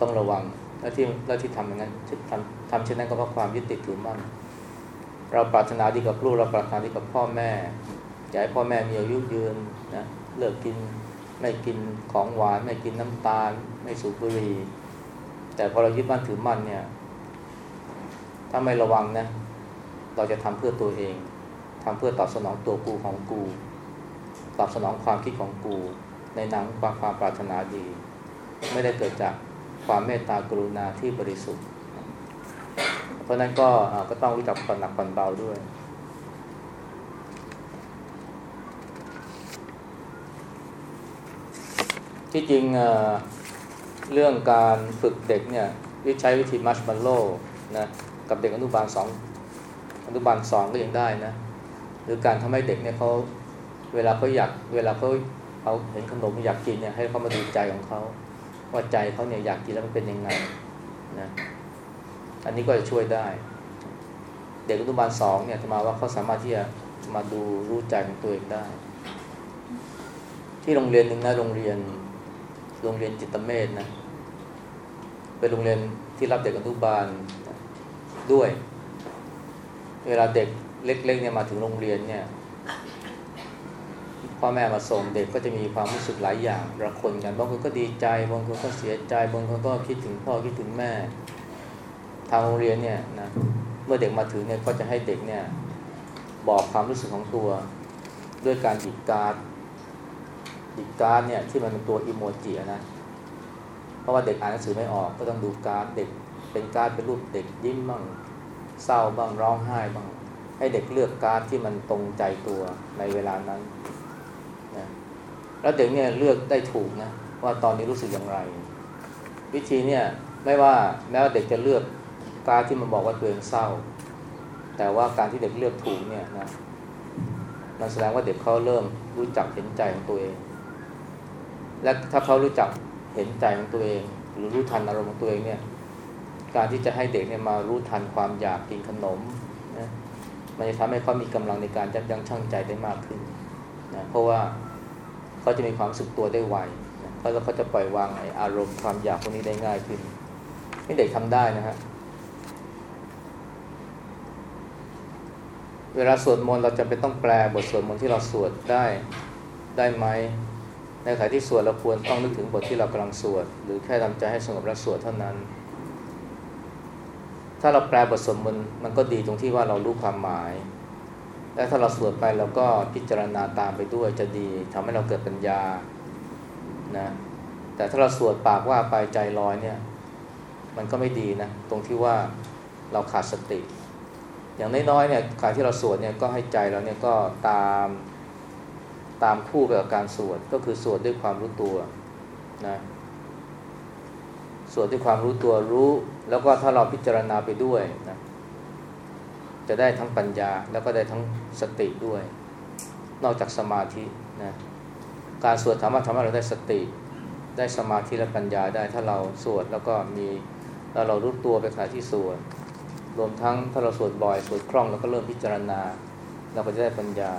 ต้องระวัง แล้วที่แล้วที่ทำอย่างนั้นทำทำเช่นนั้นก็เพราะความยึดติดถือมั่นเราปรารถนาดีกับลูกเราปรารถนาดีกับพ่อแม่อยากให้พ่อแม่มีอายุยืนนะเลิกกินไม่กินของหวาน ไม่กินน้ำตาล ไม่สูบบุหรี่แต่พอเรายึดมั่นถือมั่นเนี่ย ถ้าไม่ระวังนะเราจะทำเพื่อตัวเองทำเพื่อตอบสนองตัวกูของกู ตอบสนองความคิดของกู ในนามความความปรารถนาดี ไม่ได้เกิดจาก ความเมตตากรุณาที่บริสุทธิ์ เพราะนั้นก็ก็ต้องรู้จักผ่อนหนักผ่อนเบาด้วย ที่จริงเรื่องการฝึกเด็กเนี่ยวิใช้วิธีมัชบัลโลนะกับเด็กอนุบาลสองอนุบาลสองก็ยังได้นะหรือการทำให้เด็กเนี่ยเขาเวลาเขาอยากเวลาเขาเขาเห็นขนมอยากกินเนี่ยให้เขามาดูใจของเขา ว่าใจเขาเนี่ยอยากกินแล้วมันเป็นยังไงนะอันนี้ก็จะช่วยได้ เด็กอนุบาลสองเนี่ยทมาว่าเขาสามารถที่จะมาดูรู้ใจของตัวเองได้ ที่โรงเรียนหนึ่งนะโรงเรียน โรงเรียนจิตเมธนะเป็นโรงเรียนที่รับเด็กอนุบาลด้วย เวลาเด็กเล็กๆเนี่ยมาถึงโรงเรียนเนี่ย พ่อแม่มาส่งเด็กก็จะมีความรู้สึกหลายอย่างระคนกันบางคนก็ดีใจบางคนก็เสียใจบางคนก็คิดถึงพ่อคิดถึงแม่ ทางโรงเรียนเนี่ยนะเมื่อเด็กมาถึงเนี่ยก็จะให้เด็กเนี่ยบอกความรู้สึกของตัว ด้วยการหยิบการ์ดอีกการ์ดเนี่ยที่มันเป็นตัวอิโมจินะเพราะว่าเด็กอ่านหนังสือไม่ออกก็ต้องดูการ์ดเด็กเป็นการ์ดเป็นรูปเด็กยิ้มบ้างเศร้าบ้างร้องไห้บ้างให้เด็กเลือกการ์ดที่มันตรงใจตัวในเวลานั้น แล้วเด็กเนี่ยเลือกได้ถูกนะว่าตอนนี้รู้สึกอย่างไร วิธีเนี่ยไม่ว่าแม้ว่าเด็กจะเลือกการ์ดที่มันบอกว่าตัวเองเศร้า แต่ว่าการที่เด็กเลือกถูกเนี่ยนะมันแสดงว่าเด็กเขาเริ่มรู้จักเห็นใจของตัวเอง และถ้าเขารู้จักเห็นใจของตัวเอง หรือรู้ทันอารมณ์ของตัวเองเนี่ยการที่จะให้เด็กเนี่ยมารู้ทันความอยากกินขนมนะมันจะทำให้เขามีกำลังในการยับยั้งชั่งใจได้มากขึ้นนะเพราะว่า เขาจะมีความสึกตัวได้ไวเพราะแล้วเขาจะปล่อยวางไออารมณ์ความอยากพวกนี้ได้ง่ายขึ้นนี่เด็กทำได้นะฮะเวลาสวดมนต์เราจะเป็นต้องแปลบทสวดมนต์ที่เราสวดได้ได้ไหมในขณะที่สวดเราควรต้องนึกถึงบทที่เรากำลังสวด หรือแค่ทำใจให้สงบแล้วสวดเท่านั้น ถ้าเราแปลบทสวดมนต์มันก็ดีตรงที่ว่าเรารู้ความหมาย และถ้าเราสวดไปเราก็พิจารณาตามไปด้วยจะดีทำให้เราเกิดปัญญานะแต่ถ้าเราสวดปากว่าไปใจลอยเนี่ย มันก็ไม่ดีนะ ตรงที่ว่าเราขาดสติ อย่างน้อยๆเนี่ยการที่เราสวดเนี่ยก็ให้ใจเราเนี่ยก็ตามตามคู่ไปกับการสวดก็คือสวดด้วยความรู้ตัวนะสวดด้วยความรู้ตัวรู้ แล้วก็ถ้าเราพิจารณาไปด้วยนะ จะได้ทั้งปัญญาแล้วก็ได้ทั้งสติด้วย นอกจากสมาธินะการสวดธรรมะทำให้เราได้สติ ได้สมาธิและปัญญาได้ถ้าเราสวดแล้วก็มีแล้วเรารู้ตัวไปขณะที่สวดรวมทั้งถ้าเราสวดบ่อยสวดคล่องเราก็เริ่มพิจารณา เราก็จะได้ปัญญา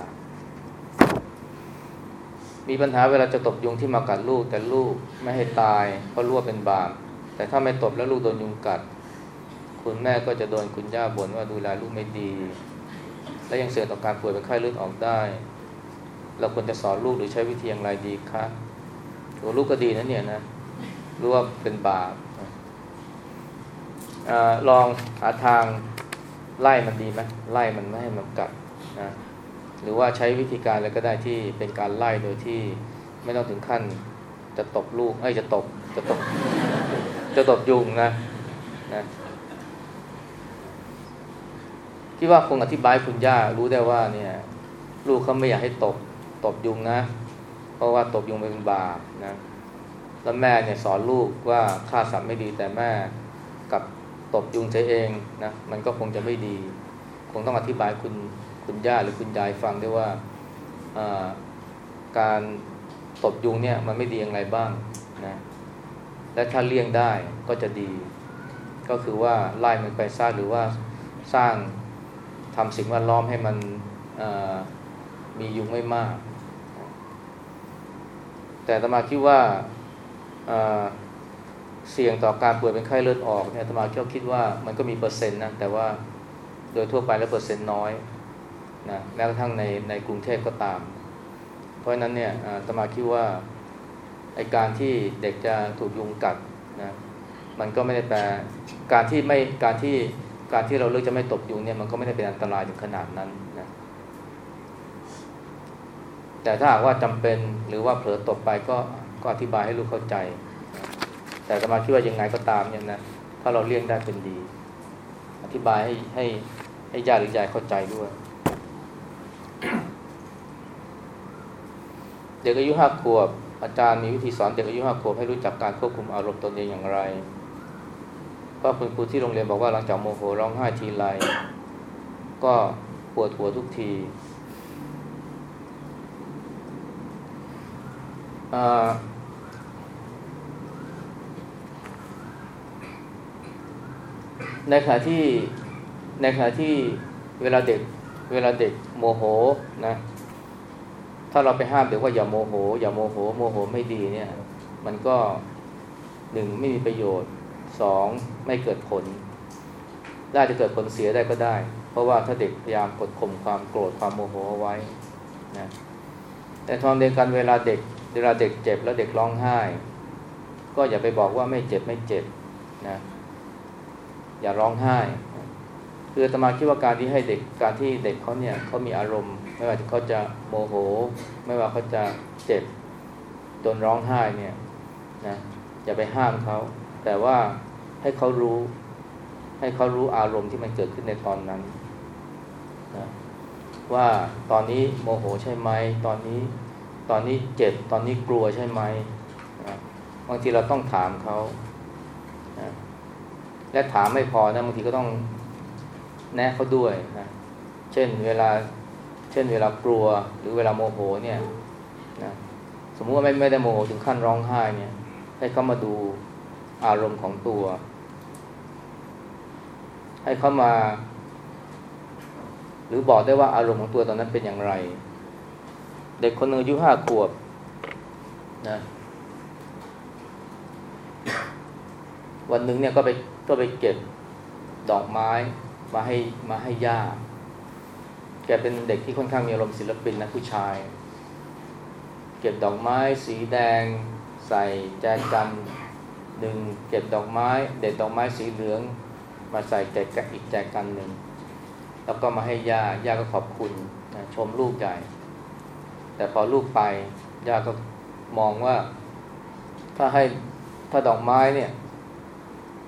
มีปัญหาเวลาจะตบยุงที่มากัดลูกแต่ลูกไม่ให้ตายเพราะรู้ว่าเป็นบาปแต่ถ้าไม่ตบแล้วลูกโดนยุงกัด คุณแม่ก็จะโดนคุณย่าบ่นว่าดูแลลูกไม่ดี และยังเสี่ยงต่อการป่วยเป็นไข้เลือดออกได้ เราควรจะสอนลูกหรือใช้วิธีอย่างไรดีคะตัวลูกก็ดีนะเนี่ยนะรู้ว่าเป็นบาปอลองหาทางไล่มันดีไหมไล่มันไม่ให้มันกัดนะหรือว่าใช้วิธีการอะไรก็ได้ที่เป็นการไล่โดยที่ไม่ต้องถึงขั้น จะตบลูกเอ้จะตบจะตบจะตบยุงนะนะ คิดว่าคงอธิบายคุณย่ารู้ได้ว่าเนี่ย ลูกเขาไม่อยากให้ตบตบยุงนะ เพราะว่าตบยุงเป็นบาปนะแล้วแม่เนี่ยสอนลูกว่าฆ่าสัตว์ไม่ดีแต่แม่กับตบยุงใช้เองนะมันก็คงจะไม่ดี คงต้องอธิบายคุณคุณย่าหรือคุณยายฟังด้วยว่าการตบยุงเนี่ยมันไม่ดีอย่างไรบ้างนะและถ้าเลี่ยงได้ก็จะดี ก็คือว่าไล่มันไปสร้างหรือว่าสร้าง ทำสิ่งแวดล้อมให้มันมียุงไม่มาก แต่ตมาคิดว่าเสี่ยงต่อการป่วยเป็นไข้เลือดออกเนี่ยตมาคิดว่ามันก็มีเปอร์เซ็นต์นะแต่ว่าโดยทั่วไปแล้วเปอร์เซ็นต์น้อยนะแม้กระทั่งในในกรุงเทพก็ตาม เพราะฉะนั้นเนี่ยตมาคิดว่าไอการที่เด็กจะถูกยุงกัดนะมันก็ไม่ได้แปลการที่ไม่การที่ การที่เราเลือกจะไม่ตบยุงเนี่ยมันก็ไม่ได้เป็นอันตรายถึงขนาดนั้นนะแต่ถ้าหากว่าจำเป็นหรือว่าเผลอตบไปก็ก็อธิบายให้ลูกเข้าใจ แต่สมาคิดว่ายังไงก็ตามเนี่ยนะถ้าเราเลี่ยงได้เป็นดี อธิบายให้ให้ให้ญาติหรือยายเข้าใจด้วย เด็กอายุห้าขวบ อาจารย์มีวิธีสอนเด็กอายุห้าขวบให้รู้จักการควบคุมอารมณ์ตนเองอย่างไร ก็คุณครูที่โรงเรียนบอกว่าหลังจากโมโหร้องไห้ทีไรก็ปวดหัวทุกทีในขณะที่ในขณะที่เวลาเด็กเวลาเด็กโมโหนะถ้าเราไปห้ามเด็กว่าอย่าโมโห อย่าโมโห โมโหไม่ดีเนี่ย มันก็หนึ่งไม่มีประโยชน์ สองไม่เกิดผลได้จะเกิดผลเสียได้ก็ได้ เพราะว่าถ้าเด็กพยายามกดข่มความโกรธความโมโหเอาไว้นะแต่ทำนองเดียวกันเวลาเด็กเวลาเด็กเจ็บแล้วเด็กร้องไห้ ก็อย่าไปบอกว่าไม่เจ็บไม่เจ็บนะอย่าร้องไห้ คือตมาคิดว่าการที่ให้เด็กการที่เด็กเขาเนี่ยเขามีอารมณ์ ไม่ว่าเขาจะโมโห ไม่ว่าเขาจะเจ็บจนร้องไห้เนี่ยนะอย่าไปห้ามเขา แต่ว่าให้เขารู้ ให้เขารู้อารมณ์ที่มันเกิดขึ้นในตอนนั้นนะว่าตอนนี้โมโหใช่ไหมตอนนี้ตอนนี้เจ็บตอนนี้กลัวใช่ไหมนะบางทีเราต้องถามเขานะและถามไม่พอนะบางทีก็ต้องแนะเขาด้วยนะเช่นเวลาเช่นเวลากลัวหรือเวลาโมโหเนี่ยนะสมมุติว่าไม่ไม่ได้โมโหถึงขั้นร้องไห้เนี่ยให้เขามาดู อารมณ์ของตัว ให้เขามา หรือบอกได้ว่าอารมณ์ของตัวตอนนั้นเป็นอย่างไร เด็กคนหนึ่งอายุห้าขวบนะวันหนึ่งเนี่ยก็ไปก็ไปเก็บดอกไม้มาให้มาให้ย่า แกเป็นเด็กที่ค่อนข้างมีอารมณ์ศิลปินนะผู้ชาย เก็บดอกไม้สีแดง ใส่แจกัน หนึ่งเก็บดอกไม้ เด็ดดอกไม้สีเหลือง มาใส่แจกอีกแจกันหนึ่งแล้วก็มาให้ย่าย่าก็ขอบคุณนะชมลูกใหญ่ แต่พอลูกไปย่าก็มองว่า ถ้าให้ถ้าดอกไม้เนี่ย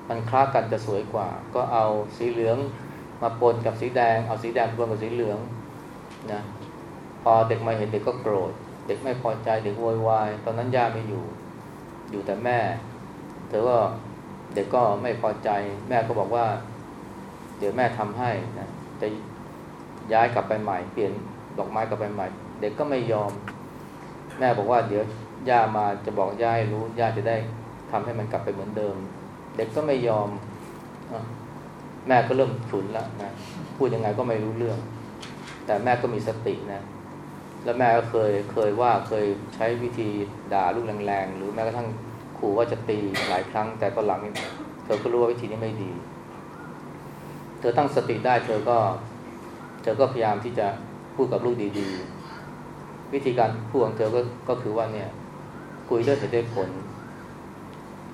มันคล้ากันจะสวยกว่า ก็เอาสีเหลืองมาปนกับสีแดง เอาสีแดงปนกับสีเหลืองนะพอเด็กมาเห็นเด็กก็โกรธ เด็กไม่พอใจเด็กโวยวายตอนนั้นย่าไม่อยู่ อยู่แต่แม่ เธอก็เด็กก็ไม่พอใจ แม่ก็บอกว่า เดี๋ยวแม่ทำให้นะจะย้ายกลับไปใหม่เปลี่ยนดอกไม้กลับไปใหม่ เด็กก็ไม่ยอม แม่บอกว่าเดี๋ยวย่ามาจะบอกย่าให้รู้ย่าจะได้ทำให้มันกลับไปเหมือนเดิม เด็กก็ไม่ยอมอแม่ก็เริ่มฉุนแล้วนะพูดยังไงก็ไม่รู้เรื่อง แต่แม่ก็มีสตินะ แล้วแม่ก็เคยเคยว่าเคยใช้วิธีด่าลูกแรงๆหรือแม้กระทั่ง ขู่ว่าจะตีหลายครั้ง แต่ตอนหลังเธอก็รู้ว่าวิธีนี้ไม่ดี เธอตั้งสติได้เธอก็ เธอก็พยายามที่จะพูดกับลูกดีๆ วิธีการพูดของเธอก็ก็คือว่าเนี่ย คุยด้วยเหตุด้วยผล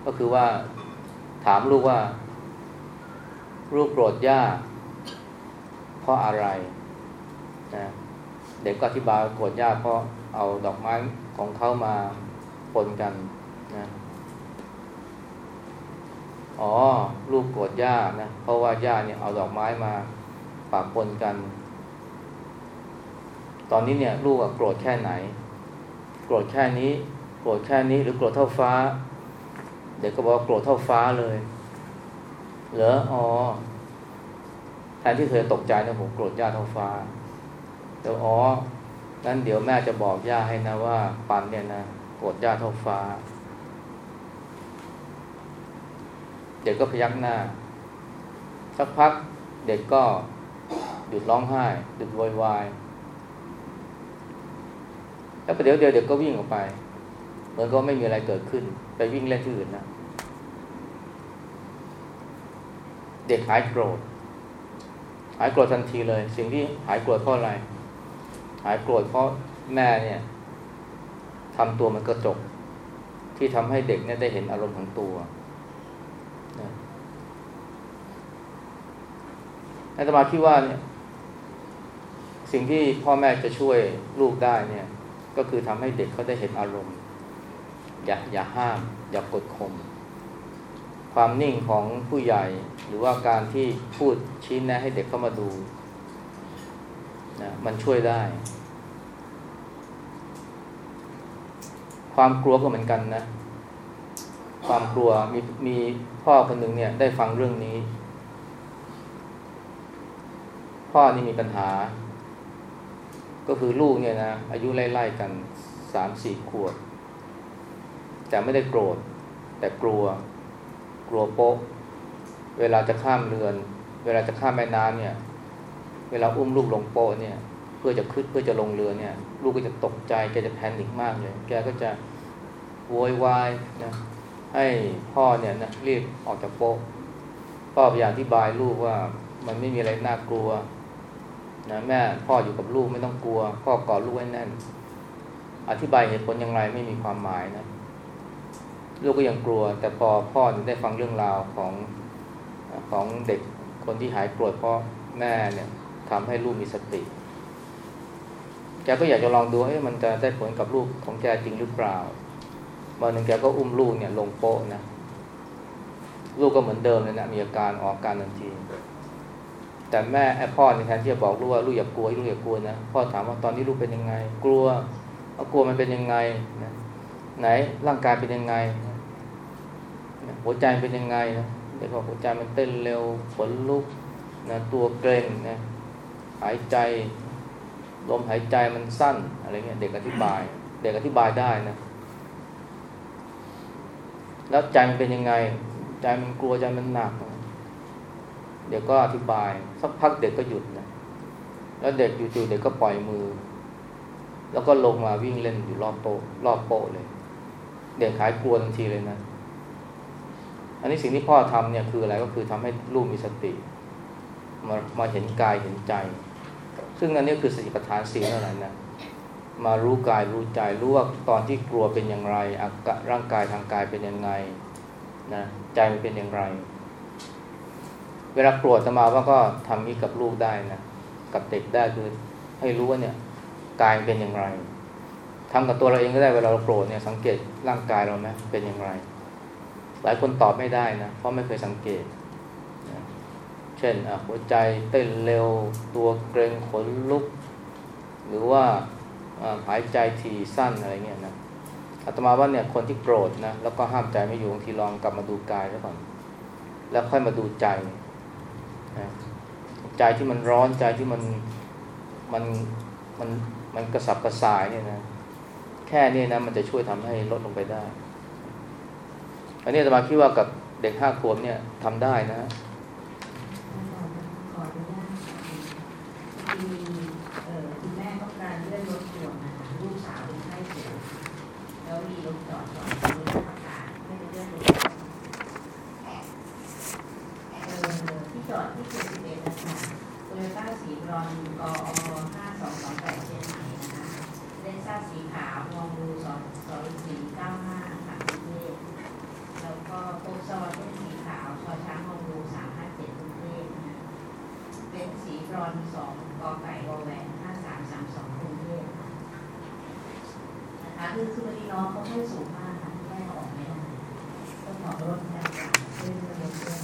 ก็คือว่าถามลูกว่า ลูกโกรธย่าเพราะอะไรนะเด็กก็อธิบายโกรธย่าเพราะเอาดอกไม้ของเขามาปนกันนะ อ๋อ ลูกโกรธย่านะ เพราะว่าย่าเนี่ยเอาดอกไม้มาปะปนกัน ตอนนี้เนี่ย ลูกโกรธแค่ไหน โกรธแค่นี้ โกรธแค่นี้ หรือโกรธเท่าฟ้า เด็กก็บอกโกรธเท่าฟ้าเลยเหรออ๋อแทนที่เธอตกใจนะผมโกรธย่าเท่าฟ้าเดี๋ยวอ๋องั้นเดี๋ยวแม่จะบอกย่าให้นะว่าปันเนี่ยนะโกรธย่าเท่าฟ้า เด็กก็พยักหน้า สักพักเด็กก็หยุดร้องไห้หยุดโวยวายแล้วประเดี๋ยวเดียวเด็กก็วิ่งออกไป เหมือนก็ไม่มีอะไรเกิดขึ้น ไปวิ่งเล่นที่อื่นนะเด็กหายโกรธ หายโกรธทันทีเลย สิ่งที่หายโกรธเพราะอะไร หายโกรธเพราะแม่เนี่ยทำตัวมันกระจก ที่ทำให้เด็กเนี่ยได้เห็นอารมณ์ของตัว อาตมาคิดว่าเนี่ย สิ่งที่พ่อแม่จะช่วยลูกได้เนี่ย ก็คือทำให้เด็กเขาได้เห็นอารมณ์ อย่าอย่าห้าม อย่ากดข่มความนิ่งของผู้ใหญ่ หรือว่าการที่พูดชี้แนะให้เด็กเข้ามาดูนะมันช่วยได้ ความกลัวก็เหมือนกันนะ ความกลัวมีมีพ่อคนหนึ่งเนี่ย ได้ฟังเรื่องนี้ พ่อนี่มีปัญหา ก็คือลูกเนี่ยนะอายุไล่ๆกันสามสี่ขวบแต่ไม่ได้โกรธ แต่กลัว กลัวโป๊ะ เวลาจะข้ามเรือน เวลาจะข้ามแม่น้ำเนี่ย เวลาอุ้มลูกลงโป๊ะเนี่ย เพื่อจะขึ้นเพื่อจะลงเรือเนี่ย ลูกก็จะตกใจแกจะแพนิคมากเลย แกก็จะโวยวายนะให้พ่อเนี่ยนะรีบออกจากโป๊ะพ่อพยายามอธิบายลูกว่ามันไม่มีอะไรน่ากลัว นะแม่พ่ออยู่กับลูกไม่ต้องกลัว พ่อกอดลูกไว้แน่น อธิบายเหตุผลอย่างไรไม่มีความหมายนะลูกก็ยังกลัว แต่พอพ่อได้ฟังเรื่องราวของของเด็กคนที่หายโกรธเพราะแม่เนี่ยทำให้ลูกมีสติแกก็อยากจะลองดูให้มันจะได้ผลกับลูกของแกจริงหรือเปล่าวันหนึ่งแกก็อุ้มลูกเนี่ยลงโป๊ะนะ ลูกก็เหมือนเดิมเลยนะมีอาการออกการทันที แต่แม่ไอ้พ่อในแทนที่จะบอกลูกว่าลูกอย่ากลัวลูกอย่ากลัวนะพ่อถามว่าตอนนี้ลูกเป็นยังไง กลัวกลัวมันเป็นยังไงนะไหนร่างกายเป็นยังไงหัวใจเป็นยังไงนะเด็กบอกหัวใจมันเต้นเร็วขนลุกนะตัวเกร็งนะหายใจลมหายใจมันสั้นอะไรเงี้ยเด็กอธิบาย เด็กอธิบายได้นะแล้วใจมันเป็นยังไง ใจมันกลัวใจมันหนัก เด็กก็อธิบาย สักพักเด็กก็หยุดนะแล้วเด็กอยู่ๆเด็กก็ปล่อยมือ แล้วก็ลงมาวิ่งเล่นอยู่รอบโต๊ะรอบโป๊ะเลย เด็กหายกลัวทันทีเลยนะ อันนี้สิ่งที่พ่อทำเนี่ยคืออะไรก็คือทำให้ลูกมีสติมามาเห็นกายเห็นใจ ซึ่งอันนี้คือสติปัฏฐานสี่นั่นแหละนะมารู้กายรู้ใจรู้ว่าตอนที่กลัวเป็นอย่างไรอาการ่างกายทางกายเป็นยังไงนะใจมันเป็นอย่างไร เวลาโกรธจะมาว่าก็ทำนี้กับลูกได้นะกับเด็กได้คือให้รู้ว่าเนี่ยกายเป็นอย่างไรทำกับตัวเราเองก็ได้เวลาเราโกรธเนี่ยสังเกตร่างกายเราไหมเป็นอย่างไร หลายคนตอบไม่ได้นะ เพราะไม่เคยสังเกต เช่นหัวใจเต้นเร็ว ตัวเกรงขนลุก หรือว่าหายใจทีสั้นอะไรเงี้ยนะอาตมาว่าเนี่ยคนที่โกรธนะแล้วก็ห้ามใจไม่อยู่บางทีลองกลับมาดูกายแล้วก่อน แล้วค่อยมาดูใจ ใจที่มันร้อนใจที่มันมันมันมันกระสับกระส่ายเนี่ยนะแค่นี้นะมันจะช่วยทำให้ลดลงไปได้ อันนี้สมาคิดว่ากับเด็กห้าขวบเนี่ยทำได้นะ อนกอ5228เชียงใหม่นะคะเล่นซาสีขาวงู2495ค่ะเทพแล้วก็โคซอเล่นสีขาวชอช้างงู357เทพนะคะเล่นสีบรอน2กอไก่วแหวน5332เทพนะคะคือคือวันนี้น้องเขาไม่สูงมากนะแค่ออกไม่ได้ต้องขอรถนะคะเล่นเรื่อย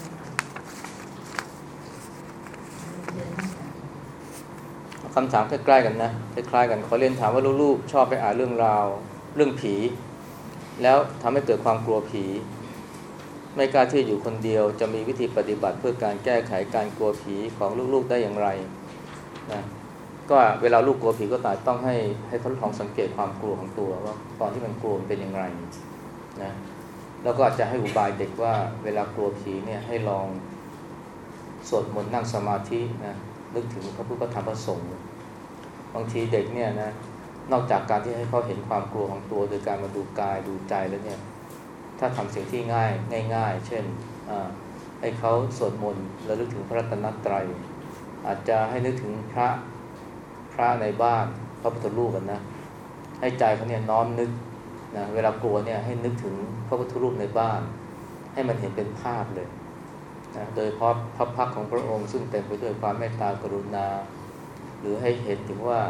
คำถามใกล้ๆกันนะคล้ายๆกันขอเรียนถามว่าลูกๆชอบไปอ่านเรื่องราว เรื่องผี แล้วทำให้เกิดความกลัวผี ไม่กล้าที่อยู่คนเดียว จะมีวิธีปฏิบัติเพื่อการแก้ไขการกลัวผีของลูกๆได้อย่างไรนะก็เวลาลูกกลัวผีก็ตายต้องให้ให้เขาลองสังเกตความกลัวของตัวว่าตอนที่มันกลัวมันเป็นอย่างไรนะแล้วก็อาจจะให้อุบายเด็กว่าเวลากลัวผีเนี่ยให้ลองสวดมนต์นั่งสมาธินะนึกถึงพระพุทธธรรมพระสงฆ์ บางทีเด็กเนี่ยนะนอกจากการที่ให้เขาเห็นความกลัวของตัวโดยการมาดูกายดูใจแล้วเนี่ย ถ้าทำสิ่งที่ง่ายง่าย ๆ เช่นให้เขาสวดมนต์แล้วนึกถึงพระรัตนตรัย อาจจะให้นึกถึงพระพระในบ้านพระพุทธรูปกันนะ ให้ใจเขาเนี่ยน้อมนึกนะเวลากลัวเนี่ยให้นึกถึงพระพุทธรูปในบ้าน ให้มันเห็นเป็นภาพเลยนะโดยเพราะพระพักของพระองค์ซึ่งเต็มไปด้วยความเมตตากรุณา หรือให้เห็นถึงว่า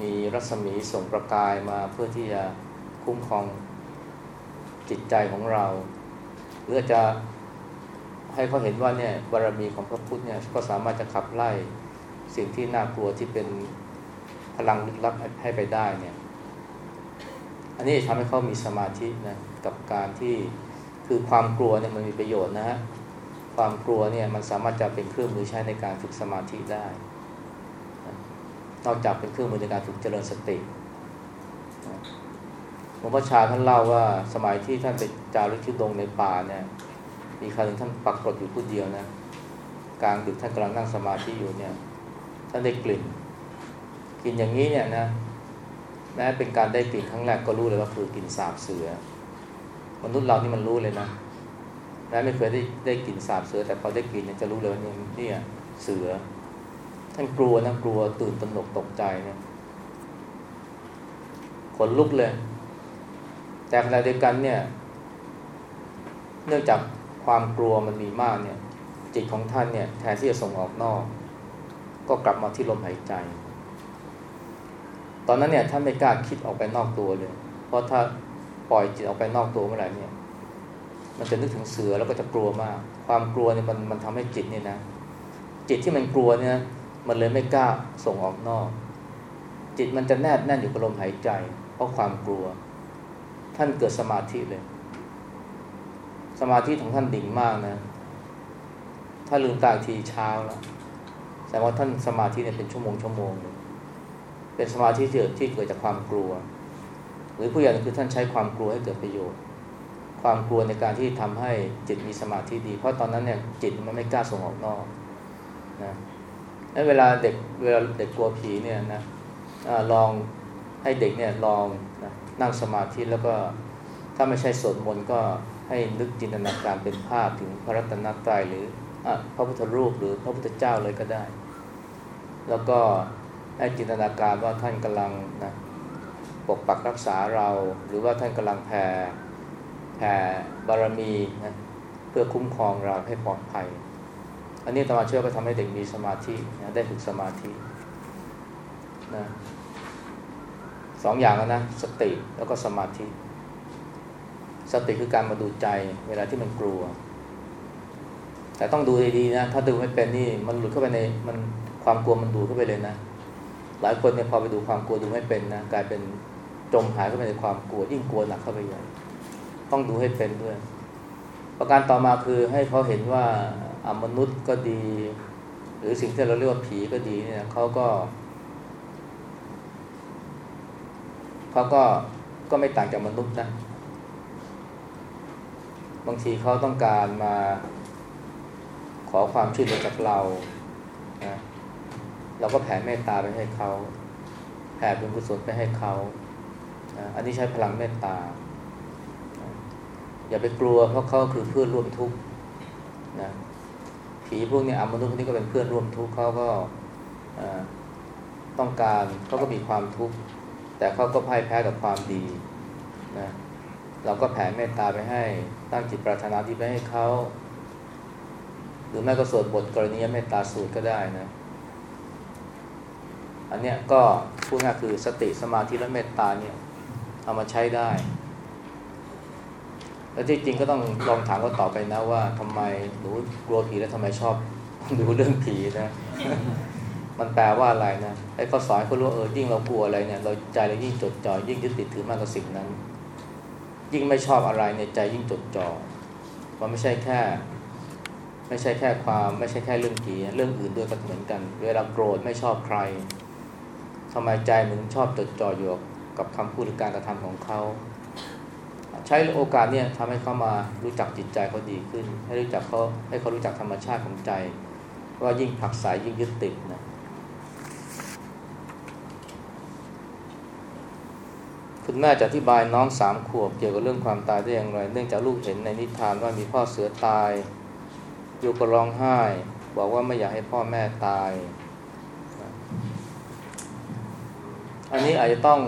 มีรัศมีส่งประกายมาเพื่อที่จะคุ้มครองจิตใจของเรา หรือจะให้เขาเห็นว่าเนี่ยบารมีของพระพุทธเนี่ยก็สามารถจะขับไล่สิ่งที่น่ากลัวที่เป็นพลังลึกลับให้ไปได้เนี่ย อันนี้ทำให้เขามีสมาธินะกับการที่คือความกลัวเนี่ยมันมีประโยชน์นะฮะความกลัวเนี่ยมันสามารถจะเป็นเครื่องมือใช้ในการฝึกสมาธิได้ นอกจากเป็นเครื่องมือในการฝึกเจริญสติหลวงพ่อชาท่านเล่าว่าสมัยที่ท่านไปจาริกชุดงในป่าเนี่ย มีครั้งหนึ่งท่านปักกรดอยู่ผู้เดียวนะกลางดึกท่านกำลังนั่งสมาธิอยู่เนี่ย ท่านได้กลิ่นกลิ่นอย่างนี้เนี่ยนะแม้เป็นการได้กลิ่นครั้งแรกก็รู้เลยว่าคือกลิ่นสาบเสือ มนุษย์เรานี่มันรู้เลยนะแม้ไม่เคยได้ได้กลิ่นสาบเสือ แต่พอได้กลิ่นเนี่ยจะรู้เลยว่านี่นี่เสือ ท่านกลัวนะกลัวตื่นตระหนกตกใจเนี่ยขนลุกเลย แต่ขณะเดียวกันเนี่ย เนื่องจากความกลัวมันมีมากเนี่ย จิตของท่านเนี่ยแทนที่จะส่งออกนอก ก็กลับมาที่ลมหายใจ ตอนนั้นเนี่ยท่านไม่กล้าคิดออกไปนอกตัวเลย เพราะถ้าปล่อยจิตออกไปนอกตัวเมื่อไหร่เนี่ย มันจะนึกถึงเสือแล้วก็จะกลัวมาก ความกลัวเนี่ยมันมันทำให้จิตเนี่ยนะจิตที่มันกลัวเนี่ย มันเลยไม่กล้าส่งออกนอก จิตมันจะแนบแน่นอยู่กับลมหายใจ เพราะความกลัว ท่านเกิดสมาธิเลย สมาธิของท่านดิ่งมากนะ ถ้าลืมตาทีเช้าแล้วแต่ว่าท่านสมาธิเนี่ยเป็นชั่วโมงชั่วโมงเป็นสมาธิที่เกิดจากความกลัว หรือผู้ใหญ่คือท่านใช้ความกลัวให้เกิดประโยชน์ ความกลัวในการที่ทำให้จิตมีสมาธิดี เพราะตอนนั้นเนี่ยจิตมันไม่กล้าส่งออกนอกนะ แล้วเวลาเด็กเวลาเด็กกลัวผีเนี่ยนะอลองให้เด็กเนี่ยลองนะนั่งสมาธิแล้วก็ถ้าไม่ใช่สวดมนต์ก็ให้นึกจินตนาการเป็นภาพถึงพระรัตนตรัยหรืออพระพุทธรูปหรือพระพุทธเจ้าเลยก็ได้ แล้วก็ให้จินตนาการว่าท่านกำลังนะปกปักรักษาเรา หรือว่าท่านกำลังแผ่แผ่บารมีนะเพื่อคุ้มครองเราให้ปลอดภัย อันนี้ตมาเชื่อว่าทำให้เด็กมีสมาธินะได้ฝึกสมาธินะสองอย่างนะสติแล้วก็สมาธิ สติคือการมาดูใจเวลาที่มันกลัว แต่ต้องดูดีๆนะถ้าดูไม่เป็นนี่มันหลุดเข้าไปในมันความกลัวมันดูเข้าไปเลยนะ หลายคนเนี่ยพอไปดูความกลัวดูไม่เป็นนะกลายเป็นจมหายเข้าไปในความกลัวยิ่งกลัวหนักเข้าไปใหญ่ต้องดูให้เป็นด้วย ประการต่อมาคือให้เขาเห็นว่า มนุษย์ก็ดี หรือสิ่งที่เราเรียกว่าผีก็ดีเนี่ยเขาก็เขาก็ก็ไม่ต่างจากมนุษย์นะ บางทีเขาต้องการมาขอความช่วยเหลือจากเรานะเราก็แผ่เมตตาไปให้เขา แผ่บุญกุศลไปให้เขาอันนี้ใช้พลังเมตตา อย่าไปกลัวเพราะเขาคือเพื่อนร่วมทุกข์นะ ผีพวกนี้อมนุษย์พวกนี้ก็เป็นเพื่อนร่วมทุกข์เขาก็ต้องการเขาก็มีความทุกข์ แต่เขาก็พ่ายแพ้กับความดีนะเราก็แผ่เมตตาไปให้ตั้งจิตปรารถนาดีไปให้เขาหรือแม่ก็สวดบทกรณียเมตตาสูตรก็ได้นะ อันเนี้ยก็พูดง่ายคือสติสมาธิและเมตตาเนี่ยเอามาใช้ได้ แล้วที่จริงก็ต้องลองถามเขาต่อไปนะว่าทำไมหนูกลัวผีแล้วทำไมชอบดูเรื่องผีนะมันแปลว่าอะไรนะไอ้เขาสอนเขารู้เออยิ่งเรากลัวอะไรเนี่ย เราใจเรายิ่งจดจ่อยิ่งยึดติดถือมากกับสิ่งนั้น ยิ่งไม่ชอบอะไรในใจยิ่งจดจ่อมันไม่ใช่แค่ ไม่ใช่แค่ความไม่ใช่แค่เรื่องผีเรื่องอื่นด้วยก็เหมือนกัน เวลาโกรธไม่ชอบใครทำไมใจมึงชอบจดจ่ออยู่กับคำพูดหรือการกระทำของเขา ใช้โอกาสเนี่ยทำให้เขามารู้จักจิตใจเขาดีขึ้น ให้รู้จักเขาให้เขารู้จักธรรมชาติของใจ ว่ายิ่งผักสายยิ่งยึดติดนะคุณแม่จะอธิบายน้องสามขวบเกี่ยวกับเรื่องความตายได้อย่างไร เนื่องจากลูกเห็นในนิทานว่ามีพ่อเสือตายอยู่ก็ร้องไห้ บอกว่าไม่อยากให้พ่อแม่ตาย อันนี้อาจจะต้อง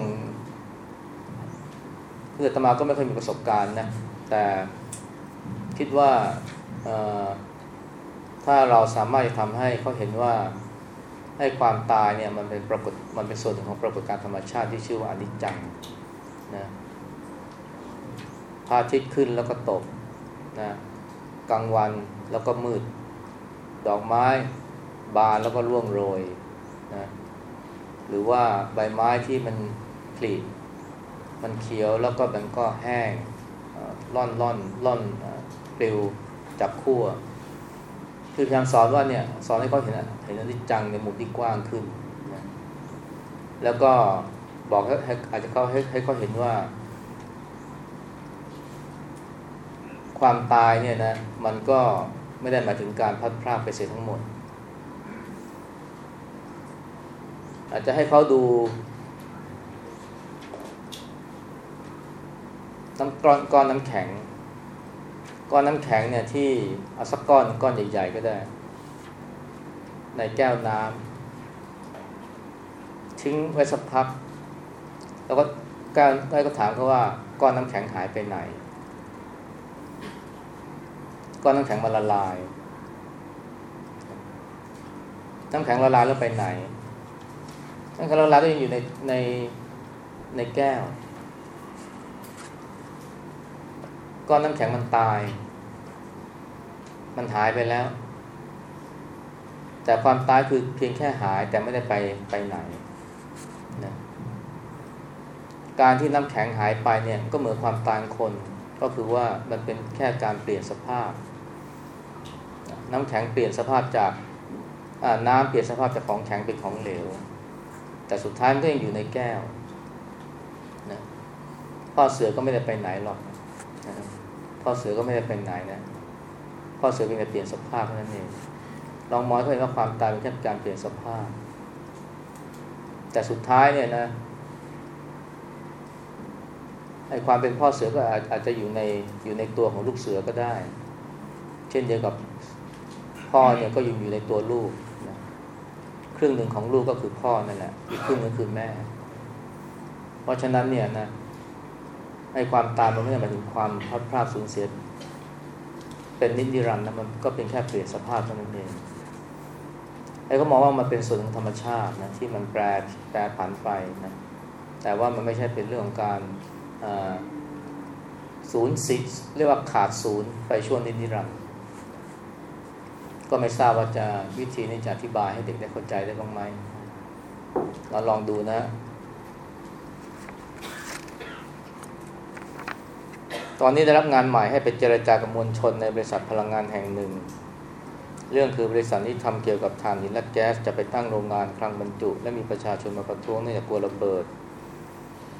คืออาตมาก็ไม่เคยมีประสบการณ์นะแต่คิดว่าถ้าเราสามารถจะทำให้เขาเห็นว่าให้ความตายเนี่ยมันเป็นปรากฏมันเป็นส่วนหนึ่งของปรากฏการธรรมชาติที่ชื่อว่าอนิจจังนะพระอาทิตย์ขึ้นแล้วก็ตกนะกลางวันแล้วก็มืด ดอกไม้บานแล้วก็ร่วงโรยนะหรือว่าใบไม้ที่มันผลิ มันเขียวแล้วก็มันก็แห้งร่อนร่อนร่อนปลิวจับขั้วคือพยายามสอนว่าเนี่ยสอนให้เขาเห็นเห็นอนิจจังในมุมที่กว้างขึ้นนะแล้วก็บอกให้อาจจะเขาให้ให้เขาเห็นว่า ความตายเนี่ยนะมันก็ไม่ได้หมายถึงการพัดพลาดไปเสียทั้งหมด อาจจะให้เขาดู น้ำก้อนก้อนน้ำแข็ง ก้อนน้ำแข็งเนี่ยที่เอาสักก้อนก้อนใหญ่ ๆ ก็ได้ ในแก้วน้ำทิ้งไว้สักพัก แล้วก็ก้ารได้ก็ถามเขาว่าก้อนน้ำแข็งหายไปไหน ก้อนน้ำแข็งมันละลาย น้ำแข็งละลายแล้วไปไหนน้ำแข็งละลายก็ยังอยู่ในในในแก้ว ก้อนน้ำแข็งมันตาย มันหายไปแล้ว แต่ความตายคือเพียงแค่หายแต่ไม่ได้ไปไปไหนนะการที่น้ำแข็งหายไปเนี่ยก็เหมือนความตายคน ก็คือว่ามันเป็นแค่การเปลี่ยนสภาพ น้ำแข็งเปลี่ยนสภาพจากน้ำเปลี่ยนสภาพจากของแข็งเป็นของเหลว แต่สุดท้ายมันก็ยังอยู่ในแก้วนะพ่อเสือก็ไม่ได้ไปไหนหรอกนะ พ่อเสือก็ไม่ได้ไปไหนนะพ่อเสือเป็นแค่เปลี่ยนสภาพเท่านั้นเองลองมองเห็นว่าความตายเป็นแค่การเปลี่ยนสภาพ แต่สุดท้ายเนี่ยนะไอ้ความเป็นพ่อเสือก็อาจอาจจะอยู่ในอยู่ในตัวของลูกเสือก็ได้ เช่นเดียวกับพ่อเนี่ยก็อยู่อยู่ในตัวลูกนะครึ่งหนึ่งของลูกก็คือพ่อนั่นแหละอีกครึ่งหนึงคือแม่ เพราะฉะนั้นเนี่ยนะ ไอ้ความตายมันไม่ได้หมายถึงความพลาดพลาดสูญเสีย เป็นนิรันดร์นะมันก็เป็นแค่เปลี่ยนสภาพเท่านั้นเองไอ้ก็มองว่ามันเป็นส่วนของธรรมชาตินะที่มันแปรแปรผันไปนะแต่ว่ามันไม่ใช่เป็นเรื่องของการศูนย์สิเรียกว่าขาดศูนย์ไปช่วงนิรันดร์ก็ไม่ทราบว่าจะวิธีนี้จะอธิบายให้เด็กได้เข้าใจได้บ้างไหมเราลองดูนะ ตอนนี้ได้รับงานใหม่ให้ไปเจรจากับมวลชนในบริษัทพลังงานแห่งหนึ่ง เรื่องคือบริษัทนี้ทำเกี่ยวกับถ่านหินและแก๊สจะไปตั้งโรงงานคลังบรรจุ และมีประชาชนมาประท้วงเนื่องจากกลัวระเบิด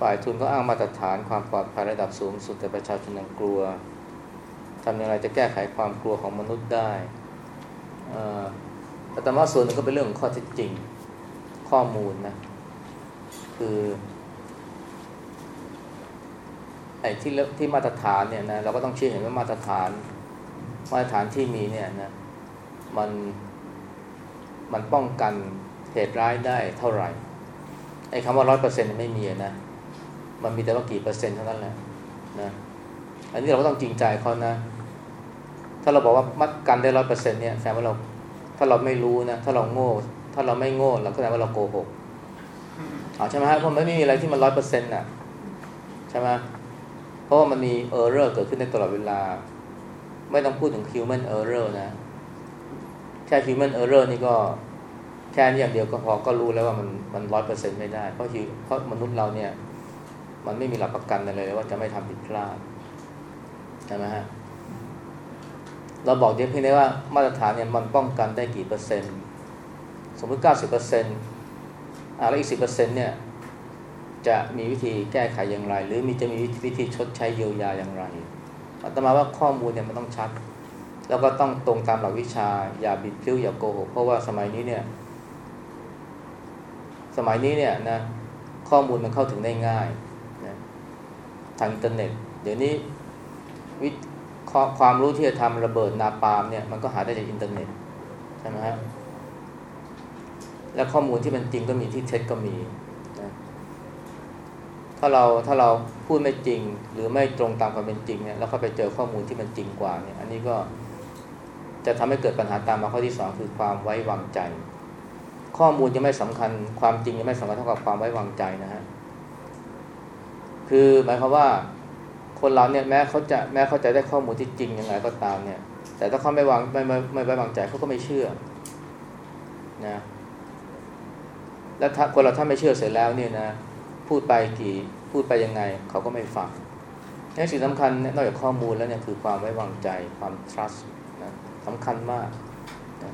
ฝ่ายทุนก็อ้างมาตรฐานความปลอดภัยระดับสูงสุดแต่ประชาชนยังกลัวทำอย่างไรจะแก้ไขความกลัวของมนุษย์ได้แต่ว่าส่วนหนึ่งก็เป็นเรื่องของข้อเท็จจริงข้อมูลนะคือ ไอ้ที่ที่มาตรฐานเนี่ยนะเราก็ต้องเชื่อเห็นว่ามาตรฐาน มาตรฐานที่มีเนี่ยนะมันมันป้องกันเหตุร้ายได้เท่าไหร่ไอ้คำว่าร้อยเปอร์เซ็นต์ไม่มีนะมันมีแต่ว่ากี่เปอร์เซ็นต์เท่านั้นแหละนะอันนี้เราก็ต้องจริงใจเขานะ ถ้าเราบอกว่ามัดกันได้ร้อยเปอร์เซ็นต์เนี่ยแสดงว่าเรา ถ้าเราไม่รู้นะ ถ้าเราโง่ ถ้าเราไม่โง่เราก็แสดงว่าเราโกหกอ๋อใช่ไหมฮะเพราะไม่มีอะไรที่มันร้อยเปอร์เซ็นต์น่ะใช่ไหม เพราะว่ามันมีเออร์เรอร์เกิดขึ้นในตลอดเวลา ไม่ต้องพูดถึง human error นะแค่ human error นี่ก็แค่นี้อย่างเดียวก็พอก็รู้แล้วว่ามันมันร้อยเปอร์เซ็นต์ไม่ได้ เพราะเพราะมนุษย์เราเนี่ย มันไม่มีหลักประกันอะไรเลยว่าจะไม่ทำผิดพลาดใช่ไหมฮะเราบอกเพียงได้ว่ามาตรฐานเนี่ยมันป้องกันได้กี่เปอร์เซ็นต์ สมมติเก้าสิบเปอร์เซ็นต์อ่าแล้วอีกสิบเปอร์เซ็นต์เนี่ย จะมีวิธีแก้ไขอย่างไร หรือมีจะมีวิธีชดใช้เยียวยาอย่างไรอาตมาว่าข้อมูลเนี่ยมันต้องชัด แล้วก็ต้องตรงตามหลักวิชา อย่าบิดพลิ้วอย่าโกหกเพราะว่าสมัยนี้เนี่ย สมัยนี้เนี่ยนะข้อมูลมันเข้าถึงได้ง่ายนะทางอินเทอร์เน็ต เดี๋ยวนี้วิความรู้ที่จะทำระเบิดนาปาล์มเนี่ยมันก็หาได้จากอินเทอร์เน็ตใช่ไหมฮะและข้อมูลที่มันจริงก็มีที่เท็จก็มี ถ้าเราถ้าเราพูดไม่จริง หรือไม่ตรงตามความเป็นจริงเนี่ยแล้วเขาไปเจอข้อมูลที่มันจริงกว่าเนี่ยอันนี้ก็จะทำให้เกิดปัญหาตามมาข้อที่สองคือความไว้วางใจ ข้อมูลยังไม่สำคัญ ความจริงยังไม่สำคัญเท่ากับความไว้วางใจนะฮะคือหมายความว่าคนเราเนี่ยแม้เขาจะแม้เขาจะได้ข้อมูลที่จริงยังไงก็ตามเนี่ย แต่ถ้าเขาไม่วางไม่ไม่ไม่ไว้วางใจเขาก็ไม่เชื่อนะแล้วถ้าคนเราถ้าไม่เชื่อเสร็จแล้วเนี่ยนะ พูดไปกี่พูดไปยังไง เขาก็ไม่ฟังนี่สิ่งสำคัญนอกจากข้อมูลแล้วเนี่ยคือความไว้วางใจความ trust นะสำคัญมากนะ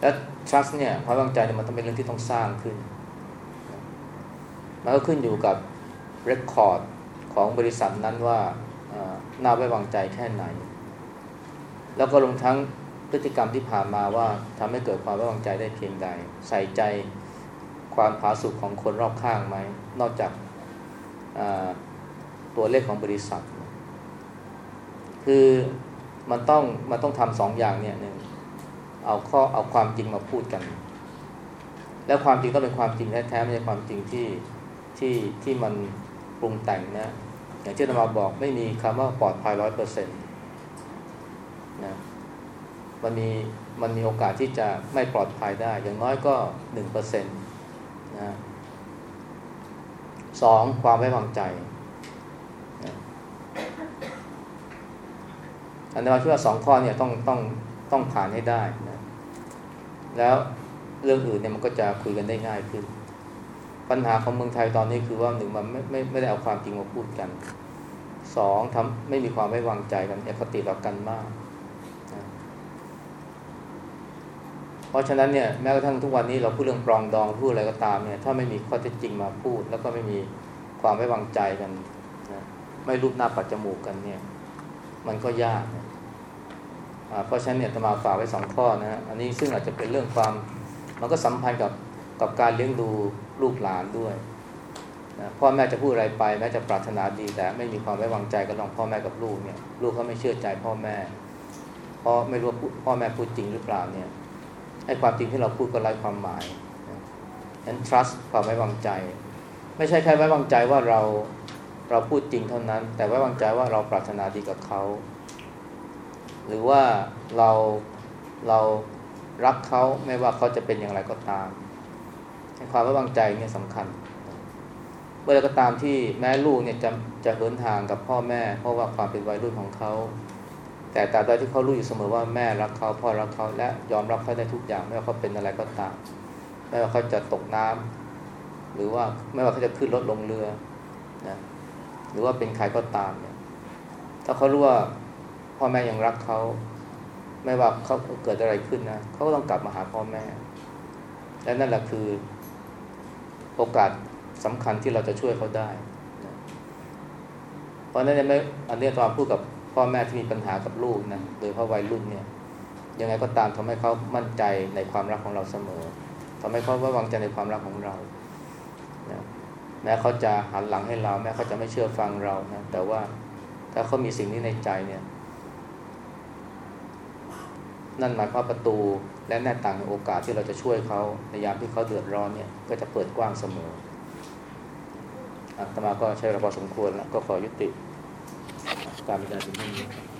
และ trust เนี่ยความไว้วางใจเนี่ยมันต้องเป็นเรื่องที่ต้องสร้างขึ้นมันก็ขึ้นอยู่กับ record ของบริษัทนั้นว่าน่าไว้วางใจแค่ไหน แล้วก็ลงทั้งพฤติกรรมที่ผ่านมาว่าทำให้เกิดความไว้วางใจได้เพียงใด ใส่ใจ ความผาสุกของคนรอบข้างไหม นอกจากตัวเลขของบริษัท คือมันต้องมันต้องทำสองอย่างเนี่ยหนึ่งเอาข้อเอาความจริงมาพูดกัน แล้วความจริงต้องเป็นความจริงแท้ๆไม่ใช่ความจริงที่ที่ที่มันปรุงแต่งนะอย่างที่เรามาบอกไม่มีคำว่าปลอดภัยร้อยเปอร์เซ็นต์นะมันมีมันมีโอกาสที่จะไม่ปลอดภัยได้ อย่างน้อยก็หนึ่งเปอร์เซ็นต์ นะสองความไว้วางใจนะอันนี้ว่าคิดว่าสองข้อเนี่ยต้องต้องต้องผ่านให้ได้นะแล้วเรื่องอื่นเนี่ยมันก็จะคุยกันได้ง่ายขึ้น ปัญหาของเมืองไทยตอนนี้คือว่าหนึ่งมันไม่ไม่ไม่ได้เอาความจริงมาพูดกันสองทำไม่มีความไว้วางใจกันอคติต่อกันมาก เพราะฉะนั้นเนี่ยแม้กระทั่งทุกวันนี้เราพูดเรื่องปรองดองพูดอะไรก็ตามเนี่ยถ้าไม่มีข้อเท็จจริงมาพูด แล้วก็ไม่มีความไว้วางใจกันนะไม่รูปหน้าปัดจมูกกันเนี่ย มันก็ยากนะเพราะฉะนั้นเนี่ยจะมาฝากไว้สองข้อนะฮะอันนี้ซึ่งอาจจะเป็นเรื่องความมันก็สัมพันธ์กับกับการเลี้ยงดูลูกหลานด้วยนะพ่อแม่จะพูดอะไรไปแม้จะปรารถนาดีแต่ไม่มีความไว้วางใจกับลองพ่อแม่กับลูกเนี่ย ลูกเขาไม่เชื่อใจพ่อแม่เพราะไม่รู้ว่าพ่อแม่พูดจริงหรือเปล่าเนี่ย ไอ้ความจริงที่เราพูดก็ไร้ความหมายนั้น trust ความไว้วางใจ ไม่ใช่แค่ไว้วางใจว่าเราเราพูดจริงเท่านั้น แต่ไว้วางใจว่าเราปรารถนาดีกับเขา หรือว่าเราเรารักเขาไม่ว่าเขาจะเป็นอย่างไรก็ตามความไว้วางใจเนี่ยสำคัญเมื่อไรก็ตามที่แม่ลูกเนี่ยจะจะเหินห่างกับพ่อแม่ เพราะว่าความเป็นวัยรุ่นของเขา แต่ตราบใดที่เขารู้อยู่เสมอว่าแม่รักเขาพ่อรักเขาและยอมรับเขาได้ทุกอย่างไม่ว่าเขาเป็นอะไรก็ตามไม่ว่าเขาจะตกน้ำหรือว่าไม่ว่าเขาจะขึ้นรถลงเรือนะหรือว่าเป็นใครก็ตามเนี่ยถ้าเขารู้ว่าพ่อแม่ยังรักเขาไม่ว่าเขาเกิดอะไรขึ้นนะเขาก็ต้องกลับมาหาพ่อแม่ และนั่นแหละคือโอกาสสำคัญที่เราจะช่วยเขาได้นะเพราะนั้นเนี่ยไม่อันนี้ตอนพูดกับ พ่อแม่ที่มีปัญหากับลูกนะโดยเฉพาะวัยรุ่นเนี่ยยังไงก็ตามทำให้เขามั่นใจในความรักของเราเสมอทำให้เขาไว้วางใจในความรักของเรานะแม้เขาจะหันหลังให้เรา แม้เขาจะไม่เชื่อฟังเรานะแต่ว่าถ้าเขามีสิ่งนี้ในใจเนี่ย นั่นหมายความประตูและหน้าต่างในโอกาสที่เราจะช่วยเขาในยามที่เขาเดือดร้อนเนี่ยก็จะเปิดกว้างเสมออาตมาก็ใช้เวลาพอสมควรแล้วก็ขอยุติ การบ